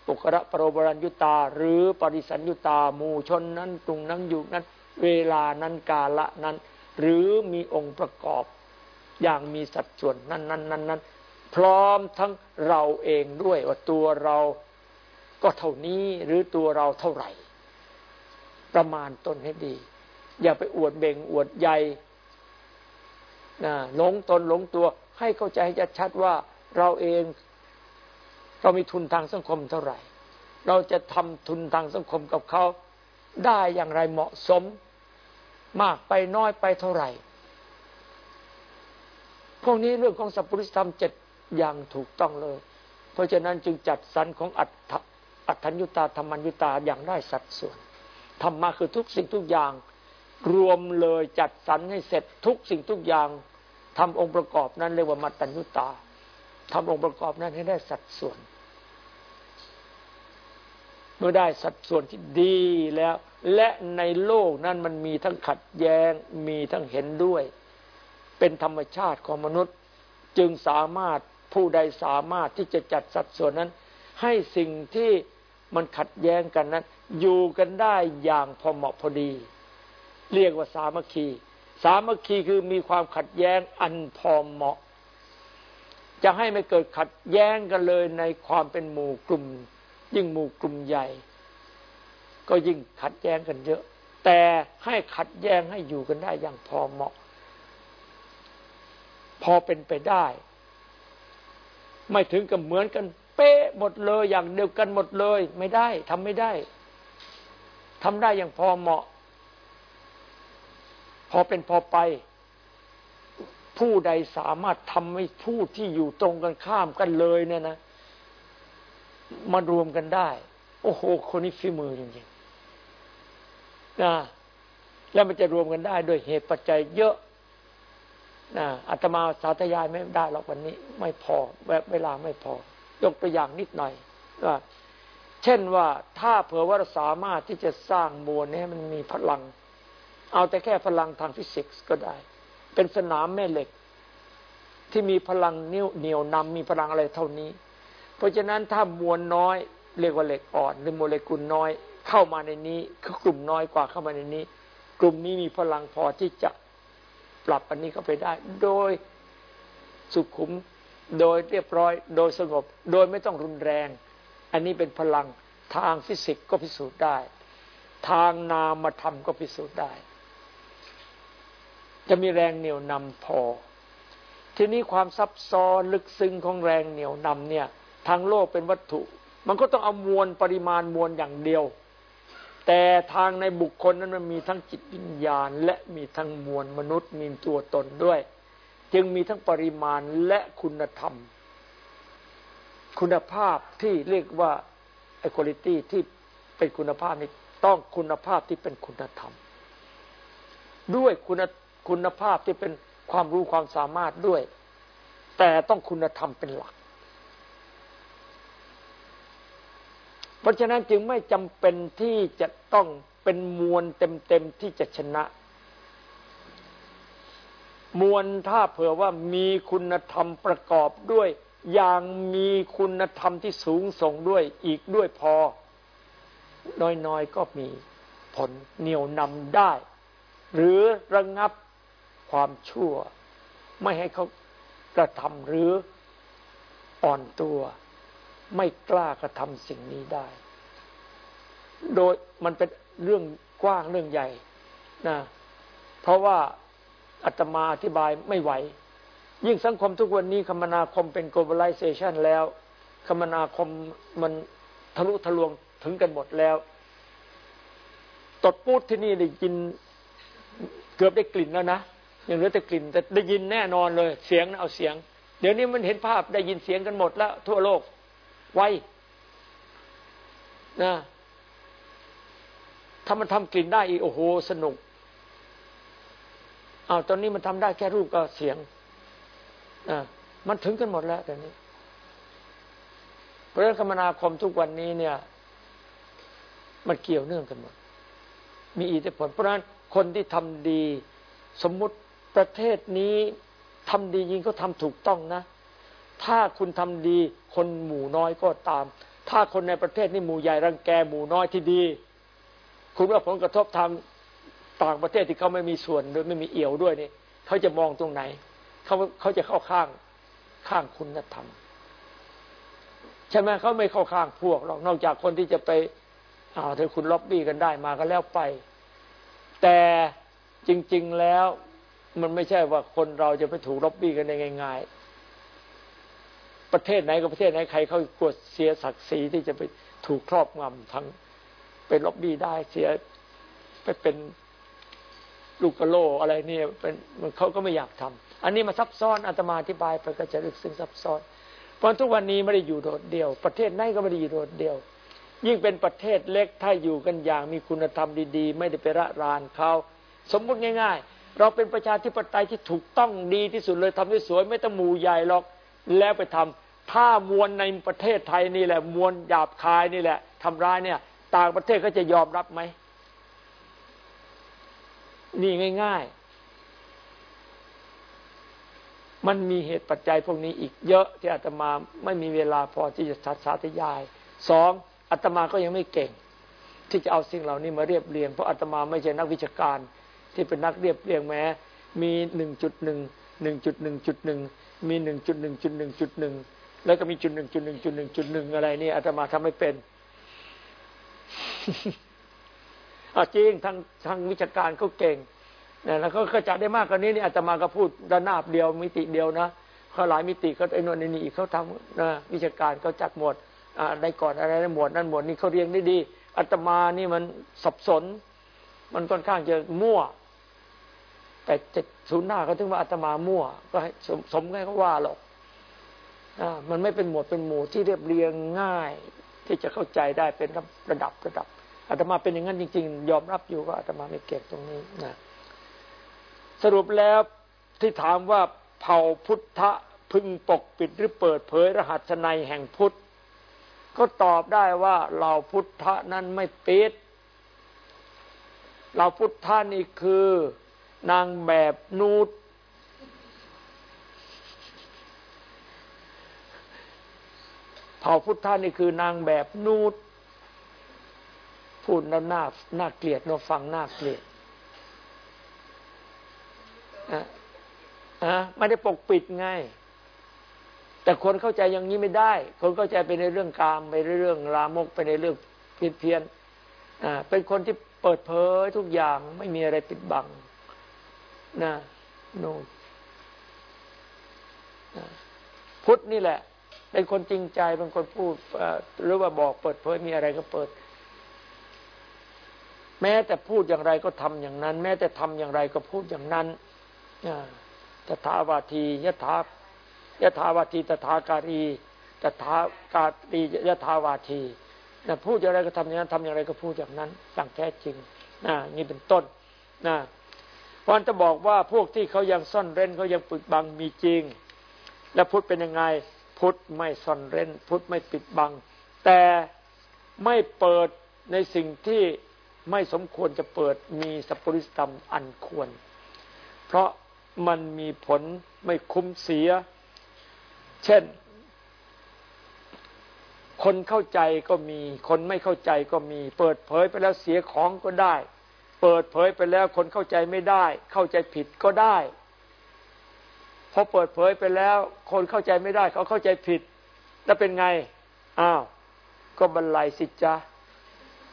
ปุกระปรบรัญยุตา หรือปริสัญยุตา หมู่ชนนั้นตรงนั้นอยู่นั้น เวลานั้นกาละนั้น หรือมีองค์ประกอบอย่างมีสัดส่วนนั้นนั้นนั้นนั้นพร้อมทั้งเราเองด้วยว่าตัวเราก็เท่านี้หรือตัวเราเท่าไหร่ ประมาณตนให้ดี อย่าไปอวดเบ่งอวดใหญ่หลงตนหลงตัว ให้เข้าใจให้ชัดว่าเราเอง เรามีทุนทางสังคมเท่าไหร่ เราจะทำทุนทางสังคมกับเขาได้อย่างไรเหมาะสม มากไปน้อยไปเท่าไหร่ พวกนี้เรื่องของสัพพุริธรรมเจ็ดอย่างถูกต้องเลย เพราะฉะนั้นจึงจัดสรรของอัตอัตัญญุตาธรรมัญญุตาอย่างได้สัดส่วนธรรมะคือทุกสิ่งทุกอย่าง รวมเลยจัดสรรให้เสร็จทุกสิ่งทุกอย่างทำองค์ประกอบนั้นเรียกว่ามัตตัญญุตาทำองค์ประกอบนั้นให้ได้สัดส่วน เมื่อได้สัดส่วนที่ดีแล้ว และในโลกนั้นมันมีทั้งขัดแย้ง มีทั้งเห็นด้วย เป็นธรรมชาติของมนุษย์ จึงสามารถผู้ใดสามารถที่จะจัดสัดส่วนนั้น ให้สิ่งที่มันขัดแย้งกันนั้น อยู่กันได้อย่างพอเหมาะพอดี เรียกว่าสามัคคี สามัคคีคือมีความขัดแย้งอันพอเหมาะ จะให้ไม่เกิดขัดแย้งกันเลยในความเป็นหมู่กลุ่ม ยิ่งหมู่กลุ่มใหญ่ ก็ยิ่งขัดแย้งกันเยอะ แต่ให้ขัดแย้งให้อยู่กันได้อย่างพอเหมาะ พอเป็นไปได้ ไม่ถึงกับเหมือนกัน เป๊ะหมดเลยอย่างเดียวกันหมดเลย ไม่ได้ทำไม่ได้ทำได้อย่างพอเหมาะ พอเป็นพอไป ผู้ใดสามารถทำให้ผู้ที่อยู่ตรงกันข้ามกันเลยเนี่ยนะ มารวมกันได้ โอ้โห คนนี้ฝีมือจริงๆนะแล้วมันจะรวมกันได้ด้วยเหตุปัจจัยเยอะนะอาตมาสาธยายไม่ได้หรอกวันนี้ ไม่พอเวลาไม่พอ ยกตัวอย่างนิดหน่อยว่าเช่นว่าถ้าเผื่อว่าเราสามารถที่จะสร้างมวลนี้มันมีพลัง เอาแต่แค่พลังทางฟิสิกส์ก็ได้ เป็นสนามแม่เหล็ก ที่มีพลังนิ้วเหนียวนำมีพลังอะไรเท่านี้ เพราะฉะนั้นถ้ามวลน้อย เรียกว่าเหล็กอ่อนหรือโมเลกุลน้อย เข้ามาในนี้คือกลุ่มน้อยกว่าเข้ามาในนี้ กลุ่มนี้มีพลังพอที่จะปรับอันนี้เข้าไปได้ โดยสุขุม โดยเรียบร้อย โดยสงบ โดยไม่ต้องรุนแรง อันนี้เป็นพลังทางฟิสิกส์ก็พิสูจน์ได้ ทางนามธรรมก็พิสูจน์ได้ จะมีแรงเหนี่ยวนำพอ ทีนี้ความซับซ้อนลึกซึ้งของแรงเหนี่ยวนำเนี่ย ทางโลกเป็นวัตถุ มันก็ต้องเอามวลปริมาณมวลอย่างเดียว แต่ทางในบุคคลนั้นมันมีทั้งจิตวิญญาณ และมีทั้งมวลมนุษย์มีตัวตนด้วย จึงมีทั้งปริมาณและคุณธรรม คุณภาพที่เรียกว่าไอคุณลิตี้ที่เป็นคุณภาพนี้ต้องคุณภาพที่เป็นคุณธรรม ด้วยคุณคุณภาพที่เป็นความรู้ความสามารถด้วย แต่ต้องคุณธรรมเป็นหลัก เพราะฉะนั้นจึงไม่จำเป็นที่จะต้องเป็นมวลเต็มๆที่จะชนะ มวลถ้าเผื่อว่ามีคุณธรรมประกอบด้วย อย่างมีคุณธรรมที่สูงส่งด้วยอีกด้วยพอ น้อยๆก็มีผลเหนี่ยวนำได้ หรือระงงับความชั่ว ไม่ให้เขากระทำหรืออ่อนตัว ไม่กล้ากระทำสิ่งนี้ได้ โดยมันเป็นเรื่องกว้างเรื่องใหญ่นะเพราะว่าอาตมาอธิบายไม่ไหว ยิ่งสังคมทุกวันนี้คมนาคมเป็น globalization แล้ว คมนาคมมันทะลุทะลวงถึงกันหมดแล้ว ตดพูดที่นี่ได้ยินเกือบได้กลิ่นแล้วนะยังเหลือแต่กลิ่นแต่ได้ยินแน่นอนเลย เสียงนะเอาเสียง เดี๋ยวนี้มันเห็นภาพได้ยินเสียงกันหมดแล้ว ทั่วโลก ไวนะถ้ามันทำกลิ่นได้อีกโอ้โหสนุกอ้าวตอนนี้มันทำได้แค่รูปกับเสียงอ่ามันถึงกันหมดแล้วตอนนี้เพราะฉะนั้นคมนาคมทุกวันนี้เนี่ย มันเกี่ยวเนื่องกันหมด มีอิทธิพลเพราะฉะนั้นคนที่ทำดี สมมุติประเทศนี้ทำดียิงก็ทำถูกต้องนะ ถ้าคุณทำดี คนหมู่น้อยก็ตาม ถ้าคนในประเทศนี้หมู่ใหญ่รังแกหมู่น้อยที่ดี คุณว่าผลกระทบทางต่างประเทศที่เขาไม่มีส่วนโดยไม่มีเอี่ยวด้วยนี่เขาจะมองตรงไหนเขาเขาจะเข้าข้างข้างคุณธรรมใช่ไหมเขาไม่เข้าข้างพวกหรอกนอกจากคนที่จะไปอ้าวถ้าคุณล็อบบี้กันได้มาก็แล้วไป แต่จริง ๆแล้วมันไม่ใช่ว่าคนเราจะไปถูกล็อบบี้กันได้ง่ายๆ ประเทศไหนกับประเทศไหนใครเขากลัวเสียศักดิ์ศรีที่จะไปถูกครอบงำทั้งเป็นล็อบบี้ได้เสียไปเป็นลูกกระโลอะไรเนี่ยเป็นมันเขาก็ไม่อยากทำอันนี้มาซับซ้อนอาตมาอธิบายไปก็จะลึกซึ้งซับซ้อน เพราะทุกวันนี้ไม่ได้อยู่โดดเดี่ยว ประเทศไหนก็ไม่ได้อยู่โดดเดี่ยว ยิ่งเป็นประเทศเล็กถ้าอยู่กันอย่างมีคุณธรรมดีๆ ไม่ได้ไประรานเขาสมมุติง่าย ๆ เราเป็นประชาธิปไตยที่ถูกต้องดีที่สุดเลยทำได้สวยไม่ต้องหมู่ใหญ่หรอก แล้วไปทำถ้ามวลในประเทศไทยนี่แหละ มวลหยาบคายนี่แหละทำร้ายเนี่ย ต่างประเทศก็จะยอมรับไหม นี่ง่าย ๆ มันมีเหตุปัจจัยพวกนี้อีกเยอะที่อาตมาไม่มีเวลาพอที่จะสัสาธยายสองอาตมาก็ยังไม่เก่ง ที่จะเอาสิ่งเหล่านี้มาเรียบเรียง เพราะอาตมาไม่ใช่นักวิชาการที่เป็นนักเรียบเรียงแม้ มีหนึ่งจุดหนึ่งหนึ่งจุดหนึ่งจุดหนึ่ง มีหนึ่งจุดหนึ่งจุดหนึ่งจุดหนึ่งแล้วก็มีจุดหนึ่งจุดหนึ่งจุดหนึ่งจุดหนึ่งอะไรนี่อาตมาทำไม่เป็นอาจริงทางทางวิชาการเขาเก่งนะแล้วเขาจัดได้มากกว่านี้นี่อาตมาก็พูดระนาบเดียวมิติเดียวนะเขาหลายมิติเขาไอ้นวลนี่อีเขาทำนะวิชาการเขาจัดหมวดอ่าในก่อนอะไรในหมวดนั้นหมวดนี้เขาเรียงได้ดีอาตมานี่มันสับสน มันค่อนข้างจะมั่ว แต่เจ็ดศูนย์หน้าเขาถึงว่าอาตมามั่ว ก็ให้สมสมให้เขาว่าหรอกอ่ามันไม่เป็นหมวดเป็นหมู่ที่เรียบเรียงง่าย ที่จะเข้าใจได้เป็นระดับระดับอาตมาเป็นอย่างนั้นจริง ๆ ยอมรับอยู่ว่าอาตมาไม่เก่งตรงนี้นะสรุปแล้วที่ถามว่าเผ่าพุทธะพึงปกปิดหรือเปิดเผยรหัสในแห่งพุทธ ก็ตอบได้ว่าเราพุทธะนั้นไม่ปิดเราพุทธะนี่คือ นางแบบนูดเผ่าพุทธะนี่คือนางแบบนูดพูดแล้วน่าน่าเกลียดเราฟังน่าเกลียดอะอะไม่ได้ปกปิดไง แต่คนเข้าใจอย่างนี้ไม่ได้ คนเข้าใจไปในเรื่องกามไปในเรื่องรามกไปในเรื่องเพี้ยนเพียนอ่าเป็นคนที่เปิดเผยทุกอย่างไม่มีอะไรปิดบัง นะโนพุทธนี่แหละ เป็นคนจริงใจเป็นคนพูดหรือว่าบอกเปิดเผยมีอะไรก็เปิด แม้แต่พูดอย่างไรก็ทำอย่างนั้น แม้แต่ทำอย่างไรก็พูดอย่างนั้นตถาวาทียถายถาวาทีตถาการีตถาการียถาวาทีนะพูดอย่างไรก็ทำอย่างนั้นทำอย่างไรก็พูดอย่างนั้น สั่งแท้จริงนะนี่เป็นต้นนะ พราะจะบอกว่าพวกที่เขายังซ่อนเร้นเขายังปิดบังมีจริง และพุทธเป็นยังไง พุทธไม่ซ่อนเร้น พุทธไม่ปิดบัง แต่ไม่เปิดในสิ่งที่ไม่สมควรจะเปิดมีสัพพริสธรรมอันควร เพราะมันมีผลไม่คุ้มเสีย เช่น คนเข้าใจก็มี คนไม่เข้าใจก็มี เปิดเผยไปแล้วเสียของก็ได้ เปิดเผยไปแล้วคนเข้าใจไม่ได้ เข้าใจผิดก็ได้พอเปิดเผยไปแล้ว คนเข้าใจไม่ได้ เขาเข้าใจผิด แล้วเป็นไงอ้าวก็บรรลัยสิจ้า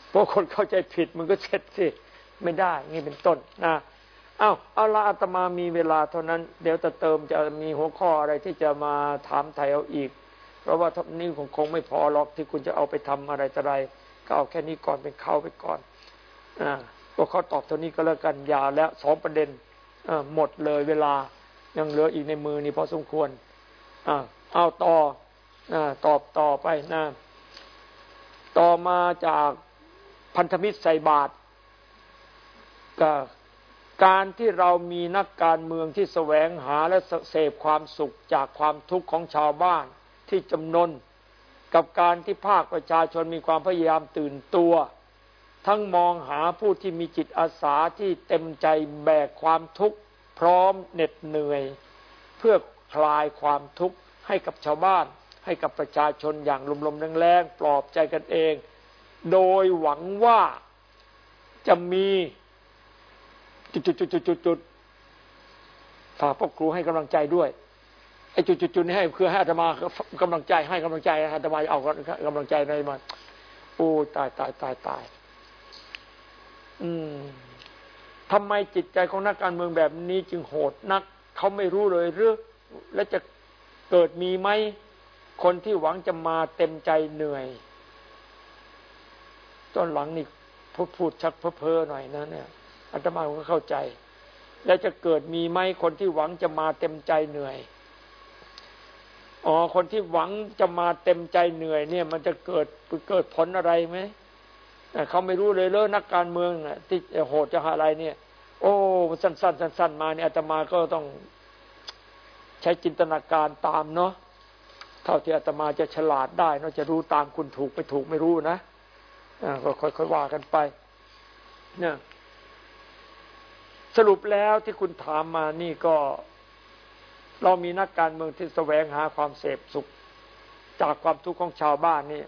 เพราะคนเข้าใจผิดมันก็เช็ดสิไม่ได้ นี่เป็นต้นนะอ้าวเอาละอาตมามีเวลาเท่านั้น เดี๋ยวจะเติมจะมีหัวข้ออะไรที่จะมาถามไทยเอาอีก เพราะว่าทนี้คงคงไม่พอหรอกที่คุณจะเอาไปทำอะไรต่ออะไรก็เอาแค่นี้ก่อนเป็นเข้าไปก่อนอ่า ก็เขาตอบเท่านี้ก็แล้วกันยาวแล้วสองประเด็นหมดเลยเวลายังเหลืออีกในมือนี่พอสมควรอเอาต่ออ่ตอบต่อไปนะต่อมาจากพันธมิตรใส่บาตรก็การที่เรามีนักการเมืองที่แสวงหาและเสพความสุขจากความทุกข์ของชาวบ้านที่จำนน กับการที่ภาคประชาชนมีความพยายามตื่นตัว ทั้งมองหาผู้ที่มีจิตอาสาที่เต็มใจแบกความทุกข์พร้อมเหน็ดเหนื่อย เพื่อคลายความทุกข์ให้กับชาวบ้าน ให้กับประชาชนอย่างลมๆแรงๆปลอบใจกันเอง โดยหวังว่าจะมีจุดๆๆๆฝากพ่อครูให้กำลังใจด้วยไอ้จุดๆๆนี่ให้คือให้อาตมากำลังใจให้กำลังใจอาตมาเอากำลังใจในมันโอ้ตายตายตายตาย อืมทำไมจิตใจของนักการเมืองแบบนี้จึงโหดนัก เขาไม่รู้เลยหรือและจะเกิดมีไหมคนที่หวังจะมาเต็มใจเหนื่อยตอนหลังนี่พูดพูดชักเพ้อเพอหน่อยนะเนี่ยอาตมาก็เข้าใจ แล้วจะเกิดมีไหมคนที่หวังจะมาเต็มใจเหนื่อยอ๋อคนที่หวังจะมาเต็มใจเหนื่อย เนี่ย มันจะเกิดเกิดผลอะไรไหม เขาไม่รู้เลยเลยนักการเมืองที่โหดจะหาอะไรเนี่ย โอ้สั้นๆสั้นๆมาเนี่ยอาตมาก็ต้องใช้จินตนาการตามเนาะเท่าที่อาตมาจะฉลาดได้เนาะจะรู้ตามคุณถูกไปถูกไม่รู้นะก็ค่อยๆว่ากันไปเนี่ยสรุปแล้วที่คุณถามมานี่ก็ เรามีนักการเมืองที่แสวงหาความเสพสุข จากความทุกข์ของชาวบ้านนี่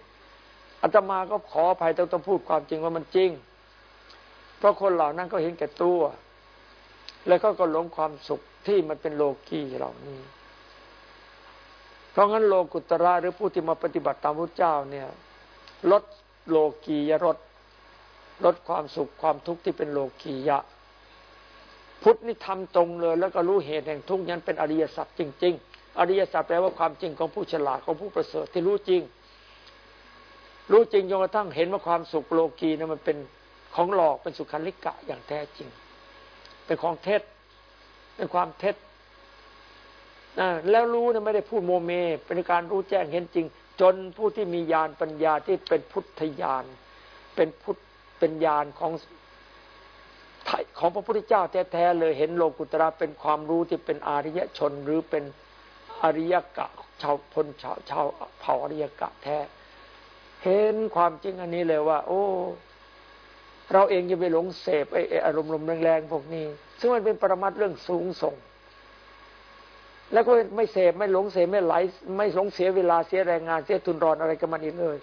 อาตมาก็ขออภัยต้องต้องพูดความจริงว่ามันจริง เพราะคนเหล่านั้นก็เห็นแก่ตัว แล้วก็ก็หลงความสุขที่มันเป็นโลกีเหล่านี้ เพราะงั้นโลกุตระหรือผู้ที่มาปฏิบัติตามพระเจ้าเนี่ย ลดโลกียรสลดความสุขความทุกข์ที่เป็นโลกียะ พุทธนี่ทำตรงเลย แล้วก็รู้เหตุแห่งทุกข์นั้นเป็นอริยสัจจริง ๆ อริยสัจแปลว่าความจริงของผู้ฉลาดของผู้ประเสริฐที่รู้จริง รู้จริงจนกระทั่งเห็นว่าความสุขโลกีนะมันเป็นของหลอกเป็นสุขันลิกะอย่างแท้จริง เป็นของเท็จเป็นความเท็จแล้วรู้นะไม่ได้พูดโมเม เป็นการรู้แจ้งเห็นจริง จนผู้ที่มีญาณปัญญาที่เป็นพุทธญาณเป็นพุทธเป็นญาณของของพระพุทธเจ้าแท้ๆเลยเห็นโลกุตระเป็นความรู้ที่เป็นอริยชนหรือเป็นอริยกะชาวพลชาวชาวเผ่าอริยกะแท้ เห็นความจริงอันนี้เลยว่า โอ้ เราเองจะไปหลงเสพไอ้อารมณ์ลมแรงๆพวกนี้ ซึ่งมันเป็นปรมัตเรื่องสูงส่ง แล้วก็ไม่เสพไม่หลงเสพไม่ไหล ไม่หลงเสียเวลาเสียแรงงานเสียทุนรอนอะไรกับมันอีกเลย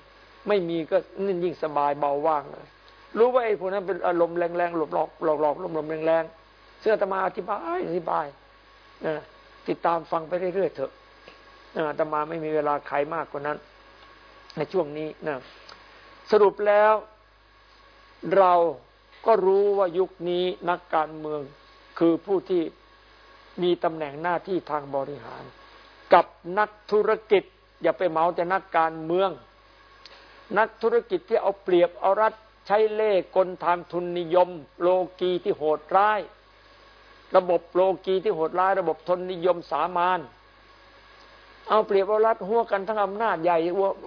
ไม่มีก็นิ่งยิ่งสบายเบาว่างเลยรู้ว่าไอ้พวกนั้นเป็นอารมณ์แรงๆหลบหลอกหลอกหลอกลมลมแรงๆเสื้อตมาอธิบายอธิบายนะติดตามฟังไปเรื่อยๆเถอะตมาไม่มีเวลาใครมากกว่านั้น ในช่วงนี้นะสรุปแล้ว เราก็รู้ว่ายุคนี้นักการเมืองคือผู้ที่มีตำแหน่งหน้าที่ทางบริหาร กับนักธุรกิจ อย่าไปเมาแต่นักการเมือง นักธุรกิจที่เอาเปรียบเอารัดใช้เล่กลทางทุนนิยม โลกีที่โหดร้าย ระบบโลกีที่โหดร้าย ระบบทุนนิยมสามาน เอาเปรียบเอารัดหัวกันทั้งอำนาจใหญ่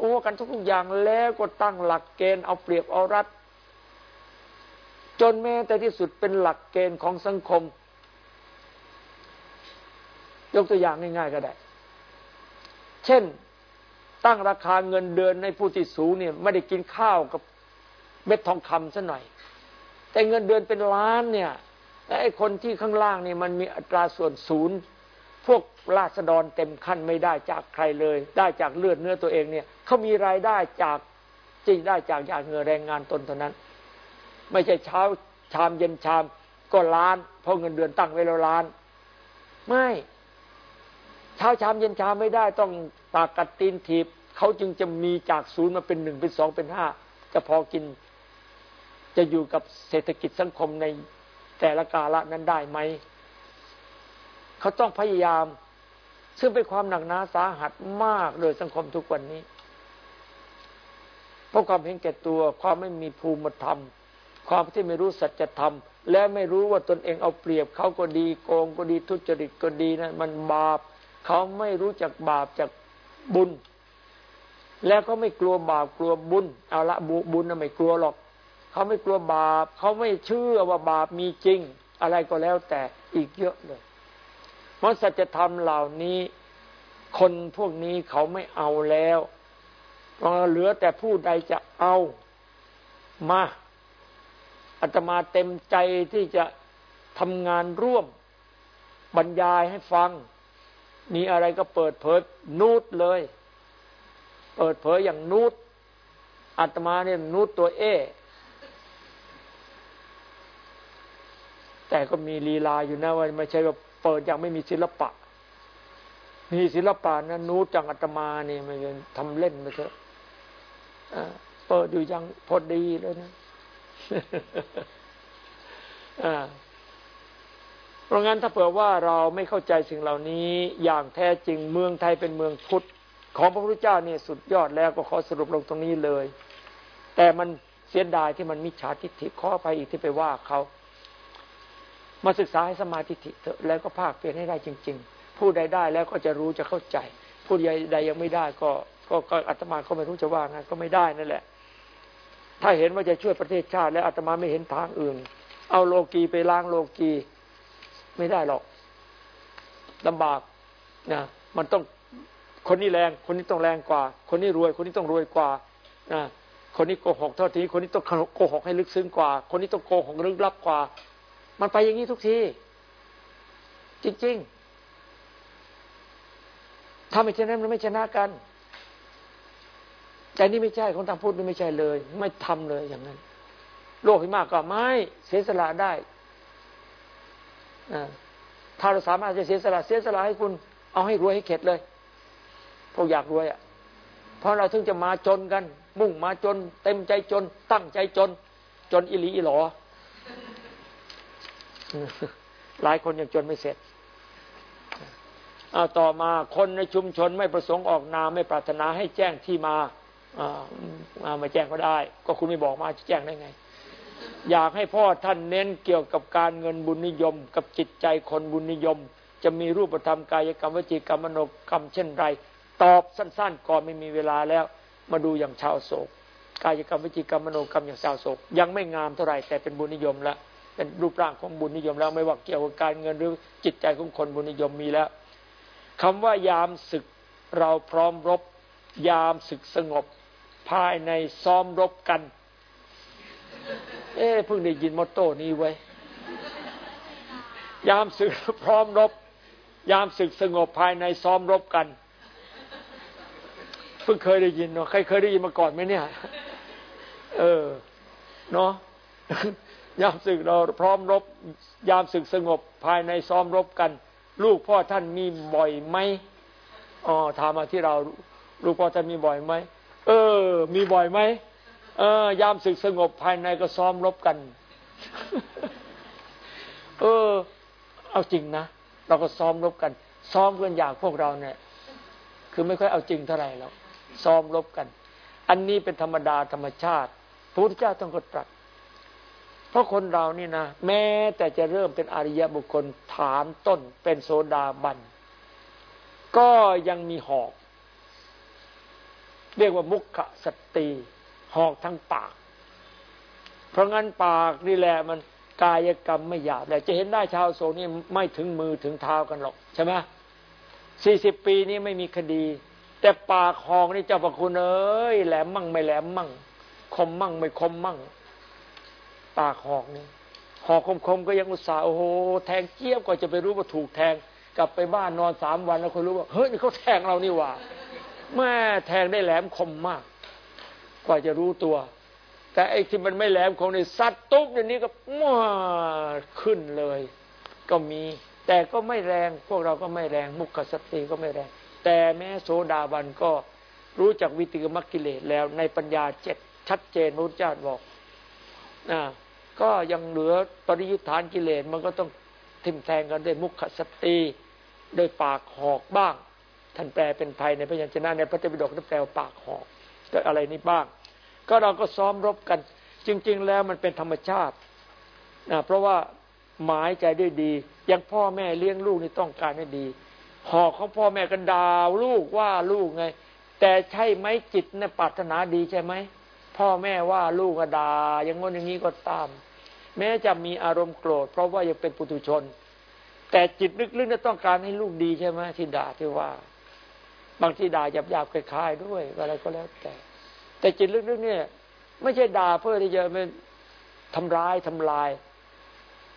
หัวกันทุกอย่างแล้วก็ตั้งหลักเกณฑ์เอาเปรียบเอารัดจนแม้แต่ที่สุดเป็นหลักเกณฑ์ของสังคม ยกตัวอย่างง่ายๆก็ได้ เช่น ตั้งราคาเงินเดือนในผู้ที่สูงเนี่ยไม่ได้กินข้าวกับเม็ดทองคำซะหน่อย แต่เงินเดือนเป็นล้านเนี่ยไอ้คนที่ข้างล่างนี่มันมีอัตราส่วนศูนย์ พวกราษฎรเต็มขั้นไม่ได้จากใครเลย ได้จากเลือดเนื้อตัวเองเนี่ยเขามีรายได้จากจริงได้จากยาเงื่อแรงงานตนเท่านั้น ไม่ใช่เช้าชามเย็นชามก็ล้าน เพราะเงินเดือนตั้งไว้แล้วล้าน ไม่เช้าชามเย็นชามไม่ได้ต้องปากกัดตีนถีบเขาจึงจะมีจากศูนย์มาเป็นหนึ่งเป็นสองเป็นห้าจะพอกิน จะอยู่กับเศรษฐกิจสังคมในแต่ละกาละนั้นได้ไหม เขาต้องพยายาม ซึ่งเป็นความหนักหนาสาหัสมากเลยสังคมทุกวันนี้ เพราะความเห็นแก่ตัวความไม่มีภูมิธรรม ความที่ไม่รู้สัจธรรม และไม่รู้ว่าตนเองเอาเปรียบเขาก็ดีโกงก็ดีทุจริตก็ดีนะมันบาป เขาไม่รู้จักบาปจากบุญ แล้วก็ไม่กลัวบาปกลัวบุญ เอาละบุญนะไม่กลัวหรอกเขาไม่กลัวบาป เขาไม่เชื่อว่าบาปมีจริง อะไรก็แล้วแต่อีกเยอะเลย เพราะสัจธรรมเหล่านี้ คนพวกนี้เขาไม่เอาแล้วเหลือแต่ผู้ใดจะเอามาอาตมาเต็มใจที่จะทำงานร่วม บรรยายให้ฟัง มีอะไรก็เปิดเผยนูดเลย เปิดเผยอย่างนูดอาตมาเนี่ยนูดตัวเอแต่ก็มีลีลาอยู่นะว่าไม่ใช่ว่า เปิดอย่างไม่มีศิลปะ มีศิลปะนะนูดจังอาตมานี่ไม่ทำเล่นไปเถอะเปิดอยู่ยังพอดีเลยนะเพราะงั้นถ้าเผื่อว่าเราไม่เข้าใจสิ่งเหล่านี้อย่างแท้จริงเมืองไทยเป็นเมืองพุทธของพระพุทธเจ้าเนี่ยสุดยอดแล้วก็ขอสรุปลงตรงนี้เลย แต่มันเสียดายที่มันมิจฉาทิฏฐิข้อไปอีกที่ไปว่าเขา มาศึกษาให้สมาธิเถอะแล้วก็ภาคเปลี่ยนให้ได้จริง ๆ ผู้ใดได้แล้วก็จะรู้จะเข้าใจ ผู้ใดยังไม่ได้ก็ก็อาตมาก็ไม่รู้จะว่าไงก็ไม่ได้นั่นแหละ ถ้าเห็นว่าจะช่วยประเทศชาติแล้วอาตมาไม่เห็นทางอื่น เอาโลกีไปล้างโลกีไม่ได้หรอกลำบากนะมันต้องคนนี้แรง คนนี้ต้องแรงกว่า คนนี้รวย คนนี้ต้องรวยกว่านะคนนี้โกหกเท่าทีคนนี้ต้องโกหกให้ลึกซึ้งกว่า คนนี้ต้องโกหกลึกลับกว่า มันไปอย่างนี้ทุกที จริง ๆ ถ้าไม่เช่นนั้นมันไม่ชนะกัน แต่นี่ไม่ใช่ของทางพุทธนี่ไม่ใช่เลย ไม่ทำเลยอย่างนั้น โลกที่มากก็ไม่เสียสละได้ถ้าเราสามารถจะเสียสละเสียสละให้คุณ เอาให้รวยให้เข็ดเลยพวกอยากรวยอะเพราะเราถึงจะมาจนกัน มุ่งมาจน เต็มใจจน ตั้งใจจน จนอิลีอิหลอ หลายคนยังจนไม่เสร็จเอาต่อมาคนในชุมชนไม่ประสงค์ออกนามไม่ปรารถนาให้แจ้งที่มามามาแจ้งก็ได้ ก็คุณไม่บอกมาจะแจ้งได้ไง อยากให้พ่อท่านเน้นเกี่ยวกับการเงินบุญนิยม กับจิตใจคนบุญนิยม จะมีรูปธรรมกายกรรมวจีกรรมมโนกรรมเช่นไร ตอบสั้นๆ ก่อนไม่มีเวลาแล้ว มาดูอย่างชาวโศก กายกรรมวิจิกรรมมโนกรรมอย่างชาวโศก ยังไม่งามเท่าไหร่แต่เป็นบุญนิยมแล้ว เป็นรูปร่างของบุญนิยมแล้วไม่ว่าเกี่ยวกับการเงินหรือจิตใจของคนบุญนิยมมีแล้วคำว่ายามศึกเราพร้อมรบ ยามศึกสงบ ภายในซ้อมรบกัน เอ๊เพิ่งได้ยินมอตโต้นี้ไว้ ยามศึกพร้อมรบ ยามศึกสงบภายในซ้อมรบกันเพิ่งเคยได้ยินเนาะใครเคยได้ยินมาก่อนไหมเนี่ย เออ เนาะ ยามศึกเราพร้อมรบ ยามศึกสงบภายในซ้อมรบกัน ลูกพ่อท่านมีบ่อยไหมอ๋อถามมาที่เรา ลูกพ่อท่านมีบ่อยไหมเออ มีบ่อยไหมเออยามศึกสงบภายในก็ซ้อมรบกัน เออ เอาจริงนะเราก็ซ้อมรบกัน ซ้อมกันอย่างพวกเราเนี่ย คือไม่ค่อยเอาจริงเท่าไหร่แล้วซ้อมรบกัน อันนี้เป็นธรรมดาธรรมชาติพระพุทธเจ้าต้องกตรัส เพราะคนเรานี่นะแม้แต่จะเริ่มเป็นอริยบุคคลฐานต้นเป็นโซดาบัน ก็ยังมีหอก เรียกว่ามุขสติหอกทั้งปาก เพราะงั้นปากนี่แหละมันกายกรรมไม่หยาบแต่จะเห็นได้ชาวโซนี่ไม่ถึงมือถึงเท้ากันหรอกใช่ไหมสี่สิบปีนี้ไม่มีคดี แต่ปากหอกนี่เจ้าพระคุณเอ้ยแหลมมั่งไม่แหลมมั่ง คมมั่งไม่คมมั่ง ปากหอกนี่หอกคมๆก็ยังอุตส่าห์โอ้โหแทงเจี๊ยบกว่าจะไปรู้ว่าถูกแทง กลับไปบ้านนอนสามวันแล้วคนรู้ว่าเฮ้ยนี่เขาแทงเรานี่ว่าแม่แทงได้แหลมคมมาก กว่าจะรู้ตัว แต่ไอ้ที่มันไม่แหลมคมในซัดตุ๊บเดี๋ยวนี้ก็มาขึ้นเลย ก็มี แต่ก็ไม่แรง พวกเราก็ไม่แรง มุขสติก็ไม่แรง แต่แม้โสดาบันก็รู้จักวิติกรรมกิเลสแล้วในปัญญาเจ็ดชัดเจนพระพุทธเจ้าบอกนะ ก็ยังเหลือปริยุทธานกิเลสมันก็ต้องทิมแทงกันด้วยมุขสติด้วยปากหอกบ้าง ท่านแปลเป็นไทยในพยัญชนะในพระเตปิฎกท่านแปลว่าปากหอกก็อะไรนี้บ้าง ก็เราก็ซ้อมรบกัน จริง ๆ แล้วมันเป็นธรรมชาตินะเพราะว่าหมายใจด้วยดียังพ่อแม่เลี้ยงลูกนี่ต้องการให้ดี หอกของพ่อแม่กันดาวลูกว่าลูกไง แต่ใช่ไหมจิตเนี่ยปรารถนาดีใช่ไหมพ่อแม่ว่าลูกกระดาอย่างง้นอย่างนี้ก็ตาม แม้จะมีอารมณ์โกรธ เพราะว่ายังเป็นปุถุชน แต่จิตลึกๆเนี่ยต้องการให้ลูกดีใช่ไหมที่ด่าที่ว่า บางที่ด่าหยาบๆคล้ายๆด้วยอะไรก็แล้วแต่ แต่จิตลึกๆเนี่ย ไม่ใช่ด่าเพื่อที่จะเป็นทำร้ายทำลาย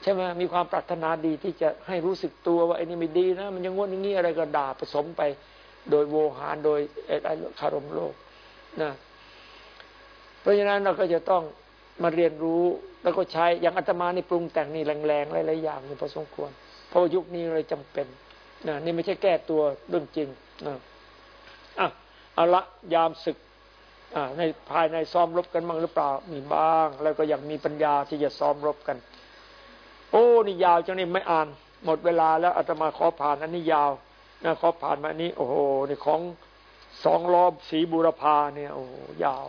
ใช่ไหมมีความปรารถนาดีที่จะให้รู้สึกตัวว่าไอ้นี่ไม่ดีนะ มันยังง้นอย่างนี้อะไรก็ด่าผสมไปโดยโวหารโดยไอ้คารมโลกนะเพราะฉะนั้นเราก็จะต้อง มาเรียนรู้แล้วก็ใช้อย่างอาตมานี่ปรุงแต่งนี่แรงๆหลายๆอย่างนี่พอสมควร เพราะยุคนี้เลยจำเป็นนะนี่ไม่ใช่แก้ตัวเรื่องจริงนะอะเอาละยามศึกในภายในซ้อมรบกันบ้างหรือเปล่ามีบ้าง แล้วก็ยากมีปัญญาที่จะซ้อมรบกัน โอ้นี่ยาวจังนี่ไม่อ่าน หมดเวลาแล้วอาตมาขอผ่านอันนี้ยาวนะขอผ่านมาอันนี้ โอ้โหนี่ของสองรอบสีบุรพาเนี่ยโอ้ยาว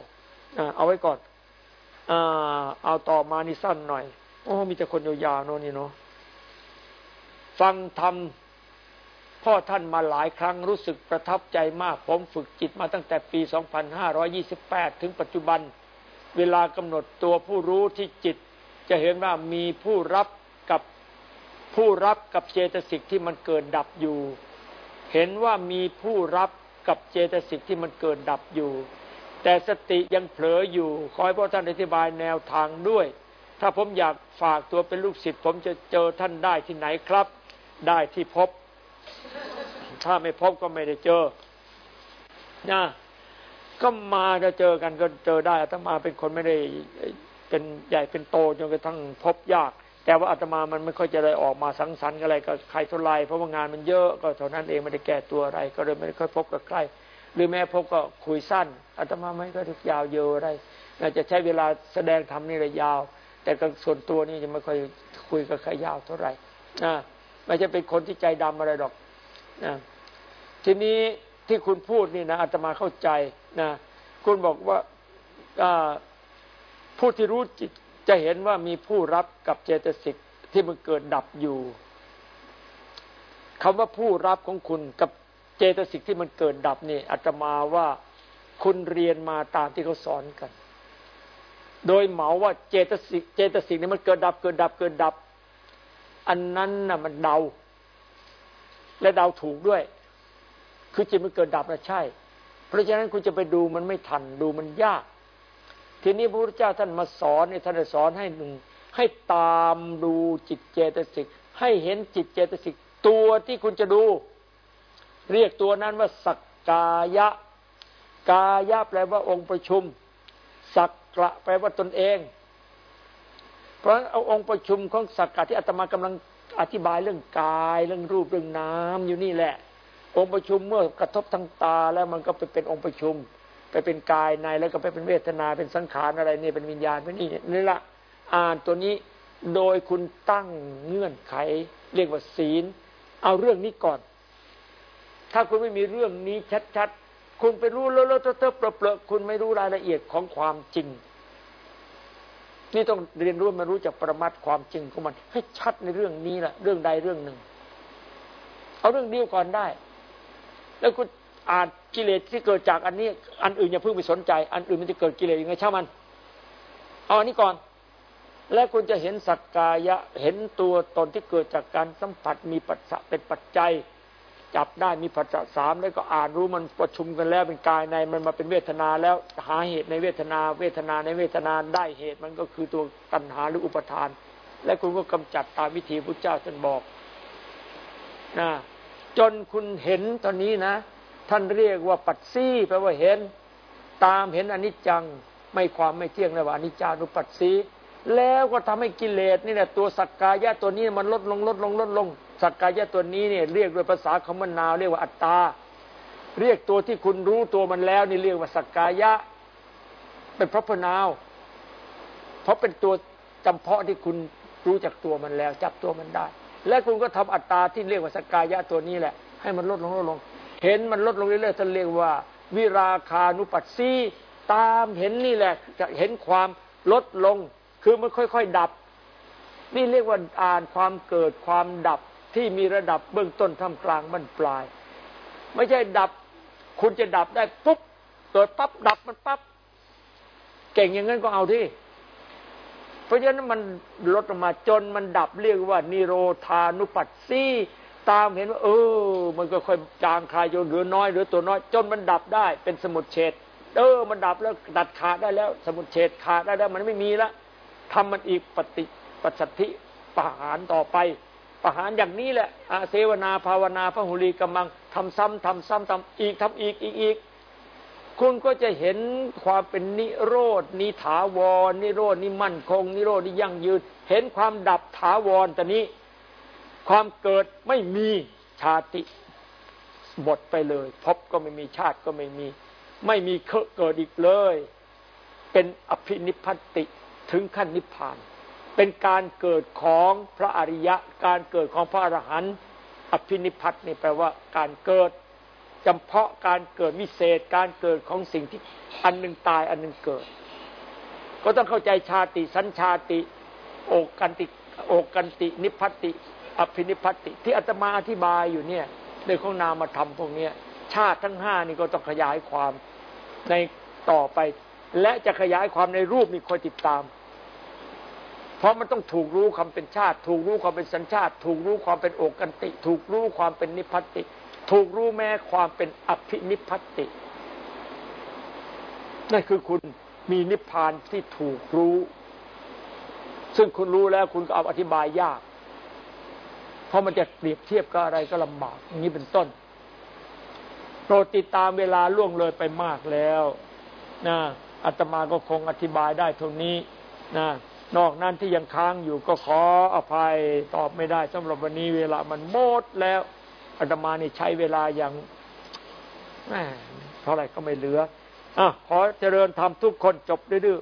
เอาไว้ก่อน อเอาต่อมานี่สั้นหน่อยโอ้มีแต่คนยาวๆโน่นนี่เนาะฟังธรรมพ่อท่านมาหลายครั้งรู้สึกประทับใจมาก ผมฝึกจิตมาตั้งแต่ปี 2528 ถึงปัจจุบัน เวลากำหนดตัวผู้รู้ที่จิต จะเห็นว่ามีผู้รับกับผู้รับกับเจตสิกที่มันเกิดดับอยู่ เห็นว่ามีผู้รับกับเจตสิกที่มันเกิดดับอยู่ แต่สติยังเผลออยู่ ขอให้พระท่านอธิบายแนวทางด้วย ถ้าผมอยากฝากตัวเป็นลูกศิษย์ผมจะเจอท่านได้ที่ไหนครับ ได้ที่พบ ถ้าไม่พบก็ไม่ได้เจอนะก็มาจะเจอกันก็เจอได้อาตมาเป็นคนไม่ได้เป็นใหญ่เป็นโตจนกระทั่งพบยาก แต่ว่าอาตมามันไม่ค่อยจะได้ออกมาสังสรรค์อะไรกับใครเท่าไรเพราะว่างานมันเยอะก็เท่านั้นเองไม่ได้แก้ตัวอะไร ก็เลยไม่ได้ค่อยพบกับใคร หรือแม้พบก็คุยสั้นอาตมาไม่ก็ยาวเยอะอะไรอาจจะใช้เวลาแสดงธรรมนี่ระยาว แต่ก็ส่วนตัวนี่จะไม่ค่อยคุยกับใครยาวเท่าไหร่นะไม่จะเป็นคนที่ใจดำอะไรดอกนะทีนี้ที่คุณพูดนี่นะอาตมาเข้าใจนะคุณบอกว่าผู้ที่รู้จิตจะเห็นว่ามีผู้รับกับเจตสิกที่มันเกิดดับอยู่คำว่าผู้รับของคุณกับ ตสิกที่มันเกิดดับนี่อาตมาว่าคุณเรียนมาตามที่เขาสอนกัน โดยเหมาว่าเจตสิกเจตสิกนี่มันเกิดดับเกิดดับเกิดดับ อันนั้นน่ะมันเดา และเดาถูกด้วย คือจิตมันเกิดดับนะใช่ เพราะฉะนั้นคุณจะไปดูมันไม่ทันดูมันยาก ทีนี้พระพุทธเจ้าท่านมาสอนเนี่ยท่านสอนให้หนึ่งให้ตามดูจิตเจตสิกให้เห็นจิตเจตสิกตัวที่คุณจะดู เรียกตัวนั้นว่าสักกายะ กายะแปลว่าองค์ประชุม สักกะแปลว่าตนเอง เพราะเอาองค์ประชุมของสักกะที่อาตมากำลังอธิบายเรื่องกายเรื่องรูปเรื่องน้ำอยู่นี่แหละ องค์ประชุมเมื่อกระทบทางตาแล้วมันก็ไปเป็นองค์ประชุม ไปเป็นกายในแล้วก็ไปเป็นเวทนาเป็นสังขารอะไรนี่เป็นวิญญาณเป็นนี่นี่ละอ่านตัวนี้โดยคุณตั้งเงื่อนไข เรียกว่าศีล เอาเรื่องนี้ก่อน ถ้าคุณไม่มีเรื่องนี้ชัดๆ คุณไปรู้เลอะๆเทอะๆเปลอะๆคุณไม่รู้รายละเอียดของความจริง นี่ต้องเรียนรู้มารู้จากประมัดความจริงของมัน ให้ชัดในเรื่องนี้แหละเรื่องใดเรื่องหนึ่ง เอาเรื่องเดียวก่อนได้ แล้วคุณอ่านกิเลสที่เกิดจากอันนี้ อันอื่นอย่าเพิ่งไปสนใจ อันอื่นมันจะเกิดกิเลสยังไงช่างมัน เอาอันนี้ก่อน แล้วคุณจะเห็นสักกายะเห็นตัวตนที่เกิดจากการสัมผัสมีปัจจะเป็นปัจจัย จับได้มีปัจจัสามแล้วก็อ่านรู้มันประชุมกันแล้วเป็นกายในมันมาเป็นเวทนาแล้วหาเหตุในเวทนา เวทนาในเวทนาได้เหตุมันก็คือตัวตัณหาหรืออุปทาน และคุณก็กำจัดตามวิธีพระเจ้าท่านบอกนะจนคุณเห็นตอนนี้นะ ท่านเรียกว่าปัจซี่แปลว่าเห็น ตามเห็นอนิจจังไม่ความไม่เที่ยงนะว่าอนิจจานุปัสสีแล้วก็ทำให้กิเลสนี่แหละตัวสักกายะตัวนี้มันลดลงลดลงลดลง สักกายะตัวนี้เนี่ยเรียกโดยภาษาคำนาวเรียกว่าอัตตา เรียกตัวที่คุณรู้ตัวมันแล้ว นี่เรียกว่าสักกายะ เป็นพระพนาว เพราะเป็นตัวจำเพาะที่คุณรู้จักตัวมันแล้ว จับตัวมันได้ และคุณก็ทำอัตตาที่เรียกว่าสกกายะตัวนี้แหละ ให้มันลดลงลดลง เห็นมันลดลงเรื่อยๆท่านเรียกว่า วิราคานุปัสสีตามเห็นนี่แหละจะเห็นความลดลง คือมันค่อยๆดับ นี่เรียกว่าอ่านความเกิดความดับ ที่มีระดับเบื้องต้นท่ามกลางบรรปลาย ไม่ใช่ดับ คุณจะดับได้ปุ๊บเกิดปั๊บดับมันปั๊บเก่งอย่างนั้นก็เอาที่เพราะฉะนั้นมันลดลงมาจนมันดับเรียกว่า นิโรธานุปัสสีตามเห็นว่า เออ มันก็ค่อยจางคลายจนเหลือน้อยเหลือตัวน้อย จนมันดับได้เป็นสมุดเฉดเออ มันดับแล้วดัดขาดได้แล้ว สมุดเฉดขาดได้แล้ว มันไม่มีละทำมันอีกปฏิปัสสัทธิปหารต่อไป ปหารอย่างนี้แหละอาเสวนาภาวนาพระหุลีกำลังทำซ้ำทำซ้ำทำอีกทำอีกอีกอีก คุณก็จะเห็นความเป็นนิโรดนิถาวร นิโรดนิมั่นคง นิโรดนิยั่งยืน เห็นความดับถาวรตอนนี้ ความเกิดไม่มีชาติหมดไปเลยพบก็ไม่มีชาติก็ไม่มี ไม่มีเกิดอีกเลย เป็นอภินิพพติถึงขั้นนิพพาน เป็นการเกิดของพระอริยะ การเกิดของพระอรหันต์อภินิพัตน์นี่แปลว่าการเกิดจำเพาะการเกิดวิเศษ การเกิดของสิ่งที่อันหนึ่งตายอันหนึ่งเกิด ก็ต้องเข้าใจชาติสัญชาติโอกันติโอกันติ นิพพติ อภินิพพติ ที่อาตมาอธิบายอยู่เนี่ยในของนามธรรมพวกนี้ชาติทั้งห้านี่ก็ต้องขยายความในต่อไป และจะขยายความในรูปมีคนติดตาม เพราะมันต้องถูกรู้ความเป็นชาติ ถูกรู้ความเป็นสัญชาติ ถูกรู้ความเป็นโอกันติ ถูกรู้ความเป็นนิพพติ ถูกรู้แม้ความเป็นอภินิพพตินั่นคือคุณมีนิพพานที่ถูกรู้ ซึ่งคุณรู้แล้วคุณก็เอาอธิบายยาก เพราะมันจะเปรียบเทียบกับอะไรก็ลำบากอย่างนี้เป็นต้นโปรดติดตามเวลาล่วงเลยไปมากแล้วนะอาตมาก็คงอธิบายได้เท่านี้นะ นอกนั้นที่ยังค้างอยู่ก็ขออภัยตอบไม่ได้สำหรับวันนี้เวลามันหมดแล้วอาตมานี่ใช้เวลาอย่างเท่าไหร่ก็ไม่เหลืออะขอเจริญธรรมทุกคนจบดื้อ